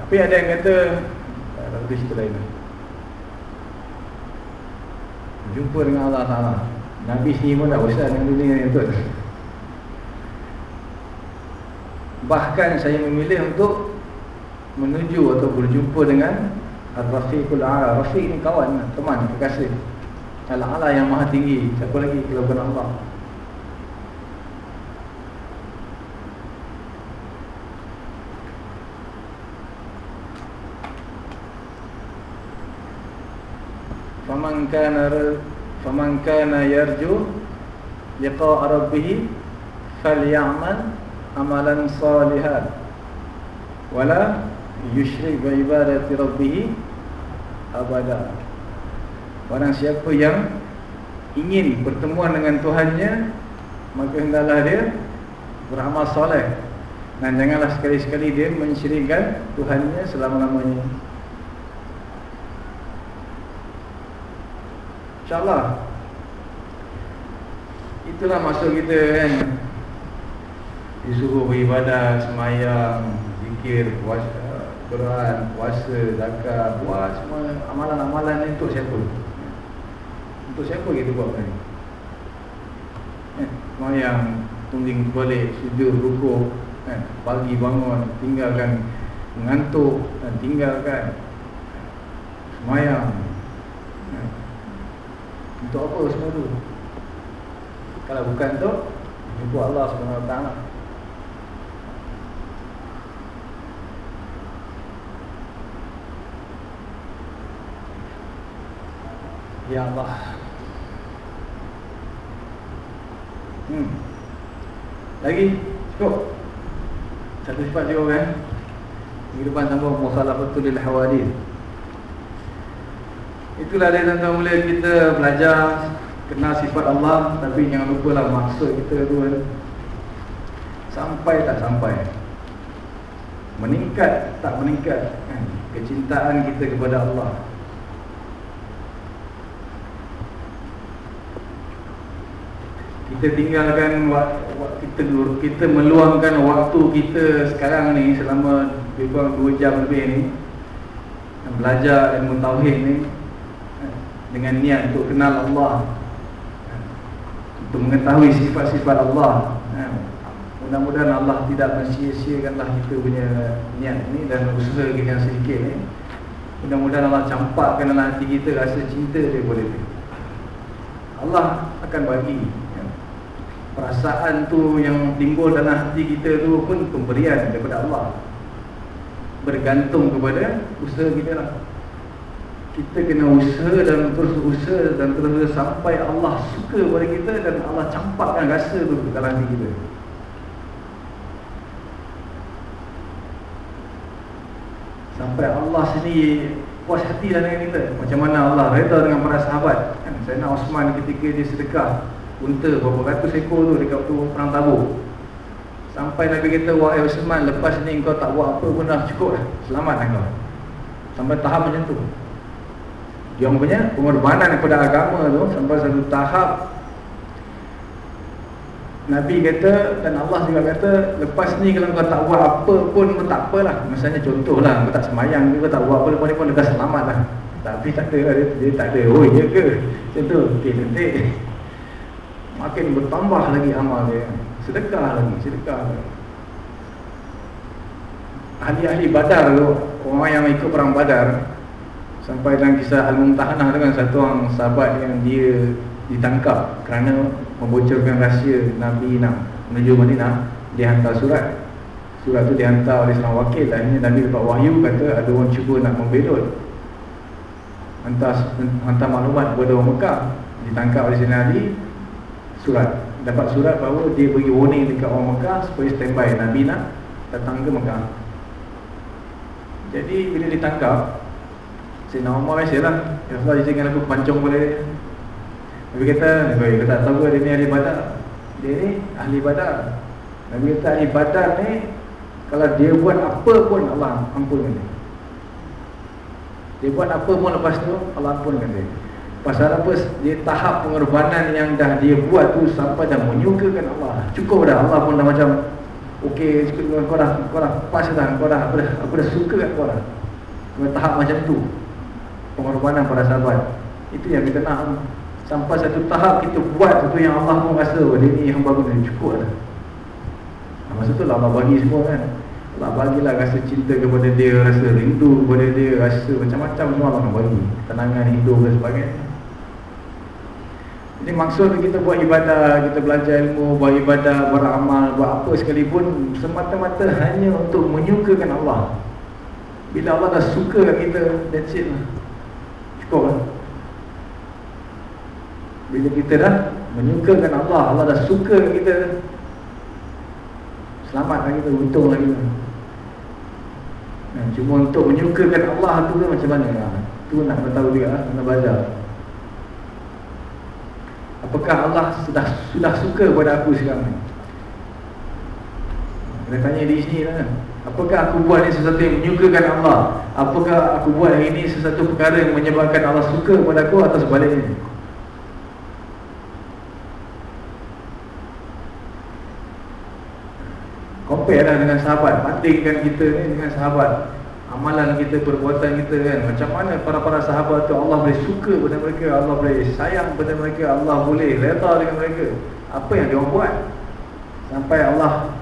Tapi ada yang kata Tak ada cerita lain Jumpa dengan Allah Ta'ala. Nabi sendiri pun dah bosan dengan dunia ni betul? Bahkan saya memilih untuk menuju atau berjumpa dengan Ar-Rafiqul A'la. Rafiq ni kawan, teman, kekasih Al-A'la yang maha tinggi. Siapa lagi kalau bukan Allah Faman kana faman kana yarju liqa rabbih falyamal amalan salihan wala yusyrik bi ibadati rabbih abada. Orang siapa yang ingin pertemuan dengan Tuhannya maka hendaklah dia beramal soleh dan janganlah sekali-sekali dia mensyirikkan Tuhannya selama-lamanya. InsyaAllah. Itulah maksud kita kan. Disuruh beribadah, semayang, zikir, puasa, Quran, puasa, zakat, buat semua amalan-amalan ni untuk siapa? Untuk siapa kita buat ni? Eh, semayang, tunding balik, sujud, rukuk, eh, pagi bangun, tinggalkan mengantuk dan tinggalkan. Semayang, untuk apa semua tu? Kalau bukan tu Jumpa Allah SWT Ya Allah. Hmm. Lagi? Cukup? Satu sifat juga kan? Minggu depan sambung Mukhalafatul lil hawadith Itulah dia tuan-tuan mulia kita belajar Kenal sifat Allah Tapi jangan lupa lah maksud kita tu Sampai tak sampai Meningkat tak meningkat kan? Kecintaan kita kepada Allah kita tinggalkan kita kita meluangkan waktu kita sekarang ni selama lebih kurang 2 jam lebih ni belajar ilmu tauhid ni dengan niat untuk kenal Allah. Untuk mengetahui sifat-sifat Allah. Mudah-mudahan Allah tidak mensia-siakanlah kita punya niat ni dan usaha kita yang sedikit ni. Mudah-mudahan Allah campakkan dalam hati kita rasa cinta dia boleh Allah akan bagi perasaan tu yang timbul dalam hati kita tu pun pemberian daripada Allah. Bergantung kepada usaha kita lah kita kena usaha dan terus usaha dan terus sampai Allah suka kepada kita dan Allah campakkan rasa tu dalam hati kita. Sampai Allah sendiri puas hati lah dengan kita. Macam mana Allah reda dengan para sahabat? Kan? Sayyidina Osman ketika dia sedekah unta berapa ratus ekor tu dekat tu perang tabuk. Sampai Nabi kata Wahai Usman lepas ni kau tak buat apa pun dah cukup dah. Selamat lah kau Sampai tahap macam tu Dia punya pengorbanan kepada agama tu Sampai satu tahap Nabi kata dan Allah juga kata Lepas ni kalau kau tak buat apa pun tak apalah. Misalnya contoh lah Kau tak semayang kau tak buat apa pun dah selamat lah Tapi tak ada dia, dia tak ada Oh iya ke? Macam tu. Okay nanti Makin bertambah lagi amal dia. Sedekah lagi, sedekah lagi. Ahli-ahli badar tu, orang yang ikut perang badar Sampai dalam kisah Al-Mumtahanah dengan satu orang sahabat yang dia ditangkap Kerana membocorkan rahsia Nabi nak menuju Madinah Dia hantar surat. Surat tu dihantar oleh seorang wakil Akhirnya Nabi dapat wahyu kata ada orang cuba nak membelot. Hantar, hantar maklumat kepada orang Mekah. Ditangkap oleh Sayyidina Ali Surat. Dapat surat bahawa dia bagi warning dekat orang Mekah supaya standby. Nabi nak datang ke Mekah. Jadi bila ditangkap nak Umar biasa lah. Ya Allah izinkan aku pancung dia Nabi kata Nabi kata tak tahu dia ni ahli badar Dia ni ahli badar Nabi kata ahli badar ni Kalau dia buat apa pun Allah ampunkan dia. Dia buat apa pun lepas tu Allah ampunkan dia. Pasal apa? Dia tahap pengorbanan yang dah dia buat tu sampai dah menyukakan Allah. Cukup dah Allah pun dah macam okey cukup kau dah kau dah pas dah kau dah aku dah, aku dah suka kat kau dah. Tahap macam tu. Pengorbanan para sahabat. Itu yang kita nak sampai satu tahap kita buat satu yang Allah pun rasa dia ni yang bagus dan cukup dah. Masa tu lah Allah bagi semua kan. Allah bagilah rasa cinta kepada dia, rasa rindu kepada dia, rasa macam-macam semua Allah bagi. Tenangan hidup dan sebagainya. Jadi maksud kita buat ibadah, kita belajar ilmu, buat ibadah, beramal, buat apa sekalipun Semata-mata hanya untuk menyukakan Allah Bila Allah dah suka kita, that's it lah Cukup lah Bila kita dah menyukakan Allah, Allah dah suka kita Selamat lah kita, untung lah kita nah, Cuma untuk menyukakan Allah tu kan macam mana? Lah Tu nak tahu juga lah, nak belajar. Apakah Allah sudah sudah suka kepada aku sekarang ni? Kita tanya di sini lah Apakah aku buat ini sesuatu yang menyukakan Allah? Apakah aku buat ini sesuatu perkara yang menyebabkan Allah suka kepada aku atau sebaliknya? Compare lah dengan sahabat. Bandingkan kita ni dengan sahabat. Amalan kita, perbuatan kita kan. Macam mana para-para sahabat tu Allah boleh suka pada mereka Allah boleh sayang pada mereka Allah boleh reta dengan mereka? Apa yang dia buat? Sampai Allah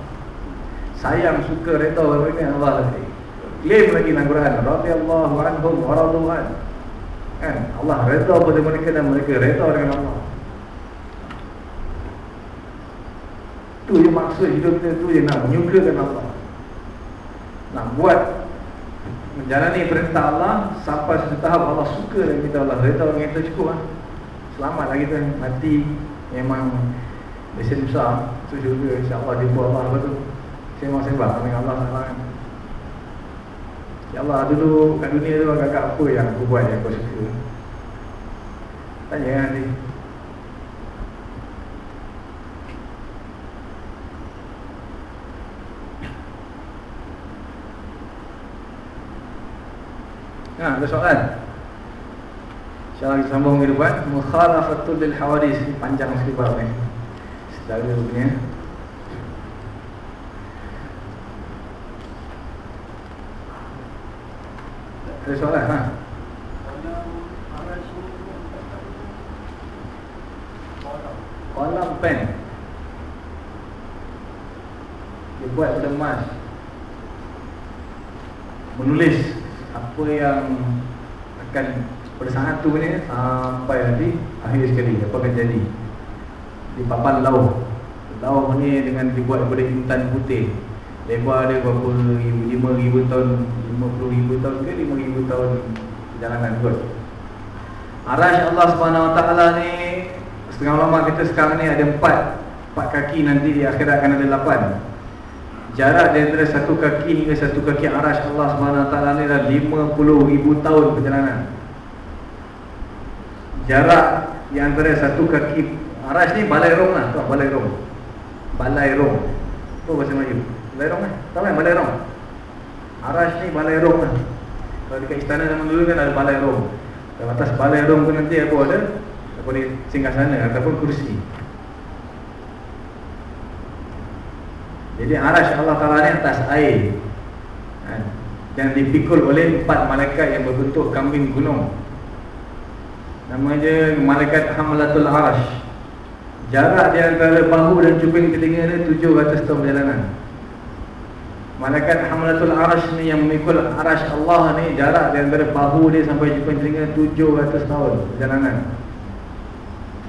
sayang, suka, reta pada mereka Allah claim lagi dalam Quran. Radiyallahu anhum waraduhan kan? Allah reta pada mereka dan mereka reta dengan Allah. Tu yang maksud hidup kita tu yang nak menyukakan Allah. Nak buat menjalani perintah Allah sampai satu tahap Allah suka dengan kita Allah reda dengan kita cukup lah selamatlah kita mati memang mesin besar. Tu juga insyaAllah jumpa Allah tu sembang-sembang dengan Allah SWT Ya Allah dulu kat dunia tu agak-agak apa yang aku buat yang kau suka? Tanya kan dia Ha, ada soalan? InsyaAllah kita sambung ke depan. Mukhalafatul lil hawadis. Panjang sekali bab ni. Saudara punya Ada soalan ha? Kolam pen. Dia buat pada emas Menulis Apa yang Akan Pada saat tu ni Sampai nanti Akhir sekali Apa akan jadi? Di papan lauh Lauh ni dengan dibuat daripada intan putih Lebar dia berapa Lima ribu tahun Lima puluh ribu tahun ke Lima ribu tahun Perjalanan kot. Arash Allah SWT ni Setengah ulama kita sekarang ni ada empat Empat kaki nanti di akhirat akan ada lapan. Jarak antara satu kaki hingga satu kaki arash Allah SWT ni dah lima puluh ribu tahun perjalanan. Jarak di antara satu kaki arash ni balai rong lah balai rong Balai rong Apa bahasa Melayu? Balai rong kan? Tahu kan balai? Arash ni balai lah Kalau dekat istana zaman dulu kan ada balai rong Dalam atas balai tu nanti apa ada? Apa ni singgah sana ataupun kursi Jadi arash Allah Ta'ala ni atas air kan? Yang dipikul oleh empat malaikat yang berbentuk kambing gunung Nama dia malaikat Hamlatul Arash Jarak di antara bahu dan cuping telinga dia 700 tahun perjalanan Malaikat Hamlatul Arash ni yang memikul arash Allah ni Jarak antara bahu dia sampai cuping telinga 700 tahun perjalanan.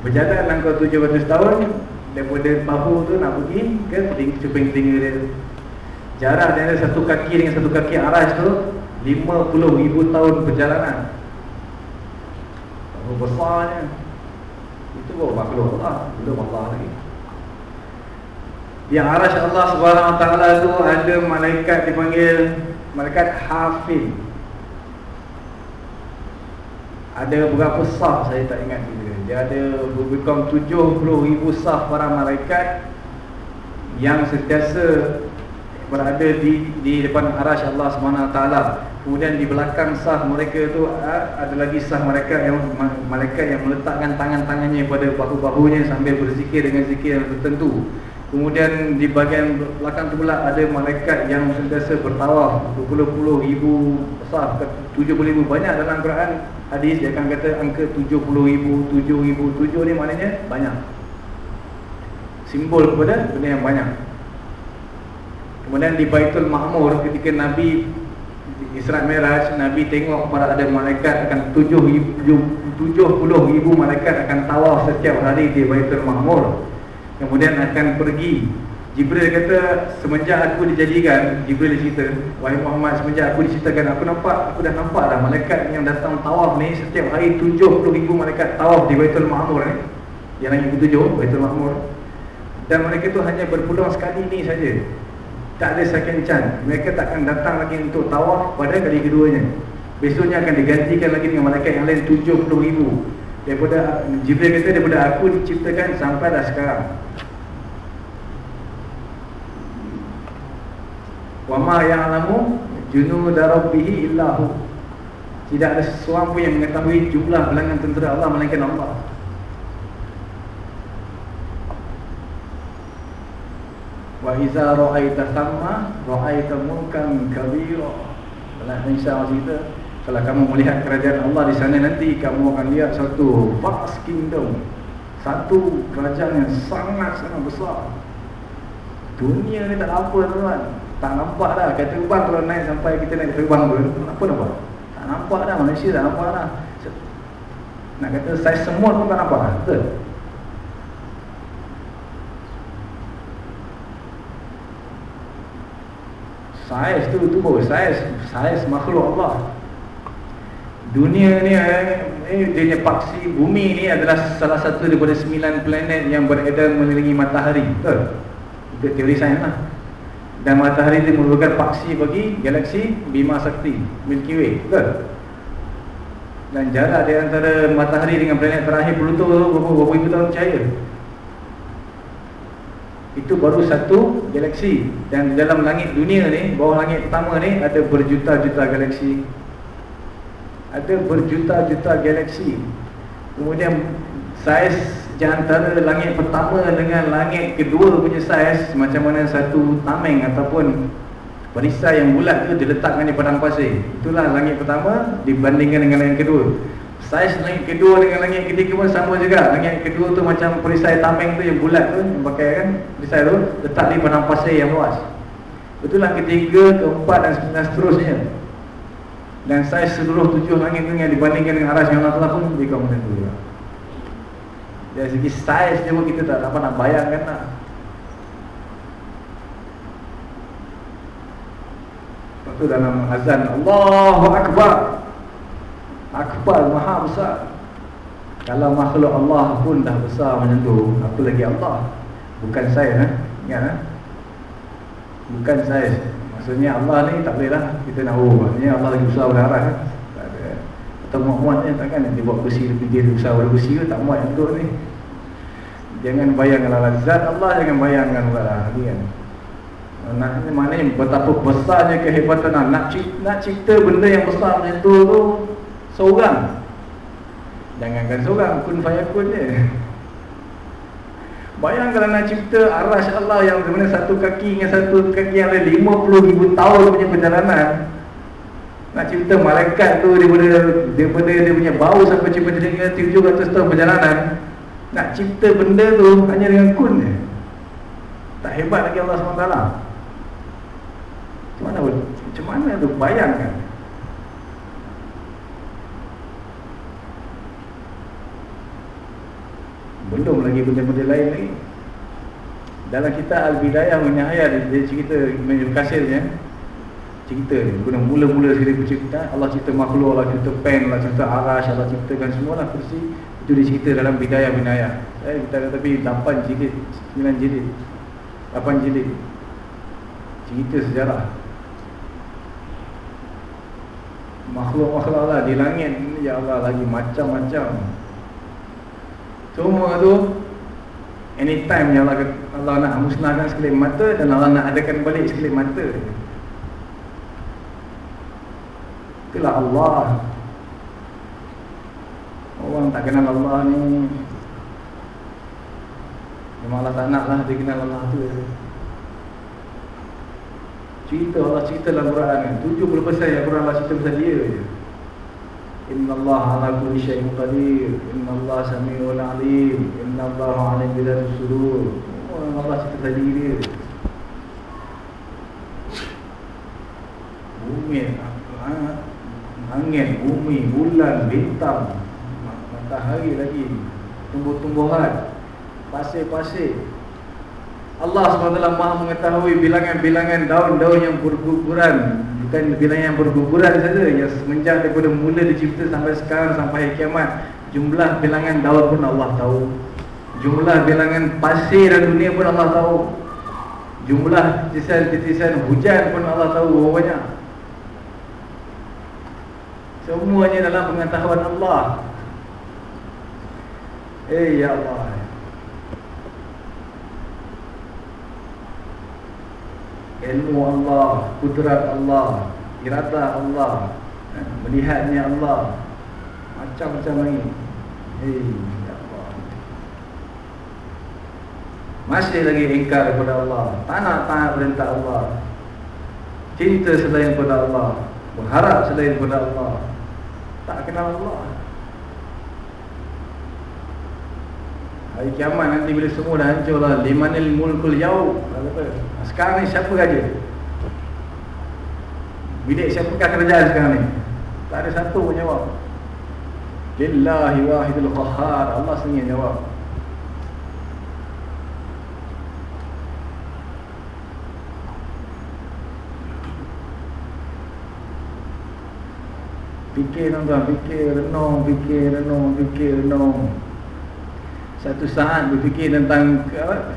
Berjalan langkah 700 tahun Daripada bahu tu nak pergi ke cuping telinga dia. Jarak antara satu kaki dengan satu kaki arash tu 50 ribu tahun perjalanan. Bahu besarnya. Itu baru makhluk Allah Belum Allah lagi Yang arash Allah SWT tu Ada malaikat dipanggil Malaikat Hafid Ada berapa sah saya tak ingat juga Dia. Ada berbikom 70 ribu sah para malaikat Yang sentiasa berada di di depan arash Allah SWT Kemudian di belakang sah mereka tu ada lagi sah mereka yang malaikat yang meletakkan tangan-tangannya pada bahu-bahunya sambil berzikir dengan zikir yang tertentu. Kemudian di bahagian belakang tu pula ada malaikat yang sentiasa bertawaf berpuluh-puluh ribu sah, tujuh puluh ribu banyak dalam Quran hadis dia akan kata angka tujuh puluh ribu, tujuh ribu, tujuh ni maknanya banyak. Simbol kepada benda yang banyak. Kemudian di Baitul Ma'mur ketika Nabi Isra Miraj Nabi tengok para ada malaikat akan tujuh tujuh puluh ribu malaikat akan tawaf setiap hari di Baitul Ma'mur. Kemudian akan pergi. Jibril kata semenjak aku dijadikan, Jibril cerita, wahai Muhammad semenjak aku diceritakan aku nampak aku dah nampak dah malaikat yang datang tawaf ni setiap hari tujuh puluh ribu malaikat tawaf di Baitul Ma'mur ni. Yang lagi ketujuh Baitul Ma'mur. Dan mereka tu hanya berpeluang sekali ni saja tak ada second chance Mereka takkan datang lagi untuk tawaf pada kali keduanya Besoknya akan digantikan lagi dengan malaikat yang lain 70 ribu Daripada Jibril kata daripada aku diciptakan sampai dah sekarang. Wama yang alamu Junu darabbihi illahu Tidak ada sesuatu pun yang mengetahui jumlah bilangan tentera Allah Melainkan Allah. Wa iza ra'aita thamma ra'aita mulkan kabira. Allah Isa cerita, kalau kamu melihat kerajaan Allah di sana nanti kamu akan lihat satu vast kingdom. Satu kerajaan yang sangat-sangat besar. Dunia ni tak apa tuan. Tak nampak dah kereta terbang kalau naik sampai kita naik terbang pun apa nampak? Tak nampak dah Malaysia tak nampak dah. Nak kata saya semua pun tak nampak dah. Betul? Saiz tu tu baru saiz Saiz makhluk Allah Dunia ni eh, Dia punya paksi bumi ni adalah Salah satu daripada sembilan planet Yang beredar mengelilingi matahari. Betul? Itu teori sains lah. Dan matahari itu merupakan paksi bagi Galaksi Bima Sakti Milky Way. Betul? Dan jarak di antara matahari dengan planet terakhir Pluto berapa, berapa ribu tahun cahaya itu baru satu galaksi. Dan dalam langit dunia ni bawah langit pertama ni ada berjuta-juta galaksi ada berjuta-juta galaksi kemudian saiz antara langit pertama dengan langit kedua punya saiz macam mana satu tameng ataupun perisai yang bulat tu diletakkan di padang pasir. Itulah langit pertama dibandingkan dengan yang kedua. Saiz langit kedua dengan langit ketiga pun sama juga. Langit kedua tu macam perisai tameng tu yang bulat tu yang pakai kan perisai tu letak di padang pasir yang luas. Itulah ketiga, keempat dan seterusnya. Dan saiz seluruh tujuh langit tu yang dibandingkan dengan aras yang Allah pun lebih kau menentu juga. Dari segi saiz dia pun kita tak dapat nak bayangkan lah Lepas tu dalam azan Allahu Akbar Akbar maha besar Kalau makhluk Allah pun dah besar macam tu Apa lagi Allah Bukan saya eh? Ingat eh? Bukan saya Maksudnya Allah ni tak boleh lah Kita nak oh Maksudnya Allah lagi besar berdarah eh? Tak ada. Atau muat-muat ni takkan Dia buat besi Dia besar pada besi ke Tak muat tu ni. Jangan bayangkan zat Allah Jangan bayangkan lah. Dia kan. Nak maknanya betapa besarnya kehebatan Allah. Nak cipta, nak cipta benda yang besar macam tu tu Seorang. Jangankan seorang Kun fayakun je Bayang kalau nak cipta arash Allah yang sebenarnya satu kaki dengan satu kaki yang ada 50 ribu tahun punya perjalanan. Nak cipta malaikat tu daripada, daripada dia punya bau sampai cipta dia 700 tahun perjalanan. Nak cipta benda tu hanya dengan kun je Tak hebat lagi Allah SWT. Macam mana mana tu? Bayangkan Belum lagi benda-benda lain lagi. Dalam kita Al-Bidayah Menyahaya Dia cerita Menyuruh kasir je Cerita Guna mula-mula sekali pencipta Allah cipta makhluk Allah cipta pen Allah cipta arash Allah ciptakan semua lah kursi. Itu dicerita dalam bidayah binayah eh, Kita kata tapi 8 jilid 9 jilid. 8 jilid. Cerita sejarah. Makhluk-makhluk Allah di langit Ya Allah lagi macam-macam Semua tu Anytime yang Allah, Allah nak musnahkan sekelip mata Dan Allah nak adakan balik sekelip mata. Itulah Allah. Orang tak kenal Allah ni. Memang Allah tak nak lah dia kenal Allah tu. Cerita Allah cerita dalam Quran kan 70% yang Quran Allah cerita pasal dia je Inna Allah ala kulli syai'in qadir. Inna Allah sami'ul alim. Inna Allah alim bila sudur. Oh Allah cerita pasal dia. Bumi Angin, bumi, bulan, bintang matahari lagi tumbuh-tumbuhan pasir-pasir. Allah SWT maha mengetahui bilangan-bilangan daun-daun yang berguguran bukan bilangan yang berguguran saja yang semenjak daripada mula dicipta sampai sekarang sampai kiamat jumlah bilangan daun pun Allah tahu. Jumlah bilangan pasir dan dunia pun Allah tahu. Jumlah titisan-titisan hujan pun Allah tahu berapa banyak. Semuanya dalam pengetahuan Allah. Eh ya Allah Ilmu Allah Kudrat Allah Iradah Allah Melihatnya Allah. Macam-macam lagi. Eh ya Allah. Masih lagi ingkar kepada Allah. Tak nak taat perintah Allah. Cinta selain kepada Allah. Berharap selain kepada Allah. Tak kenal Allah. Hari kiamat nanti bila semua dah hancur lah Limanil mulkul yau Sekarang ni siapa raja? Bilik siapa kerajaan sekarang ni? Tak ada satu pun jawab Lillahi wahidul qahar Allah sendiri jawab Fikir tuan-tuan, fikir, renung, fikir, renung, fikir, renung satu saat berfikir tentang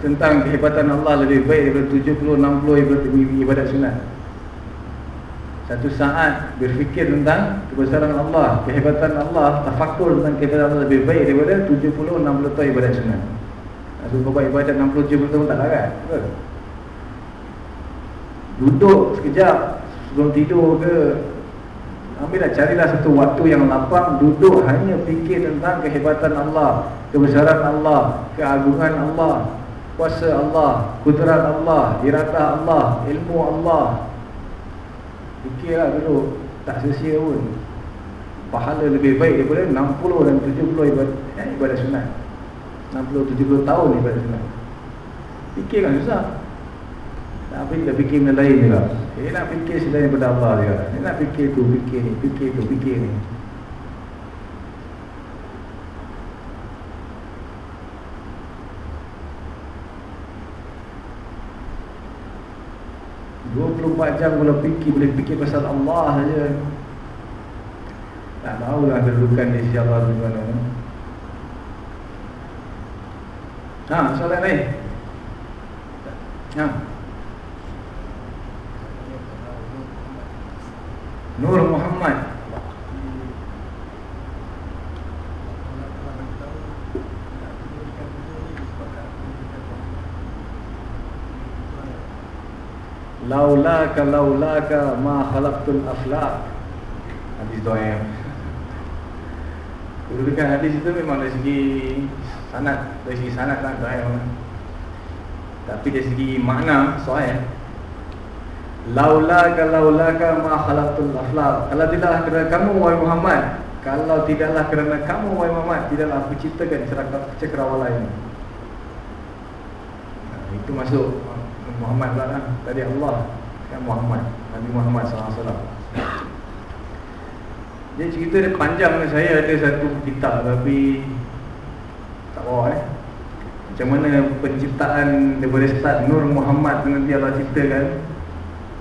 tentang kehebatan Allah lebih baik daripada 70 60 ibadat ibadat sunat. Satu saat berfikir tentang kebesaran Allah, kehebatan Allah, tafakur tentang kehebatan Allah lebih baik daripada 70 60 tahun ibadat sunat. Aku buat ibadat 60 70 tahun tak larat. Betul? Duduk sekejap sebelum tidur ke Ambillah carilah satu waktu yang lapang Duduk hanya fikir tentang kehebatan Allah Kebesaran Allah Keagungan Allah Kuasa Allah Kudrat Allah Iradah Allah Ilmu Allah. Fikirlah dulu Tak sia-sia pun. Pahala lebih baik daripada 60 dan 70 ibadat, eh, ibadat sunat. 60-70 tahun ibadat sunat. Fikirkan susah tapi kita fikir benda lain juga. Dia nak fikir selain daripada Allah juga. Dia nak fikir tu, fikir ni, fikir tu, fikir ni. Dua puluh empat jam kalau fikir Boleh fikir pasal Allah saja. Tak mahulah kedudukan di sisi Allah di mana Ha, soalan lain? Ha Nur Muhammad. Laulaka laulaka ma khalaqtul aflaq Hadis doa Kedudukan hadis itu memang dari segi sanad Dari segi sanad lah doa Tapi dari segi makna soal Laulaka laulaka ma khalaqtul aflaq. Kalau tidaklah kerana kamu wahai Muhammad, kalau tidaklah kerana kamu wahai Muhammad, tidaklah aku ciptakan cakrawala ini. Nah, itu masuk Muhammad lah kan. Tadi Allah kan Muhammad, Nabi Muhammad SAW. Dia cerita dia panjang saya ada satu kitab tapi tak bawa eh. Macam mana penciptaan daripada start Nur Muhammad nanti Allah ciptakan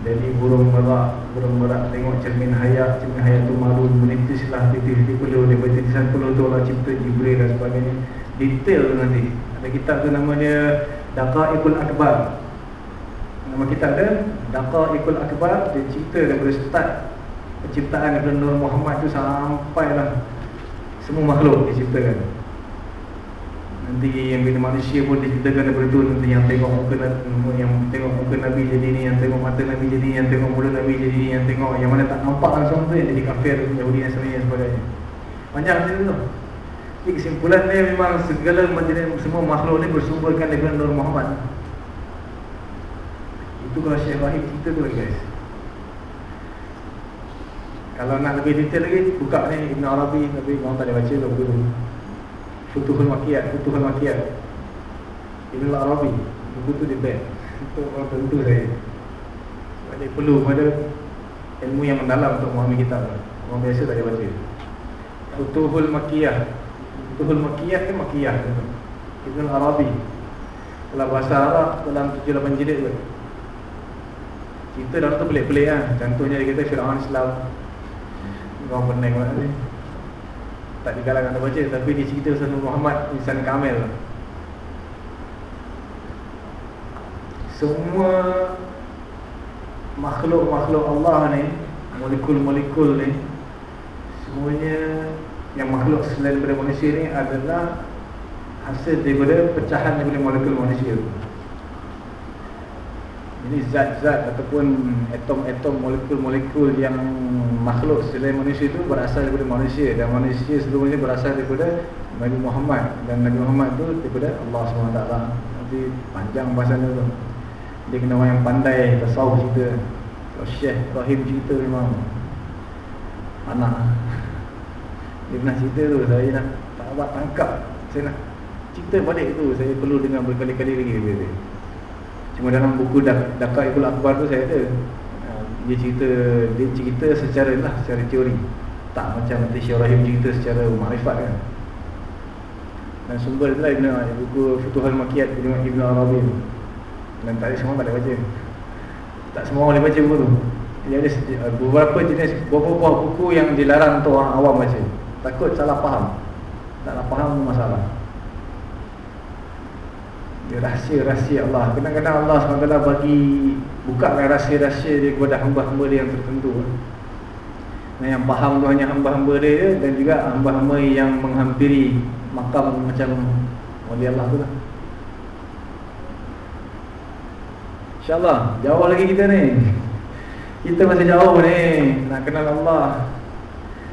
jadi burung merak, burung merak tengok cermin hayat, cermin hayat tu malu menitislah titis di peluh, dia titisan peluh tu Allah cipta Jibril dan sebagainya. Detail tu nanti. Ada kitab tu nama dia Daqaiqul Akbar. Nama kitab dia Daqaiqul Akbar, dia cipta daripada start penciptaan daripada Nur Muhammad tu sampailah semua makhluk diciptakan. Nanti yang bila manusia pun diceritakan daripada tu Nanti yang tengok muka Yang tengok muka Nabi jadi ni Yang tengok mata Nabi jadi ni Yang tengok mulut Nabi jadi ni Yang tengok yang mana tak nampak langsung tu Yang jadi kafir Yahudi dan sebagainya sebagainya. Panjang cerita tu. Jadi kesimpulan dia memang segala semua makhluk ni bersumberkan dengan Nur Muhammad. Itu kalau Syekh Rahim cerita tu guys. Kalau nak lebih detail lagi Buka ni Ibn Arabi Tapi orang tak ada baca tu Futuhul Makiyat Futuhul Makiyat Ibn Arabi Buku tu dia best. Itu orang tentu saya Sebab dia perlu pada Ilmu yang mendalam untuk memahami kitab. Orang biasa tak ada baca. Futuhul Makiyah Futuhul Makiyat ke Makiyah Ibn Arabi Kalau bahasa Arab dalam 7-8 jilid tu. Cerita dalam tu pelik-pelik lah Contohnya dia kata Fir'aun Islam. Orang pening mana ni tak digalakkan nak baca tapi dia cerita pasal Muhammad insan kamil. Semua makhluk-makhluk Allah ni molekul-molekul ni semuanya yang makhluk selain daripada manusia ni adalah hasil daripada pecahan daripada molekul manusia ini zat-zat ataupun atom-atom molekul-molekul yang makhluk selain manusia itu berasal daripada manusia dan manusia seluruhnya berasal daripada Nabi Muhammad dan Nabi Muhammad itu daripada Allah SWT nanti panjang bahasa tu. Dia kena orang yang pandai tasawuf cerita. So, Syekh Rahim cerita memang anak. Dia pernah cerita tu saya nak tak dapat tangkap. Saya nak cerita balik tu saya perlu dengar berkali-kali lagi dia. Cuma dalam buku Dakar Ibul Akbar tu saya ada ah, Dia cerita Dia cerita secara lah Secara teori. Tak macam nanti Syekh Rahim cerita secara marifat kan. Dan sumber tu lah Ibn, Buku Futuhal Makiyat Ibn, Arabi Dan tak ada semua tak boleh baca. Tak semua boleh baca buku tu. Dia ada ah, beberapa jenis Beberapa buku yang dilarang untuk orang awam baca. Takut salah faham. Tak nak faham masalah rahsia-rahsia Allah. Kadang-kadang Allah SWT bagi Bukakan rahsia-rahsia dia kepada hamba-hamba dia yang tertentu. Dan yang faham tu hanya hamba-hamba dia Dan juga hamba-hamba yang menghampiri Makam macam Wali Allah tu lah. InsyaAllah Jauh lagi kita ni. Kita masih jauh ni. Nak kenal Allah.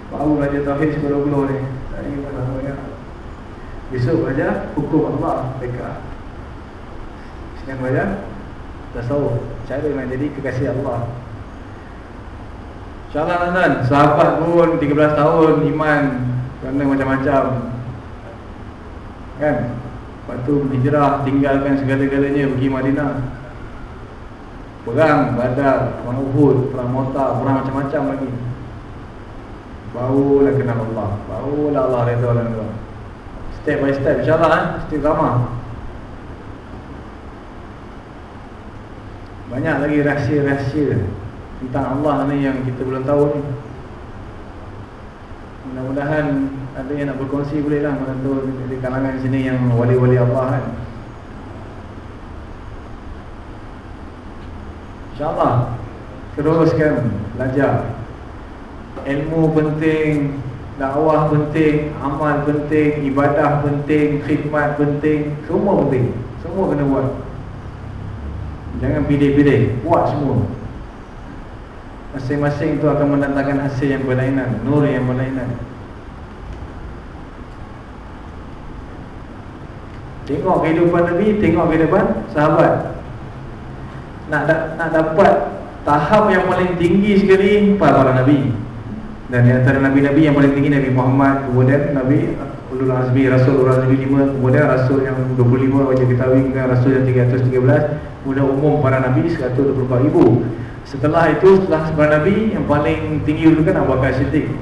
Baru belajar Tauhid sepuluh-puluh ni. Tak ingin ya Besok belajar hukum Allah mereka Sekarang belajar Tasawuf. Cara nak jadi kekasih Allah. InsyaAllah tuan Sahabat pun 13 tahun Iman Kerana macam-macam. Kan? Lepas tu hijrah Tinggalkan segala-galanya Pergi Madinah. Perang Badar Perang Uhud Perang Mota Perang macam-macam lagi. Barulah kenal Allah. Barulah Allah redha doa Step by step InsyaAllah eh? Istiqamah Banyak lagi rahsia-rahsia Tentang Allah ni yang kita belum tahu ni Mudah-mudahan ada yang nak berkongsi boleh lah Mana tu di kalangan sini yang wali-wali Allah kan InsyaAllah Teruskan belajar ilmu penting, dakwah penting, amal penting, ibadah penting, khidmat penting, semua penting. Semua kena buat. Jangan pilih-pilih, buat semua. Masing-masing itu akan mendatangkan hasil yang berlainan, nur yang berlainan. Tengok kehidupan Nabi, tengok kehidupan sahabat. Nak nak dapat tahap yang paling tinggi sekali para Nabi. Dan antara Nabi-Nabi yang paling tinggi Nabi Muhammad Kemudian Nabi Ulul Azmi Rasul Ulul Azmi 5 Kemudian Rasul yang 25 Wajah ketahui Kemudian Rasul yang 313 Kemudian umum para Nabi 124 ribu. Setelah itu Setelah para Nabi Yang paling tinggi dulu kan Abu Bakar Siddiq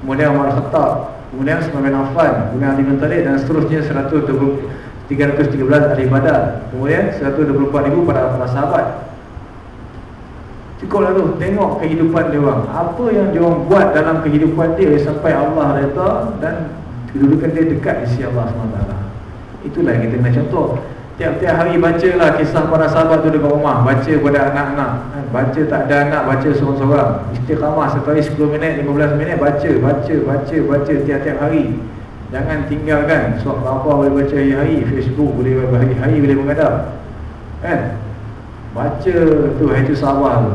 Kemudian Umar Khattab Kemudian bin Affan Kemudian Ali bin Talib Dan seterusnya 120 313 ahli badar Kemudian 124 ribu pada para sahabat. Cukuplah tu Tengok kehidupan dia orang. Apa yang dia orang buat dalam kehidupan dia Sampai Allah reta Dan kedudukan dia dekat di sisi Allah SWT Itulah yang kita kena contoh. Tiap-tiap hari baca lah kisah para sahabat tu dekat rumah. Baca kepada anak-anak. Kan? Baca tak ada anak, baca seorang-seorang. Istiqamah sekali 10 minit, 15 minit Baca, baca, baca, baca tiap-tiap hari. Jangan tinggalkan Suat apa boleh baca hari-hari Facebook boleh hari-hari boleh mengadap. Kan? Baca tu, itu sabar tu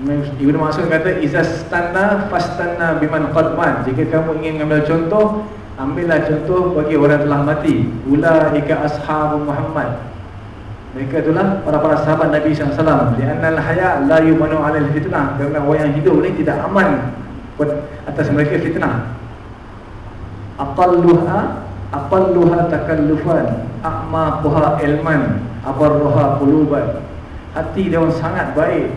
Ibn Mas'ud kata Izastanna fastanna biman qadman Jika kamu ingin mengambil contoh Ambillah contoh bagi orang telah mati. Ulaika ashabu Muhammad. Mereka itulah para-para sahabat Nabi SAW Liannal haya la yumanu alil fitnah. Kerana orang yang hidup ni tidak aman Atas mereka fitnah. Aqalluha Aqalluha takallufan. A'maquha ilman. Abarruha quluban. Hati dia sangat baik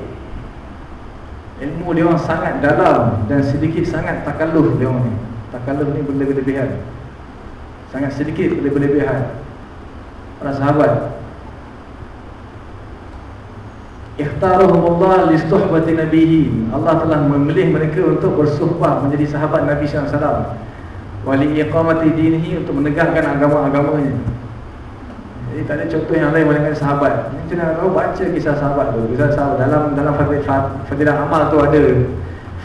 Ilmu dia orang sangat dalam dan sedikit sangat takaluf dia orang ni. Takaluf ni berlebihan. Sangat sedikit berlebihan. Para sahabat Ikhtaruhumullah listuhbati nabihi Allah telah memilih mereka untuk bersuhbah menjadi sahabat Nabi SAW Wali iqamati dinihi untuk menegakkan agama-agamanya jadi tak ada contoh yang lain melainkan sahabat. Macam mana kau baca kisah sahabat tu? Kisah sahabat dalam dalam fadilah amal tu ada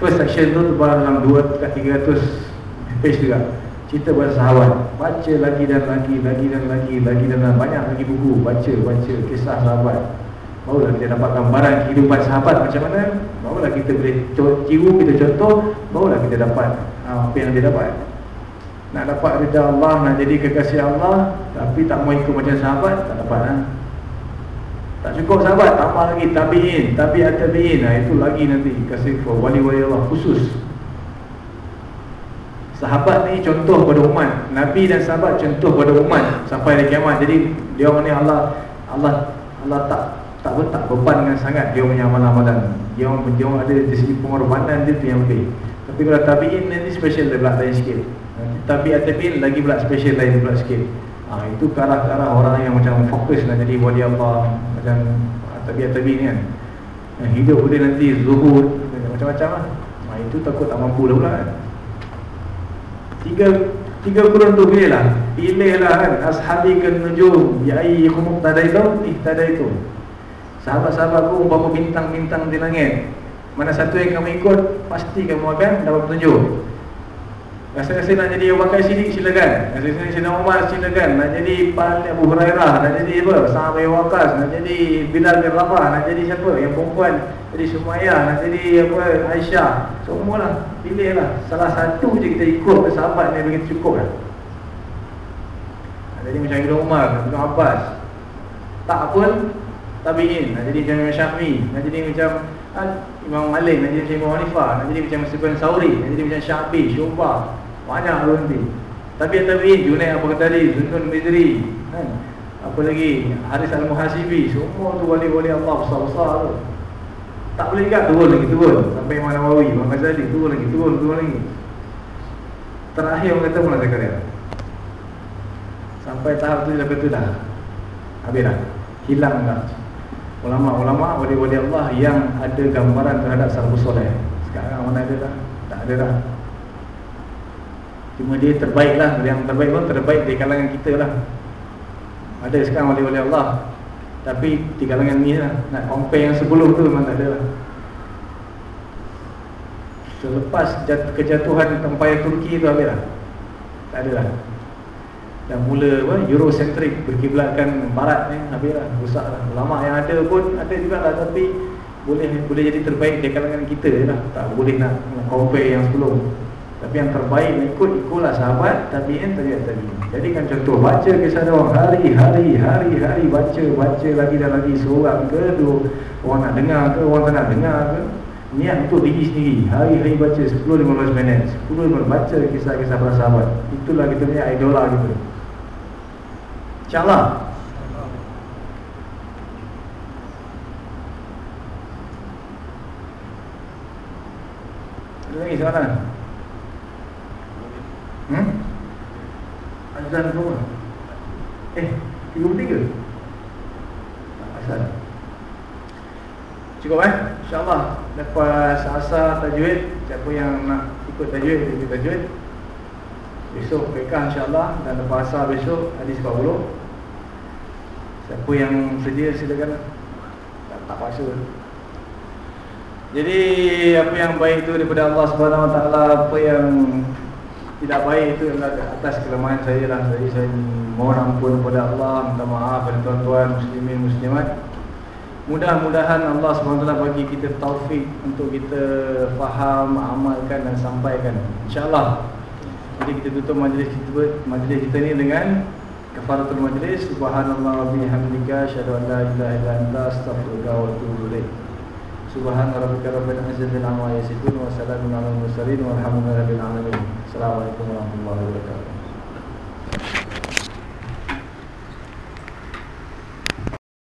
first section tu dalam 2 dekat 300 page juga. Cerita pasal sahabat. Baca lagi dan lagi, lagi dan lagi, lagi dan lagi. banyak lagi buku baca baca kisah sahabat. Barulah kita dapat gambaran kehidupan sahabat macam mana. Barulah kita boleh cium kita contoh, barulah kita dapat ah, apa yang dia dapat. Nak dapat rida Allah, nak jadi kekasih Allah Tapi tak mau ikut macam sahabat, tak dapat ha? Tak cukup sahabat, tambah lagi tabi'in Tabi'at tabi'in, nah, itu lagi nanti Kasih wali-wali Allah khusus. Sahabat ni contoh pada umat. Nabi dan sahabat contoh pada umat Sampai hari kiamat, jadi dia orang ni Allah Allah Allah tak tak tak beban dengan sangat. Dia punya amalan-amalan. Dia orang, dia orang ada di segi pengorbanan dia tu yang lebih. Tapi kalau tabi'in nanti special dia pula lain sikit Tabiat tabi'in lagi pula special lain pula sikit. Ha, Itu ke arah, ke arah orang yang macam fokus nak jadi wali Allah. Macam tabiat tabi'in kan. Yang Hidup dia nanti zuhud Macam-macam lah. Ha, Itu takut tak mampu lah pula kan. Tiga Tiga kurun tu pilih lah. Pilih lah kan. Ashabi ke nujum Bi'ayi kumuk tadai tu Ih tadai tu Sahabat-sahabat ku Berapa bintang-bintang di langit. Mana satu yang kamu ikut Pasti kamu akan dapat petunjuk Rasa-rasa nak jadi Abu Bakar Siddiq silakan. Rasa-rasa jadi Umar silakan. Nak jadi Abu Hurairah Nak jadi apa? Sahabat Wakas Nak jadi Bilal bin Rabah Nak jadi siapa? Yang perempuan Jadi Sumayyah Nak jadi apa? Aisyah. Semualah Pilih lah Salah satu je kita ikut Sahabat ni begitu cukup lah. Jadi macam Ibn Umar Ibn Abbas. Tak pun Tabi'in. Nak jadi macam Imam Syafi'i. Nak jadi macam ah, Imam Malik Nak jadi macam Imam Hanifah. Nak jadi macam Sufyan Sauri. Nak jadi macam Syafi'i Syubah banyak nanti Tapi yang tabi'in Junaid apa kata tadi Midri kan? Apa lagi? Haris Al-Muhasibi Semua tu wali-wali Allah besar-besar tu. Tak boleh juga turun lagi turun. Sampai Imam Nawawi Imam Ghazali turun lagi turun turun lagi. Terakhir orang kata Mulai Zakaria. Sampai tahap tu Lepas tu dah Habis dah. Hilang dah. Ulama-ulama wali-wali Allah Yang ada gambaran terhadap Salafus Soleh. Sekarang mana ada dah? Tak ada dah Cuma dia terbaik lah. Yang terbaik pun terbaik di kalangan kita lah. Ada sekarang wali-wali Allah. Tapi di kalangan ni lah. Nak compare yang sebelum tu memang tak ada lah. Selepas kejatuhan tempaya Turki tu habis lah. Tak ada lah. Dan mula apa, Eurocentric berkiblatkan barat ni Habis lah, rusak lah. Ulama yang ada pun ada juga lah. Tapi boleh boleh jadi terbaik di kalangan kita lah. Tak boleh nak compare yang sebelum tapi yang terbaik ikut ikutlah sahabat tabi'in tabi'at tabi'in. Jadikan contoh baca kisah dia orang. Hari-hari hari-hari baca baca lagi dan lagi. Seorang ke dua orang nak dengar ke orang tak nak dengar ke. Niat untuk diri sendiri. Hari-hari baca 10-15 minit. 10-15 baca kisah-kisah para sahabat. Itulah kita punya idola kita. insyaAllah. Ada lagi soalan Hmm? Azan berapa? Eh, 33? Tak asal Cukup eh? InsyaAllah Lepas asal tajwid Siapa yang nak ikut tajwid Ikut tajwid Besok PK insyaAllah Dan lepas asal besok Hadis 40 Siapa yang sedia silakan Tak, tak paksa Jadi Apa yang baik itu daripada Allah SWT Apa yang tidak baik itu adalah atas kelemahan saya lah. Jadi saya mohon ampun kepada Allah Minta maaf kepada tuan-tuan muslimin muslimat. Mudah-mudahan Allah SWT bagi kita taufik Untuk kita faham, amalkan dan sampaikan. InsyaAllah. Jadi kita tutup majlis kita, majlis kita ni dengan Kafaratul majlis. Subhanallah wa bihamdika Asyadu an la ilaha illa anta wa atubu Subhan rabbika rabbil izzati amma yasifun wa salamun alal mursalin walhamdulillahi rabbil alamin. Assalamualaikum warahmatullahi wabarakatuh.